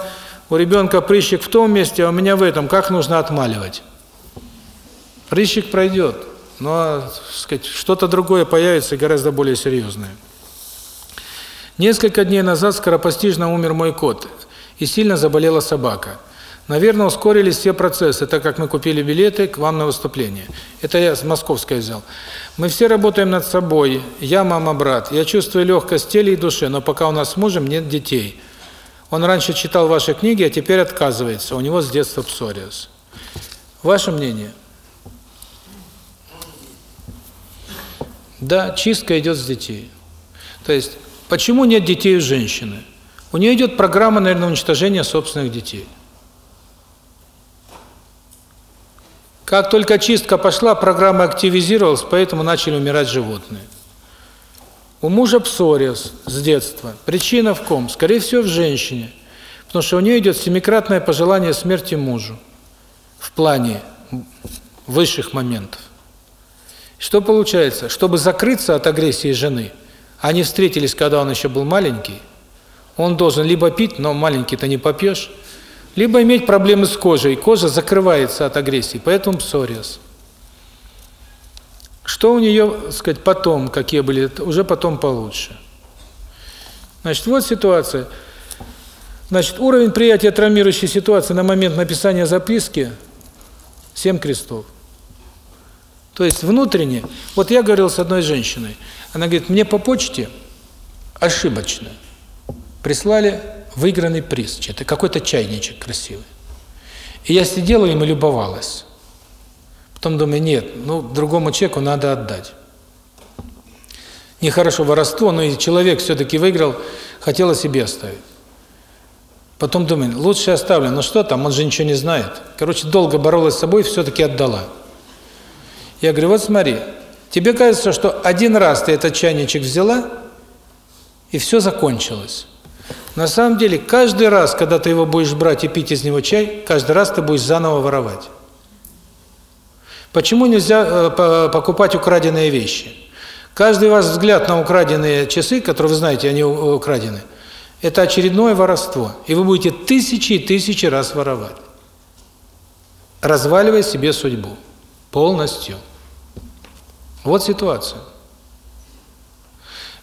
у ребенка прыщик в том месте, а у меня в этом, как нужно отмаливать? Прыщик пройдет, но что-то другое появится гораздо более серьезное. Несколько дней назад скоропостижно умер мой кот, и сильно заболела собака. Наверное, ускорились все процессы, так как мы купили билеты к вам на выступление. Это я с московской взял. Мы все работаем над собой. Я мама, брат. Я чувствую легкость в теле и душе, но пока у нас с мужем нет детей. Он раньше читал ваши книги, а теперь отказывается. У него с детства псориаз. Ваше мнение? Да, чистка идет с детей. То есть, почему нет детей у женщины? У нее идет программа, наверное, уничтожения собственных детей. Как только чистка пошла, программа активизировалась, поэтому начали умирать животные. У мужа псориаз с детства. Причина в ком? Скорее всего, в женщине. Потому что у нее идет семикратное пожелание смерти мужу в плане высших моментов. Что получается? Чтобы закрыться от агрессии жены, они встретились, когда он еще был маленький, он должен либо пить, но маленький-то не попьешь, либо иметь проблемы с кожей. Кожа закрывается от агрессии, поэтому псориаз. Что у нее, сказать, потом, какие были, уже потом получше. Значит, вот ситуация. Значит, уровень приятия травмирующей ситуации на момент написания записки – семь крестов. То есть внутренне, вот я говорил с одной женщиной, она говорит, мне по почте ошибочно прислали выигранный приз, это какой-то чайничек красивый. И я сидела им и любовалась. Потом думаю, нет, ну, другому человеку надо отдать. Нехорошо воровство, но и человек все-таки выиграл, хотела себе оставить. Потом думаю, лучше оставлю, ну что там, он же ничего не знает. Короче, долго боролась с собой, все-таки отдала. Я говорю, вот смотри, тебе кажется, что один раз ты этот чайничек взяла, и все закончилось. На самом деле, каждый раз, когда ты его будешь брать и пить из него чай, каждый раз ты будешь заново воровать. Почему нельзя э, покупать украденные вещи? Каждый ваш взгляд на украденные часы, которые вы знаете, они украдены, это очередное воровство. И вы будете тысячи и тысячи раз воровать. Разваливая себе судьбу. Полностью. Вот ситуация.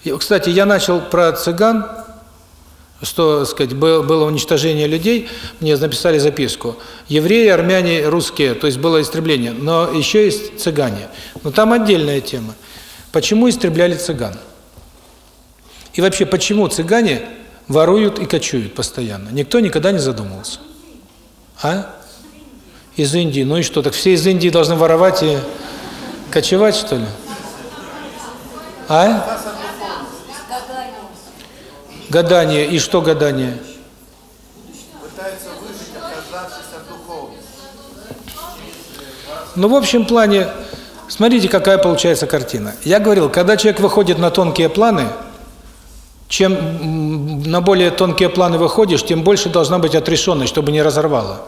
И, кстати, я начал про цыган, что, сказать, было уничтожение людей, мне написали записку. Евреи, армяне, русские, то есть было истребление, но еще есть цыгане. Но там отдельная тема. Почему истребляли цыган? И вообще, почему цыгане воруют и кочуют постоянно? Никто никогда не задумывался. А? Из Индии. Ну и что, так все из Индии должны воровать и кочевать, что ли? А? Гадание. И что гадание? Пытается выжить, отказавшись от духовности. Ну, в общем плане, смотрите, какая получается картина. Я говорил, когда человек выходит на тонкие планы, чем на более тонкие планы выходишь, тем больше должна быть отрешенность, чтобы не разорвало.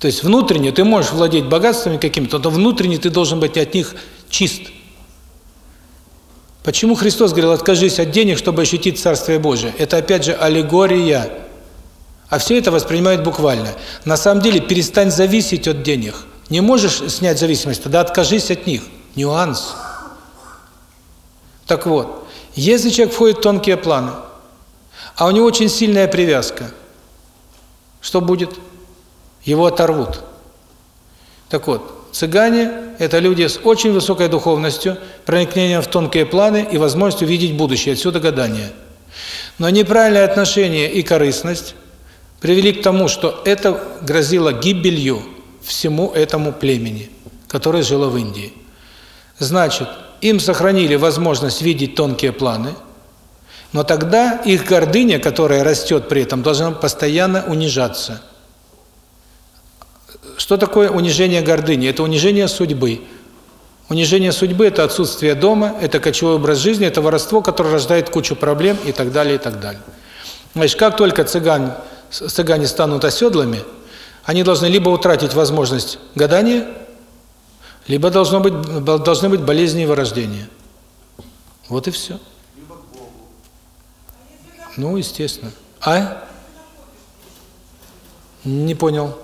То есть внутренне ты можешь владеть богатствами какими-то, но внутренне ты должен быть от них чист. Почему Христос говорил, откажись от денег, чтобы ощутить Царствие Божие? Это опять же аллегория. А все это воспринимают буквально. На самом деле перестань зависеть от денег. Не можешь снять зависимость, тогда откажись от них. Нюанс. Так вот, Если человек входит в тонкие планы, а у него очень сильная привязка, что будет? Его оторвут. Так вот, цыгане – это люди с очень высокой духовностью, проникновением в тонкие планы и возможностью видеть будущее, отсюда гадание. Но неправильное отношение и корыстность привели к тому, что это грозило гибелью всему этому племени, которое жило в Индии. Значит, им сохранили возможность видеть тонкие планы, но тогда их гордыня, которая растет при этом, должна постоянно унижаться. Что такое унижение гордыни? Это унижение судьбы. Унижение судьбы – это отсутствие дома, это кочевой образ жизни, это воровство, которое рождает кучу проблем и так далее, и так далее. Значит, как только цыган, цыгане станут оседлыми, они должны либо утратить возможность гадания, либо должно быть, должны быть болезни и вырождения. Вот и все. Ну, естественно. А? Не понял.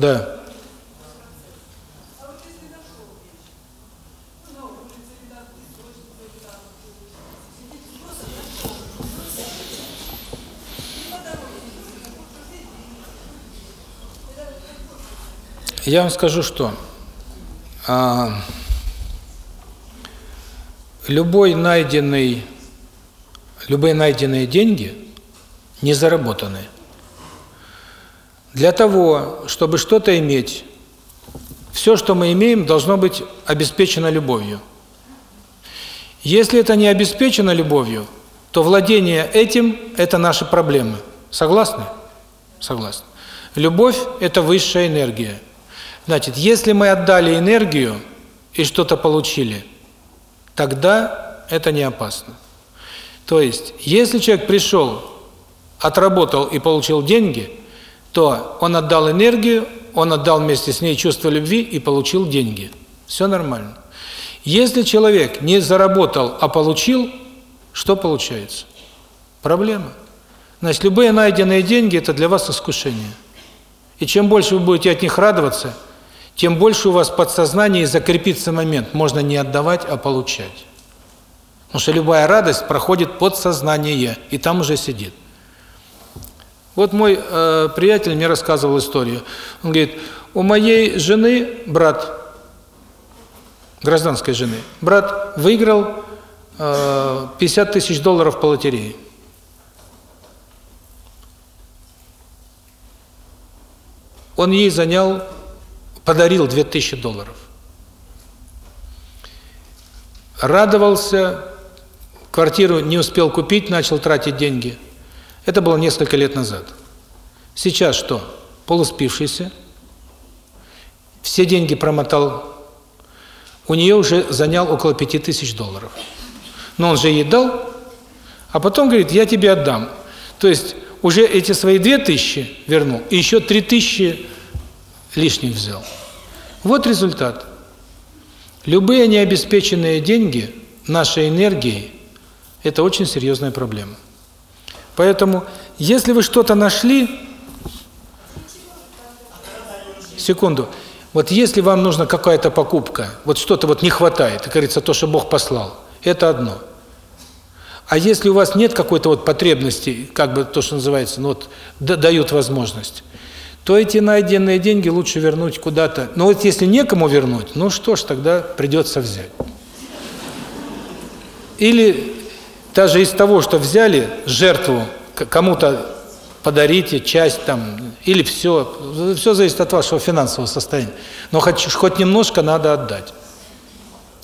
Да. Я вам скажу, что а, любой найденный, любые найденные деньги не заработанные. Для того, чтобы что-то иметь, все, что мы имеем, должно быть обеспечено любовью. Если это не обеспечено любовью, то владение этим – это наши проблемы. Согласны? Согласны. Любовь – это высшая энергия. Значит, если мы отдали энергию и что-то получили, тогда это не опасно. То есть, если человек пришел, отработал и получил деньги, то он отдал энергию, он отдал вместе с ней чувство любви и получил деньги. Все нормально. Если человек не заработал, а получил, что получается? Проблема. Значит, любые найденные деньги – это для вас искушение. И чем больше вы будете от них радоваться – тем больше у вас в подсознании закрепится момент, можно не отдавать, а получать. Потому что любая радость проходит подсознание, и там уже сидит. Вот мой э, приятель мне рассказывал историю. Он говорит, у моей жены брат, гражданской жены, брат выиграл э, 50 тысяч долларов по лотерее. Он ей занял подарил 2000 долларов. Радовался, квартиру не успел купить, начал тратить деньги. Это было несколько лет назад. Сейчас что? Полуспившийся, все деньги промотал, у нее уже занял около 5000 долларов. Но он же ей дал, а потом говорит, я тебе отдам. То есть уже эти свои 2000 вернул, и еще 3000 лишних взял. Вот результат. Любые необеспеченные деньги нашей энергией – это очень серьезная проблема. Поэтому, если вы что-то нашли, секунду, вот если вам нужна какая-то покупка, вот что-то вот не хватает, как говорится, то, что Бог послал, это одно. А если у вас нет какой-то вот потребности, как бы то, что называется, ну вот дают возможность, то эти найденные деньги лучше вернуть куда-то. Но вот если некому вернуть, ну что ж, тогда придется взять. Или даже из того, что взяли, жертву кому-то подарите, часть там, или все. Все зависит от вашего финансового состояния. Но хоть, хоть немножко надо отдать.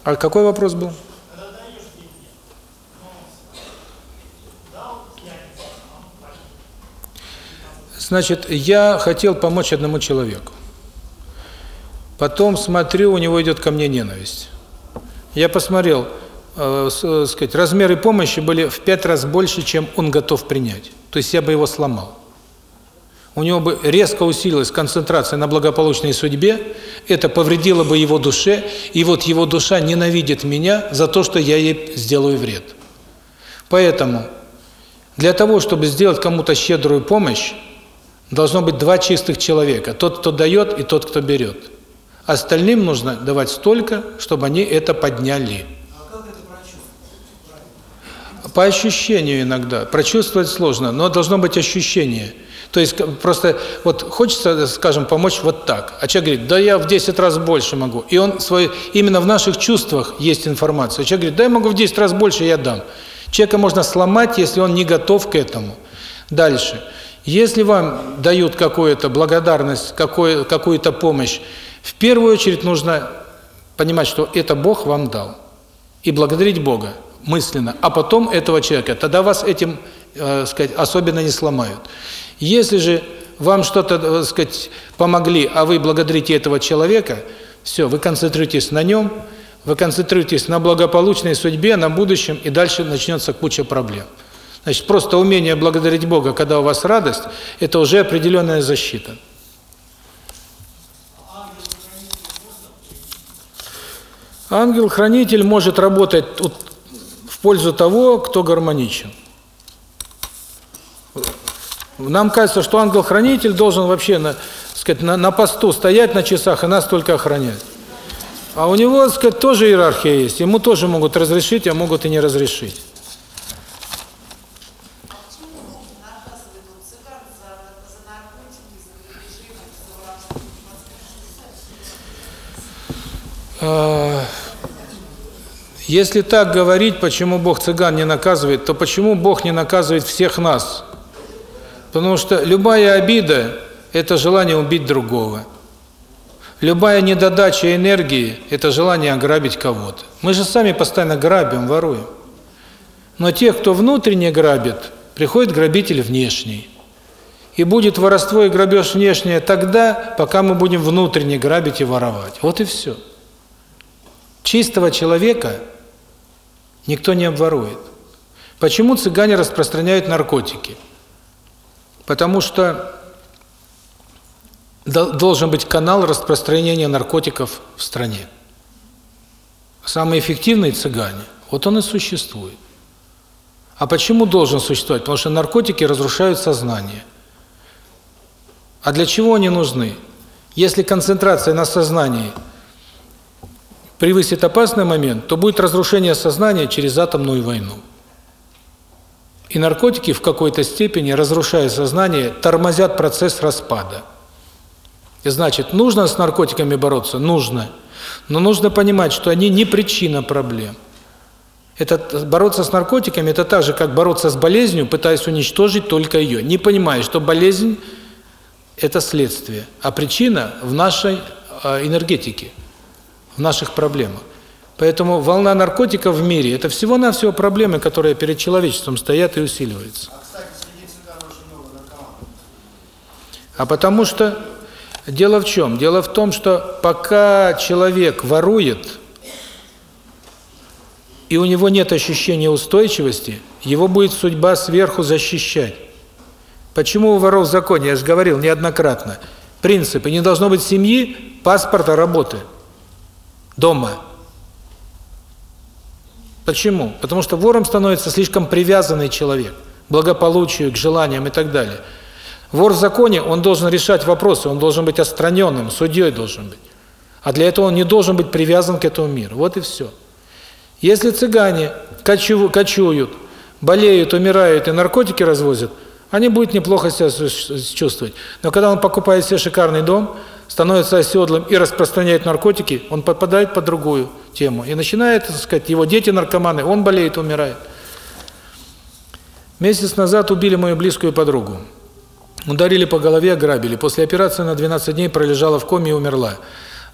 А какой вопрос был? Значит, я хотел помочь одному человеку. Потом смотрю, у него идет ко мне ненависть. Я посмотрел, э, э, сказать, размеры помощи были в пять раз больше, чем он готов принять. То есть я бы его сломал. У него бы резко усилилась концентрация на благополучной судьбе, это повредило бы его душе, и вот его душа ненавидит меня за то, что я ей сделаю вред. Поэтому для того, чтобы сделать кому-то щедрую помощь, Должно быть два чистых человека. Тот, кто дает, и тот, кто берет. Остальным нужно давать столько, чтобы они это подняли. А как это прочувствовать? Правильно. По ощущению иногда. Прочувствовать сложно, но должно быть ощущение. То есть просто вот хочется, скажем, помочь вот так. А человек говорит, да я в 10 раз больше могу. И он свой, именно в наших чувствах есть информация. Человек говорит, да я могу в 10 раз больше, я дам. Человека можно сломать, если он не готов к этому. Дальше. Если вам дают какую-то благодарность, какую- какую-то помощь, в первую очередь нужно понимать, что это Бог вам дал. И благодарить Бога мысленно, а потом этого человека. Тогда вас этим, э, сказать, особенно не сломают. Если же вам что-то, э, сказать, помогли, а вы благодарите этого человека, все, вы концентрируетесь на нем, вы концентрируетесь на благополучной судьбе, на будущем, и дальше начнется куча проблем. Значит, просто умение благодарить Бога, когда у вас радость, это уже определенная защита. Ангел-хранитель может работать пользу того, кто гармоничен. Нам кажется, что ангел-хранитель должен вообще на, сказать, на, на посту стоять на часах и нас только охранять. А у него, сказать, тоже иерархия есть. Ему тоже могут разрешить, а могут и не разрешить. Почему Если так говорить, почему Бог цыган не наказывает, то почему Бог не наказывает всех нас? Потому что любая обида – это желание убить другого. Любая недодача энергии – это желание ограбить кого-то. Мы же сами постоянно грабим, воруем. Но тех, кто внутренне грабит, приходит грабитель внешний. И будет воровство и грабеж внешнее тогда, пока мы будем внутренне грабить и воровать. Вот и все. Чистого человека никто не обворует. Почему цыгане распространяют наркотики? Потому что дол- должен быть канал распространения наркотиков в стране. Самый эффективный цыгане, вот он и существует. А почему должен существовать? Потому что наркотики разрушают сознание. А для чего они нужны? Если концентрация на сознании превысит опасный момент, то будет разрушение сознания через атомную войну. И наркотики в какой-то степени, разрушая сознание, тормозят процесс распада. И значит, нужно с наркотиками бороться? Нужно. Но нужно понимать, что они не причина проблем. Это бороться с наркотиками – это так же, как бороться с болезнью, пытаясь уничтожить только ее, не понимая, что болезнь – это следствие, а причина в нашей э, энергетике, в наших проблемах. Поэтому волна наркотиков в мире – это всего-навсего проблемы, которые перед человечеством стоят и усиливаются. А, кстати. А потому что дело в чем? Дело в том, что пока человек ворует, и у него нет ощущения устойчивости, его будет судьба сверху защищать. Почему у воров в законе, я же говорил неоднократно, принципы, не должно быть семьи, паспорта, работы, дома. Почему? Потому что вором становится слишком привязанный человек к благополучию, к желаниям и так далее. Вор в законе, он должен решать вопросы, он должен быть отстраненным, судьей должен быть. А для этого он не должен быть привязан к этому миру. Вот и все. Если цыгане кочу, кочуют, болеют, умирают и наркотики развозят, они будут неплохо себя чувствовать. Но когда он покупает себе шикарный дом, становится оседлым и распространяет наркотики, он попадает под другую тему. И начинает, так сказать, его дети наркоманы, он болеет, умирает. Месяц назад убили мою близкую подругу. Ударили по голове, ограбили. После операции на 12 дней пролежала в коме и умерла.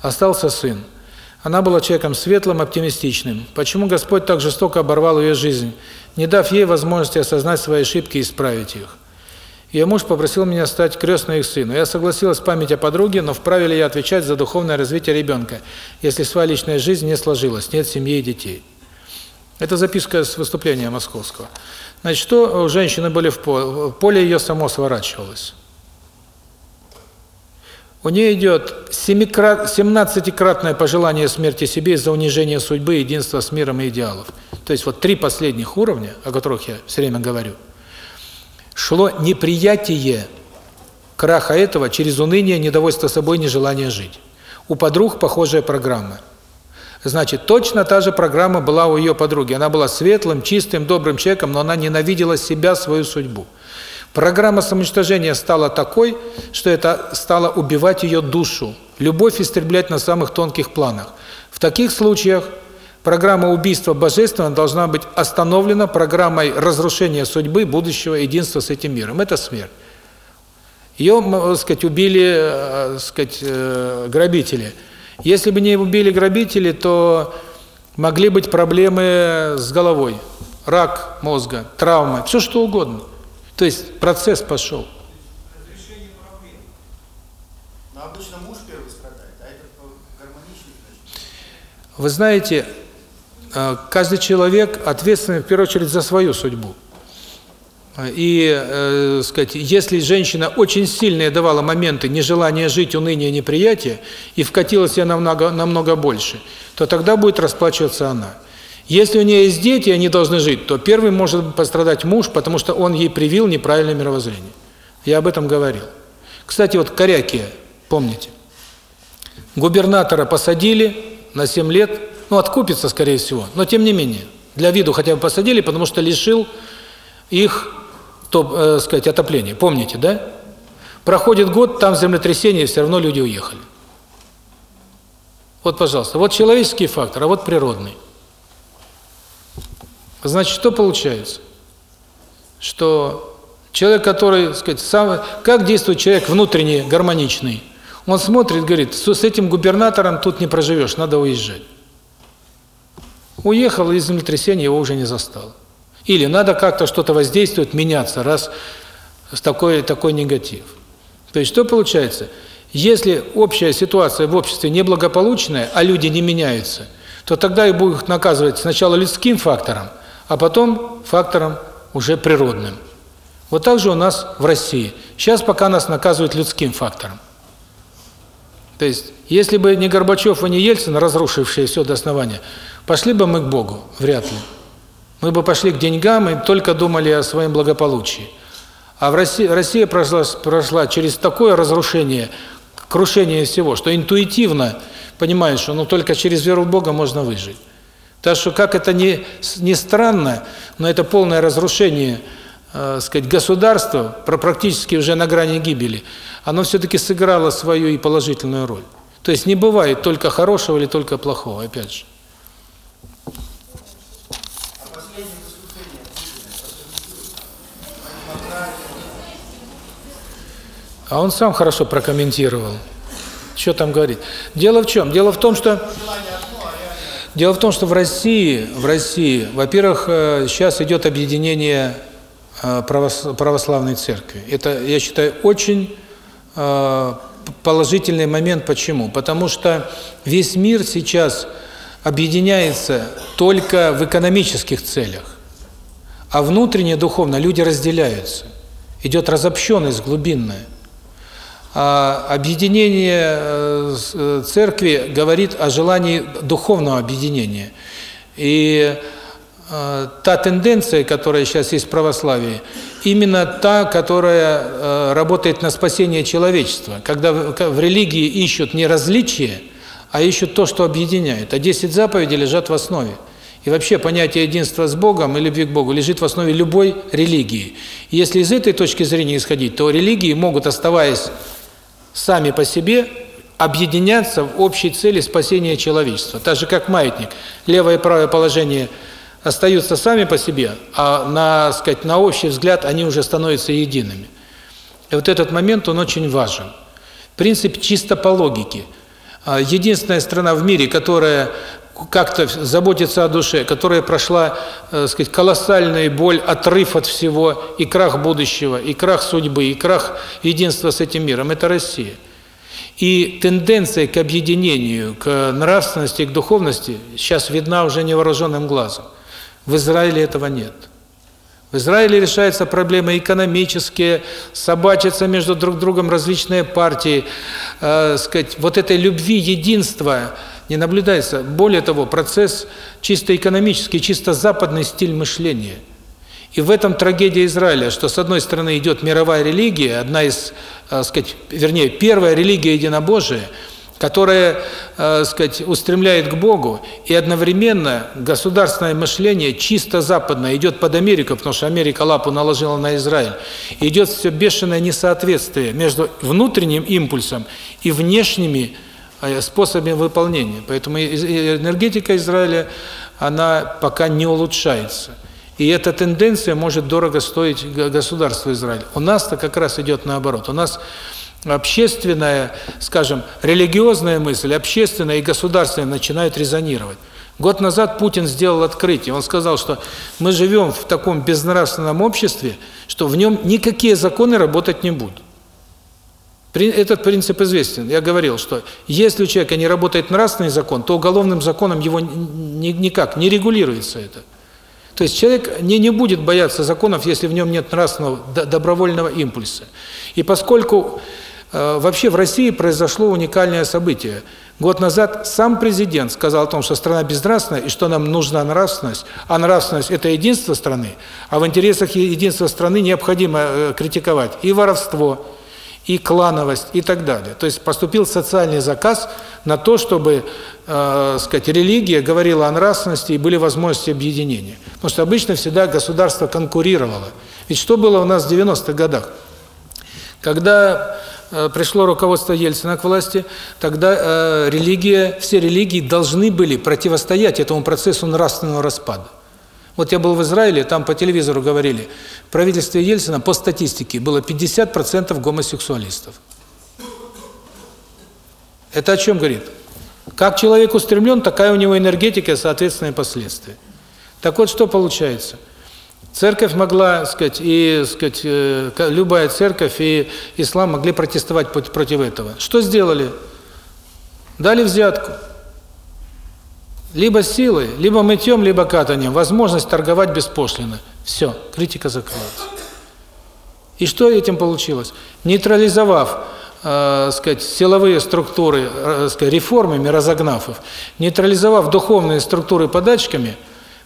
Остался сын. Она была человеком светлым, оптимистичным. Почему Господь так жестоко оборвал ее жизнь, не дав ей возможности осознать свои ошибки и исправить их? Ее муж попросил меня стать крестной их сыну. Я согласилась в память о подруге, но вправе ли я отвечать за духовное развитие ребенка, если своя личная жизнь не сложилась, нет семьи и детей? Это записка с выступления московского. Значит, что у женщины были в поле? Поле ее само сворачивалось. У нее идет 17-кратное пожелание смерти себе из-за унижения судьбы, единства с миром и идеалов. То есть вот три последних уровня, о которых я все время говорю, шло неприятие краха этого через уныние, недовольство собой, нежелание жить. У подруг похожая программа. Значит, точно та же программа была у ее подруги. Она была светлым, чистым, добрым человеком, но она ненавидела себя, свою судьбу. Программа самоуничтожения стала такой, что это стало убивать ее душу. Любовь истреблять на самых тонких планах. В таких случаях программа убийства божественного должна быть остановлена программой разрушения судьбы, будущего единства с этим миром. Это смерть. Ее, м, сказать, убили, э, сказать, э, грабители. Если бы не убили грабители, то могли быть проблемы с головой, рак мозга, травмы, все что угодно. То есть процесс пошел. Разрешение проблем. Но обычно муж первый страдает, а этот по- гармоничный, значит. Вы знаете, э, каждый человек ответственен в первую очередь за свою судьбу. И, э, сказать, если женщина очень сильные давала моменты нежелания жить, уныния, неприятия, и вкатилась я намного, намного больше, то тогда будет расплачиваться она. Если у нее есть дети, они должны жить, то первый может пострадать муж, потому что он ей привил неправильное мировоззрение. Я об этом говорил. Кстати, вот Корякия, помните? Губернатора посадили на 7 лет, ну, откупится, скорее всего, но тем не менее, для виду хотя бы посадили, потому что лишил их, то, э, сказать, отопления. Помните, да? Проходит год, там землетрясение, все равно люди уехали. Вот, пожалуйста, вот человеческий фактор, а вот природный. Значит, что получается? Что человек, который, сказать, сам, как действует человек внутренне гармоничный? Он смотрит, говорит, с этим губернатором тут не проживешь, надо уезжать. Уехал, и землетрясение его уже не застало. Или надо как-то что-то воздействовать, меняться, раз такой, такой негатив. То есть что получается? Если общая ситуация в обществе неблагополучная, а люди не меняются, то тогда их будут наказывать сначала людским фактором, а потом фактором уже природным. Вот так же у нас в России. Сейчас пока нас наказывают людским фактором. То есть, если бы не Горбачев и не Ельцин, разрушившие все до основания, пошли бы мы к Богу? Вряд ли. Мы бы пошли к деньгам и только думали о своем благополучии. А в России, Россия прошла, прошла через такое разрушение, крушение всего, что интуитивно понимаешь, что ну только через веру в Бога можно выжить. Так что, как это ни, ни странно, но это полное разрушение э, сказать, государства, практически уже на грани гибели, оно все-таки сыграло свою и положительную роль. То есть не бывает только хорошего или только плохого, опять же. А последнее выступление Путина прокомментируйте. Они поправили. А он сам хорошо прокомментировал. Что там говорить? Дело в чем? Дело в том, что Дело в том, что в России, в России, во-первых, э, сейчас идет объединение э, правос- православной церкви. Это, я считаю, очень э, положительный момент. Почему? Потому что весь мир сейчас объединяется только в экономических целях, а внутренне, духовно люди разделяются. Идет разобщенность глубинная. А объединение э, э, церкви говорит о желании духовного объединения. И э, та тенденция, которая сейчас есть в православии, именно та, которая работает на спасение человечества. Когда в религии ищут не различия, а ищут то, что объединяет. А 10 заповедей лежат в основе. И вообще понятие единства с Богом и любви к Богу лежит в основе любой религии. И если из этой точки зрения исходить, то религии могут, оставаясь сами по себе объединяться в общей цели спасения человечества. Так же, как маятник. Левое и правое положение остаются сами по себе, а на, сказать, на общий взгляд они уже становятся едиными. И вот этот момент, он очень важен. Принцип чисто по логике. А, Единственная страна в мире, которая как-то заботится о душе, которая прошла, э, сказать, колоссальную боль, отрыв от всего, и крах будущего, и крах судьбы, и крах единства с этим миром, это Россия. И тенденция к объединению, к нравственности, к духовности сейчас видна уже невооруженным глазом. В Израиле этого нет. В Израиле решаются проблемы экономические, собачатся между друг другом различные партии. Э, сказать, вот этой любви, единства не наблюдается. Более того, процесс чисто экономический, чисто западный стиль мышления. И в этом трагедия Израиля, что с одной стороны идет мировая религия, одна из, э, сказать, вернее, первая религия единобожия, которая, э, сказать, устремляет к Богу, и одновременно государственное мышление чисто западное идет под Америку, потому что Америка лапу наложила на Израиль. Идет все бешеное несоответствие между внутренним импульсом и внешними способами выполнения. Поэтому энергетика Израиля, она пока не улучшается. И эта тенденция может дорого стоить государству Израиль. У нас-то как раз идет наоборот. У нас общественная, скажем, религиозная мысль, общественная и государственная начинают резонировать. Год назад Путин сделал открытие. Он сказал, что мы живем в таком безнравственном обществе, что в нем никакие законы работать не будут. Этот принцип известен. Я говорил, что если у человека не работает нравственный закон, то уголовным законом его никак не регулируется это. То есть человек не, не будет бояться законов, если в нем нет нравственного, добровольного импульса. И поскольку э, вообще в России произошло уникальное событие. Год назад сам президент сказал о том, что страна безнравственная и что нам нужна нравственность, а нравственность – это единство страны, а в интересах единства страны необходимо э, критиковать и воровство, и клановость, и так далее. То есть поступил социальный заказ на то, чтобы, э, сказать, религия говорила о нравственности и были возможности объединения. Потому что обычно всегда государство конкурировало. Ведь что было у нас в 90-х годах? Когда э, пришло руководство Ельцина к власти, тогда э, религия, все религии должны были противостоять этому процессу нравственного распада. Вот я был в Израиле, там по телевизору говорили, в правительстве Ельцина по статистике было 50% гомосексуалистов. Это о чем говорит? Как человек устремлен, такая у него энергетика, соответственные последствия. Так вот, что получается? Церковь могла, сказать, и, сказать, э, любая церковь и ислам могли протестовать против этого. Что сделали? Дали взятку. Либо силой, либо мытьем, либо катанием. Возможность торговать беспошлино. Все, критика закрылась. И что этим получилось? Нейтрализовав, э, сказать, силовые структуры, э, сказать, реформами, разогнав их, нейтрализовав духовные структуры подачками,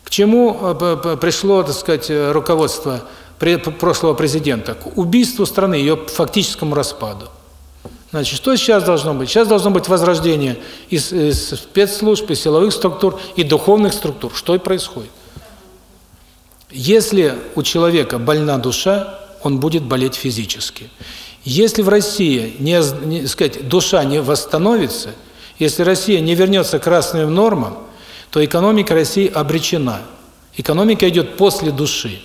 к чему э, пришло, так сказать, руководство прошлого президента? К убийству страны, ее фактическому распаду. Значит, что сейчас должно быть? Сейчас должно быть возрождение из, из спецслужб, из силовых структур и духовных структур. Что и происходит. Если у человека больна душа, он будет болеть физически. Если в России не, не сказать, душа не восстановится, если Россия не вернется к красным нормам, то экономика России обречена. Экономика идет после души.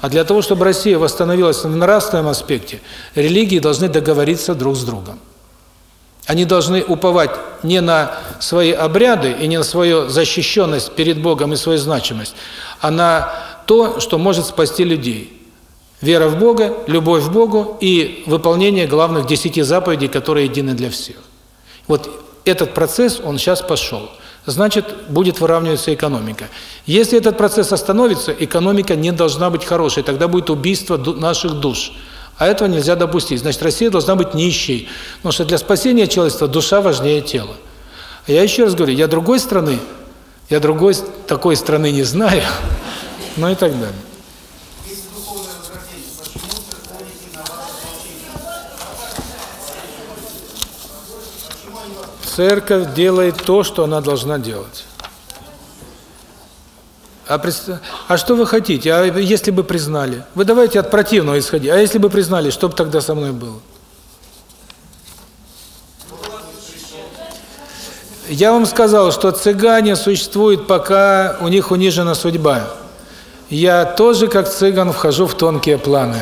А для того, чтобы Россия восстановилась в нравственном аспекте, религии должны договориться друг с другом. Они должны уповать не на свои обряды и не на свою защищенность перед Богом и свою значимость, а на то, что может спасти людей. Вера в Бога, любовь к Богу и выполнение главных десяти заповедей, которые едины для всех. Вот этот процесс, он сейчас пошел. Значит, будет выравниваться экономика. Если этот процесс остановится, экономика не должна быть хорошей, тогда будет убийство наших душ. А этого нельзя допустить. Значит, Россия должна быть нищей, потому что для спасения человечества душа важнее тела. Я еще раз говорю, я другой страны, я другой такой страны не знаю, <laughs> ну и так далее. Если духовное возрождение, почему церковники на вас ополчились? Почему они вас Церковь делает то, что она должна делать. А, предста- а что вы хотите? А если бы признали? Вы давайте от противного исходить. А если бы признали, что бы тогда со мной было? Я вам сказал, что цыгане существуют, пока у них унижена судьба. Я тоже, как цыган, вхожу в тонкие планы.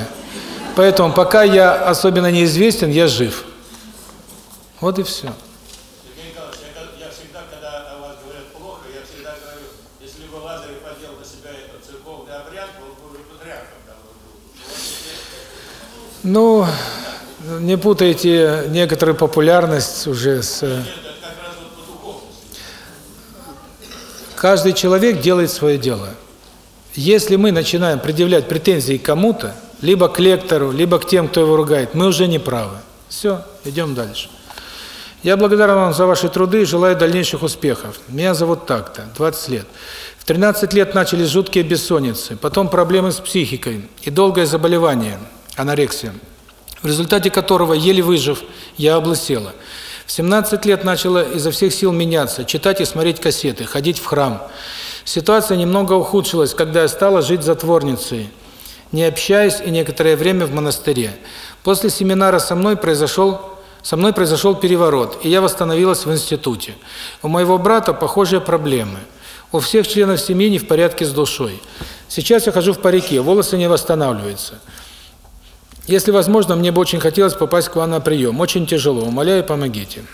Поэтому пока я особенно неизвестен, я жив. Вот и все. Сергей Николаевич, я, ка- я всегда, когда о вас говорят плохо, я всегда говорю, если бы Лазарев одел на себя этот церковный обряд, он бы уже патриархом давно был. Ну, не путайте некоторую популярность уже с... э. Каждый человек делает свое дело. Если мы начинаем предъявлять претензии кому-то, либо к лектору, либо к тем, кто его ругает, мы уже не правы. Все, идем дальше. Я благодарен вам за ваши труды и желаю дальнейших успехов. Меня зовут так-то, 20 лет. В 13 лет начались жуткие бессонницы, потом проблемы с психикой и долгое заболевание, анорексия, в результате которого, еле выжив, я облысела. В 17 лет начала изо всех сил меняться, читать и смотреть кассеты, ходить в храм. Ситуация немного ухудшилась, когда я стала жить затворницей, не общаясь и некоторое время в монастыре. После семинара со мной произошел со мной произошел переворот, и я восстановилась в институте. У моего брата похожие проблемы. У всех членов семьи не в порядке с душой. Сейчас я хожу в парике, волосы не восстанавливаются. Если возможно, мне бы очень хотелось попасть к вам на прием. Очень тяжело. Умоляю, помогите.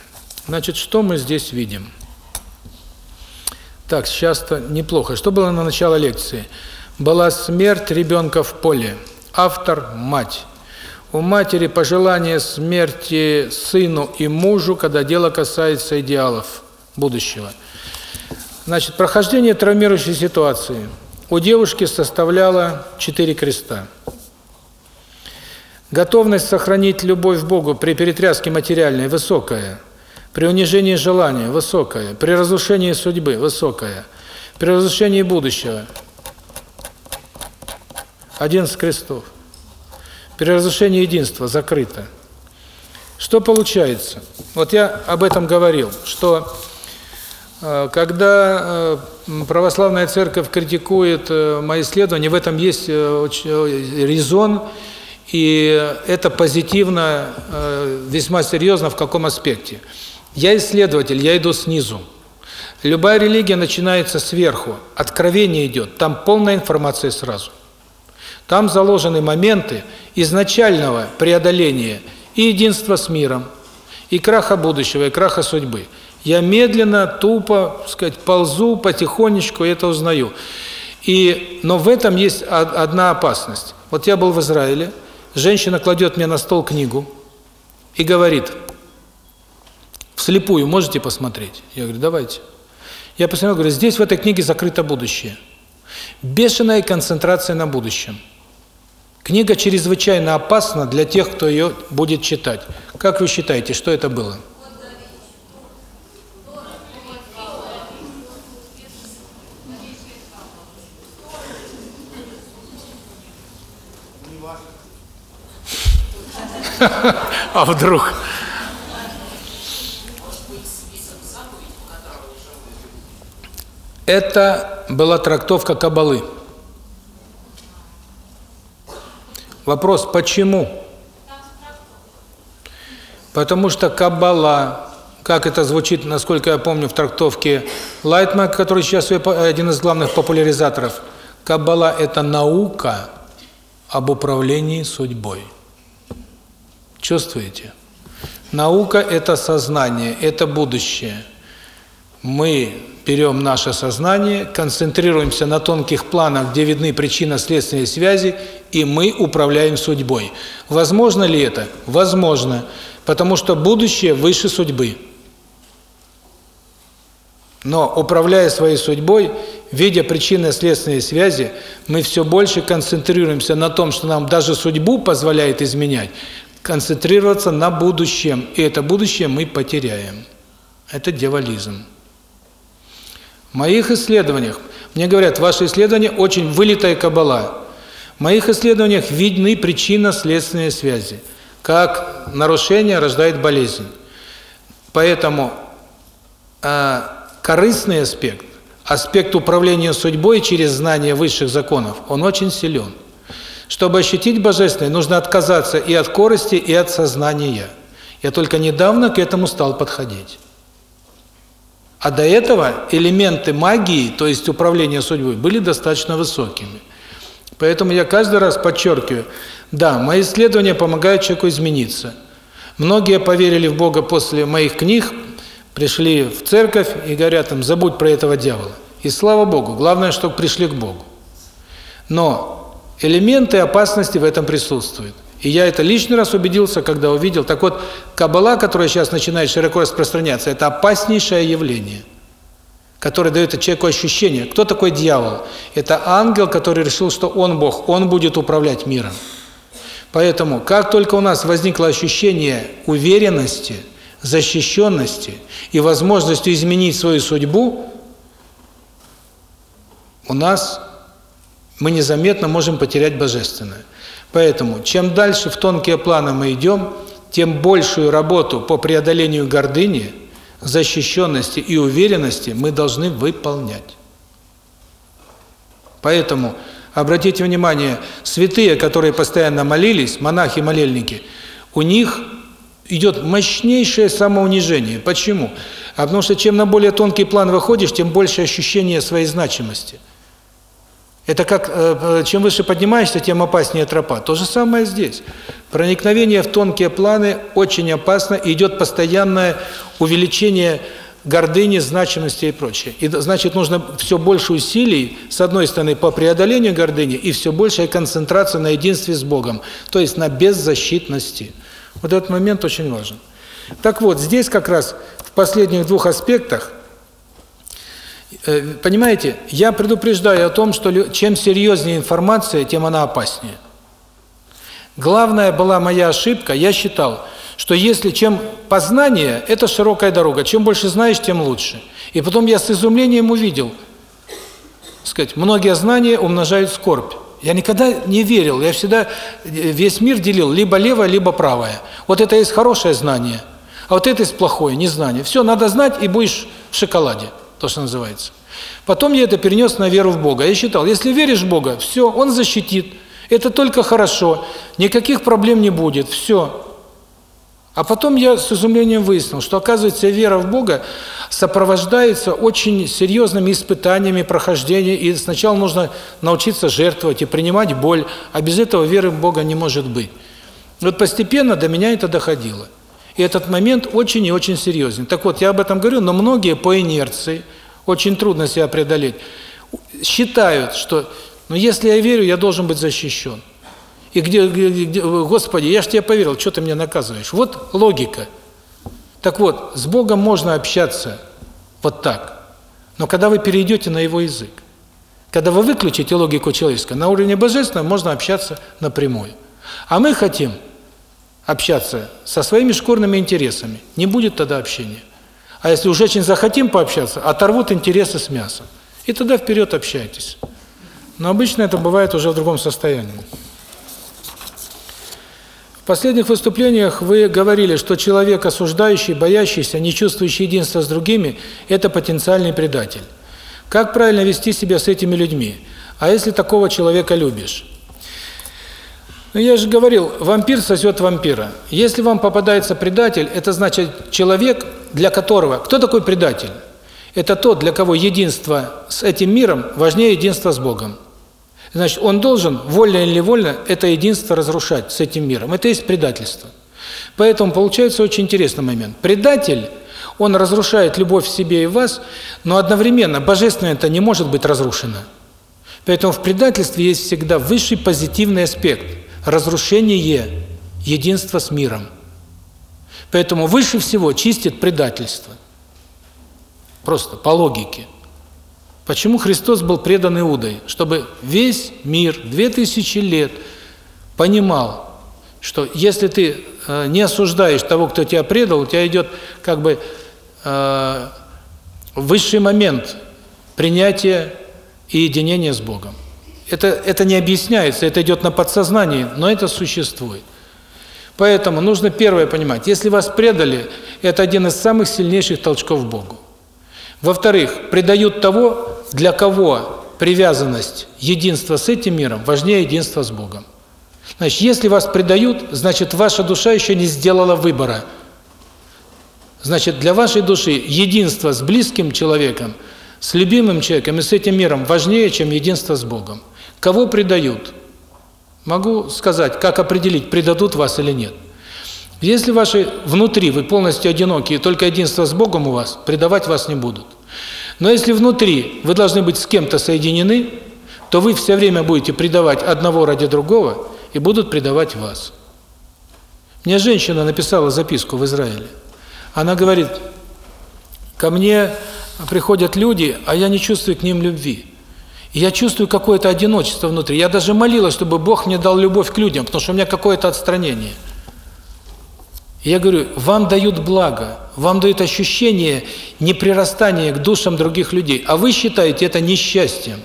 Значит, что мы здесь видим? Так, сейчас-то неплохо. Что было на начало лекции? Была смерть ребенка в поле. Автор – мать. У матери пожелание смерти сыну и мужу, когда дело касается идеалов будущего. Значит, прохождение травмирующей ситуации у девушки составляло четыре креста. Готовность сохранить любовь к Богу при перетряске материальной высокая, при унижении желания высокая, при разрушении судьбы высокая, при разрушении будущего один с крестов. При разрушении единства закрыто. Что получается? Вот я об этом говорил, что э, когда э, православная церковь критикует э, мои исследования, в этом есть э, резон, и это позитивно, э, весьма серьезно в каком аспекте. Я исследователь, я иду снизу. Любая религия начинается сверху, откровение идет, там полная информация сразу. Там заложены моменты изначального преодоления и единства с миром, и краха будущего, и краха судьбы. Я медленно, тупо, сказать, ползу потихонечку, это узнаю. И, но в этом есть одна опасность. Вот я был в Израиле, женщина кладет мне на стол книгу и говорит, вслепую можете посмотреть? Я говорю, давайте. Я посмотрел, говорю, здесь в этой книге закрыто будущее. Бешеная концентрация на будущем. Книга чрезвычайно опасна для тех, кто ее будет читать. Как вы считаете, что это было? А вдруг? Это была трактовка Каббалы. Вопрос, почему? Потому что Каббала, как это звучит, насколько я помню, в трактовке Лайтмана, который сейчас один из главных популяризаторов, Каббала – это наука об управлении судьбой. Чувствуете? Наука – это сознание, это будущее. Мы берем наше сознание, концентрируемся на тонких планах, где видны причинно-следственные связи, и мы управляем судьбой. Возможно ли это? Возможно, потому что будущее выше судьбы. Но управляя своей судьбой, видя причинно-следственные связи, мы все больше концентрируемся на том, что нам даже судьбу позволяет изменять, концентрироваться на будущем, и это будущее мы потеряем. Это дьяволизм. В моих исследованиях, мне говорят, ваши исследования очень вылитая кабала. В моих исследованиях видны причинно-следственные связи. Как нарушение рождает болезнь. Поэтому э, корыстный аспект, аспект управления судьбой через знание высших законов, он очень силен. Чтобы ощутить Божественное, нужно отказаться и от корости, и от сознания. Я только недавно к этому стал подходить. А до этого элементы магии, то есть управления судьбой, были достаточно высокими. Поэтому я каждый раз подчеркиваю, да, мои исследования помогают человеку измениться. Многие поверили в Бога после моих книг, пришли в церковь и говорят им, забудь про этого дьявола. И слава Богу, главное, чтобы пришли к Богу. Но элементы опасности в этом присутствуют. И я это лишний раз убедился, когда увидел. Так вот, каббала, которая сейчас начинает широко распространяться, это опаснейшее явление, которое дает человеку ощущение. Кто такой дьявол? Это ангел, который решил, что он Бог, он будет управлять миром. Поэтому, как только у нас возникло ощущение уверенности, защищенности и возможности изменить свою судьбу, у нас мы незаметно можем потерять Божественное. Поэтому, чем дальше в тонкие планы мы идем, тем большую работу по преодолению гордыни, защищенности и уверенности мы должны выполнять. Поэтому обратите внимание, святые, которые постоянно молились, монахи-молельники, у них идет мощнейшее самоунижение. Почему? А потому что чем на более тонкий план выходишь, тем больше ощущение своей значимости. Это как, э, чем выше поднимаешься, тем опаснее тропа. То же самое здесь. Проникновение в тонкие планы очень опасно, идет постоянное увеличение гордыни, значимости и прочее. И значит, нужно все больше усилий, с одной стороны, по преодолению гордыни, и все большая концентрация на единстве с Богом, то есть на беззащитности. Вот этот момент очень важен. Так вот, здесь как раз в последних двух аспектах Э, понимаете, я предупреждаю о том, что чем серьезнее информация, тем она опаснее. Главная была моя ошибка, я считал, что если чем познание – это широкая дорога, чем больше знаешь, тем лучше. И потом я с изумлением увидел, сказать, многие знания умножают скорбь. Я никогда не верил, я всегда э, весь мир делил либо левое, либо правое. Вот это есть хорошее знание, а вот это есть плохое, незнание. Все, надо знать, и будешь в шоколаде то, что называется. Потом я это перенес на веру в Бога. Я считал, если веришь в Бога, все, Он защитит. Это только хорошо, никаких проблем не будет, все. А потом я с изумлением выяснил, что, оказывается, вера в Бога сопровождается очень серьезными испытаниями, прохождения, и сначала нужно научиться жертвовать и принимать боль, а без этого веры в Бога не может быть. Вот постепенно до меня это доходило. И этот момент очень и очень серьезен. Так вот, я об этом говорю, но многие по инерции, очень трудно себя преодолеть, считают, что ну если я верю, я должен быть защищен. И где, где, где Господи, я же тебе поверил, что ты меня наказываешь? Вот логика. Так вот, с Богом можно общаться вот так. Но когда вы перейдете на Его язык, когда вы выключите логику человеческую, на уровне божественного можно общаться напрямую. А мы хотим общаться со своими шкурными интересами, не будет тогда общения. А если уж очень захотим пообщаться, оторвут интересы с мясом. И тогда вперед общайтесь. Но обычно это бывает уже в другом состоянии. В последних выступлениях вы говорили, что человек осуждающий, боящийся, не чувствующий единства с другими – это потенциальный предатель. Как правильно вести себя с этими людьми? А если такого человека любишь? Ну, я же говорил, вампир сосет вампира. Если вам попадается предатель, это значит человек, для которого... Кто такой предатель? Это тот, для кого единство с этим миром важнее единства с Богом. Значит, он должен, вольно или невольно, это единство разрушать с этим миром. Это есть предательство. Поэтому получается очень интересный момент. Предатель, он разрушает любовь в себе и в вас, но одновременно божественное это не может быть разрушено. Поэтому в предательстве есть всегда высший позитивный аспект – разрушение единства с миром. Поэтому выше всего чистит предательство. Просто по логике. Почему Христос был предан Иудой? Чтобы весь мир, две тысячи лет, понимал, что если ты э, не осуждаешь того, кто тебя предал, у тебя идет как бы э, высший момент принятия и единения с Богом. Это, это не объясняется, это идет на подсознании, но это существует. Поэтому нужно первое понимать, если вас предали, это один из самых сильнейших толчков Богу. Во-вторых, предают того, для кого привязанность, единство с этим миром важнее единства с Богом. Значит, если вас предают, значит, ваша душа еще не сделала выбора. Значит, для вашей души единство с близким человеком, с любимым человеком и с этим миром важнее, чем единство с Богом. Кого предают? Могу сказать, как определить, предадут вас или нет. Если ваши внутри вы полностью одиноки, и только единство с Богом у вас, предавать вас не будут. Но если внутри вы должны быть с кем-то соединены, то вы все время будете предавать одного ради другого, и будут предавать вас. Мне женщина написала записку в Израиле. Она говорит, ко мне приходят люди, а я не чувствую к ним любви. Я чувствую какое-то одиночество внутри. Я даже молилась, чтобы Бог мне дал любовь к людям, потому что у меня какое-то отстранение. Я говорю, вам дают благо, вам дают ощущение неприрастания к душам других людей, а вы считаете это несчастьем.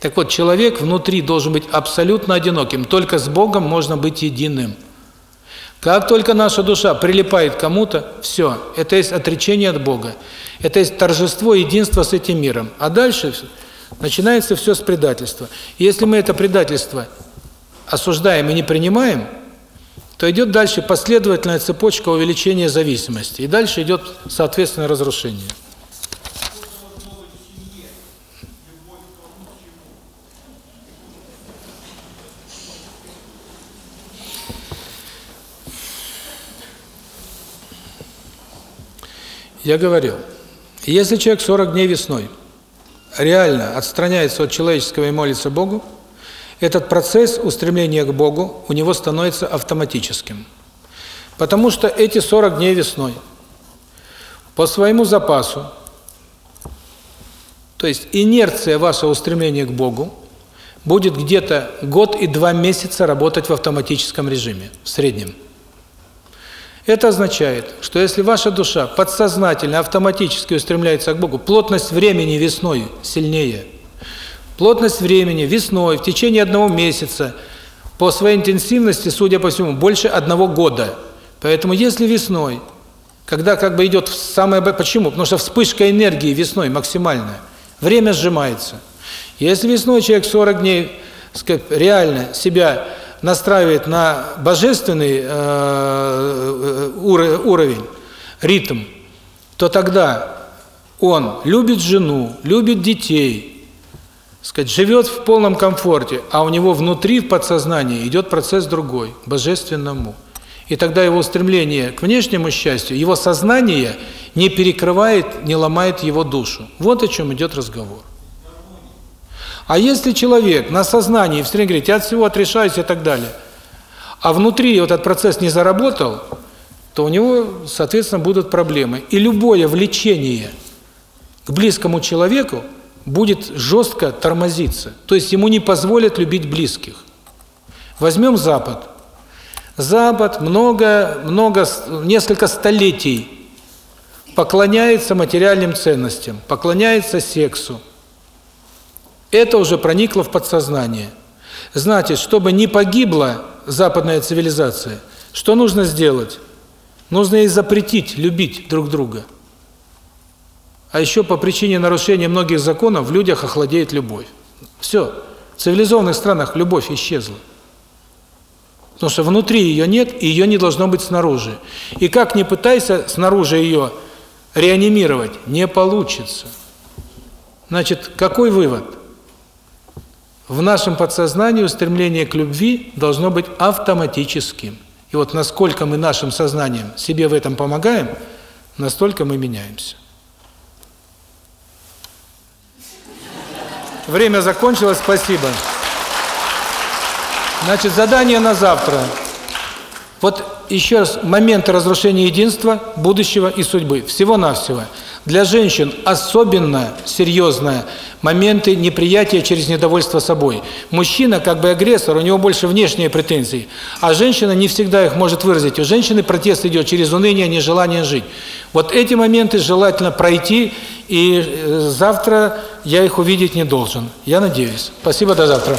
Так вот, человек внутри должен быть абсолютно одиноким, только с Богом можно быть единым. Как только наша душа прилипает к кому-то, все, это есть отречение от Бога. Это есть торжество единства с этим миром. А дальше начинается все с предательства. И если мы это предательство осуждаем и не принимаем, то идет дальше последовательная цепочка увеличения зависимости. И дальше идет, соответственно, разрушение. Я говорил, если человек 40 дней весной реально отстраняется от человеческого и молится Богу, этот процесс устремления к Богу у него становится автоматическим. Потому что эти 40 дней весной по своему запасу, то есть инерция вашего устремления к Богу, будет где-то год и два месяца работать в автоматическом режиме, в среднем. Это означает, что если ваша душа подсознательно, автоматически устремляется к Богу, плотность времени весной сильнее. Плотность времени весной в течение одного месяца по своей интенсивности, судя по всему, больше одного года. Поэтому если весной, когда как бы идет самое... Почему? Потому что вспышка энергии весной максимальная. Время сжимается. Если весной человек 40 дней сказать, реально себя настраивает на божественный э, уровень, ритм, то тогда он любит жену, любит детей, сказать, живет в полном комфорте, а у него внутри, в подсознании, идет процесс другой, божественному. И тогда его стремление к внешнему счастью, его сознание не перекрывает, не ломает его душу. Вот о чем идет разговор. А если человек на сознании все время говорит, я от всего отрешаюсь и так далее, а внутри вот этот процесс не заработал, то у него, соответственно, будут проблемы. И любое влечение к близкому человеку будет жестко тормозиться. То есть ему не позволят любить близких. Возьмем Запад. Запад много, много, несколько столетий поклоняется материальным ценностям, поклоняется сексу, это уже проникло в подсознание. Значит, чтобы не погибла западная цивилизация, что нужно сделать? Нужно ей запретить любить друг друга. А еще по причине нарушения многих законов в людях охладеет любовь. Все. В цивилизованных странах любовь исчезла. Потому что внутри ее нет, и ее не должно быть снаружи. И как ни пытайся снаружи ее реанимировать, не получится. Значит, какой вывод? В нашем подсознании устремление к любви должно быть автоматическим. И вот насколько мы нашим сознанием себе в этом помогаем, настолько мы меняемся. Время закончилось, спасибо. Значит, задание на завтра. Вот еще раз, моменты разрушения единства, будущего и судьбы. Всего-навсего. Для женщин особенно серьезные моменты неприятия через недовольство собой. Мужчина как бы агрессор, у него больше внешние претензии, а женщина не всегда их может выразить. У женщины протест идет через уныние, нежелание жить. Вот эти моменты желательно пройти, и э, завтра я их увидеть не должен. Я надеюсь. Спасибо, до завтра.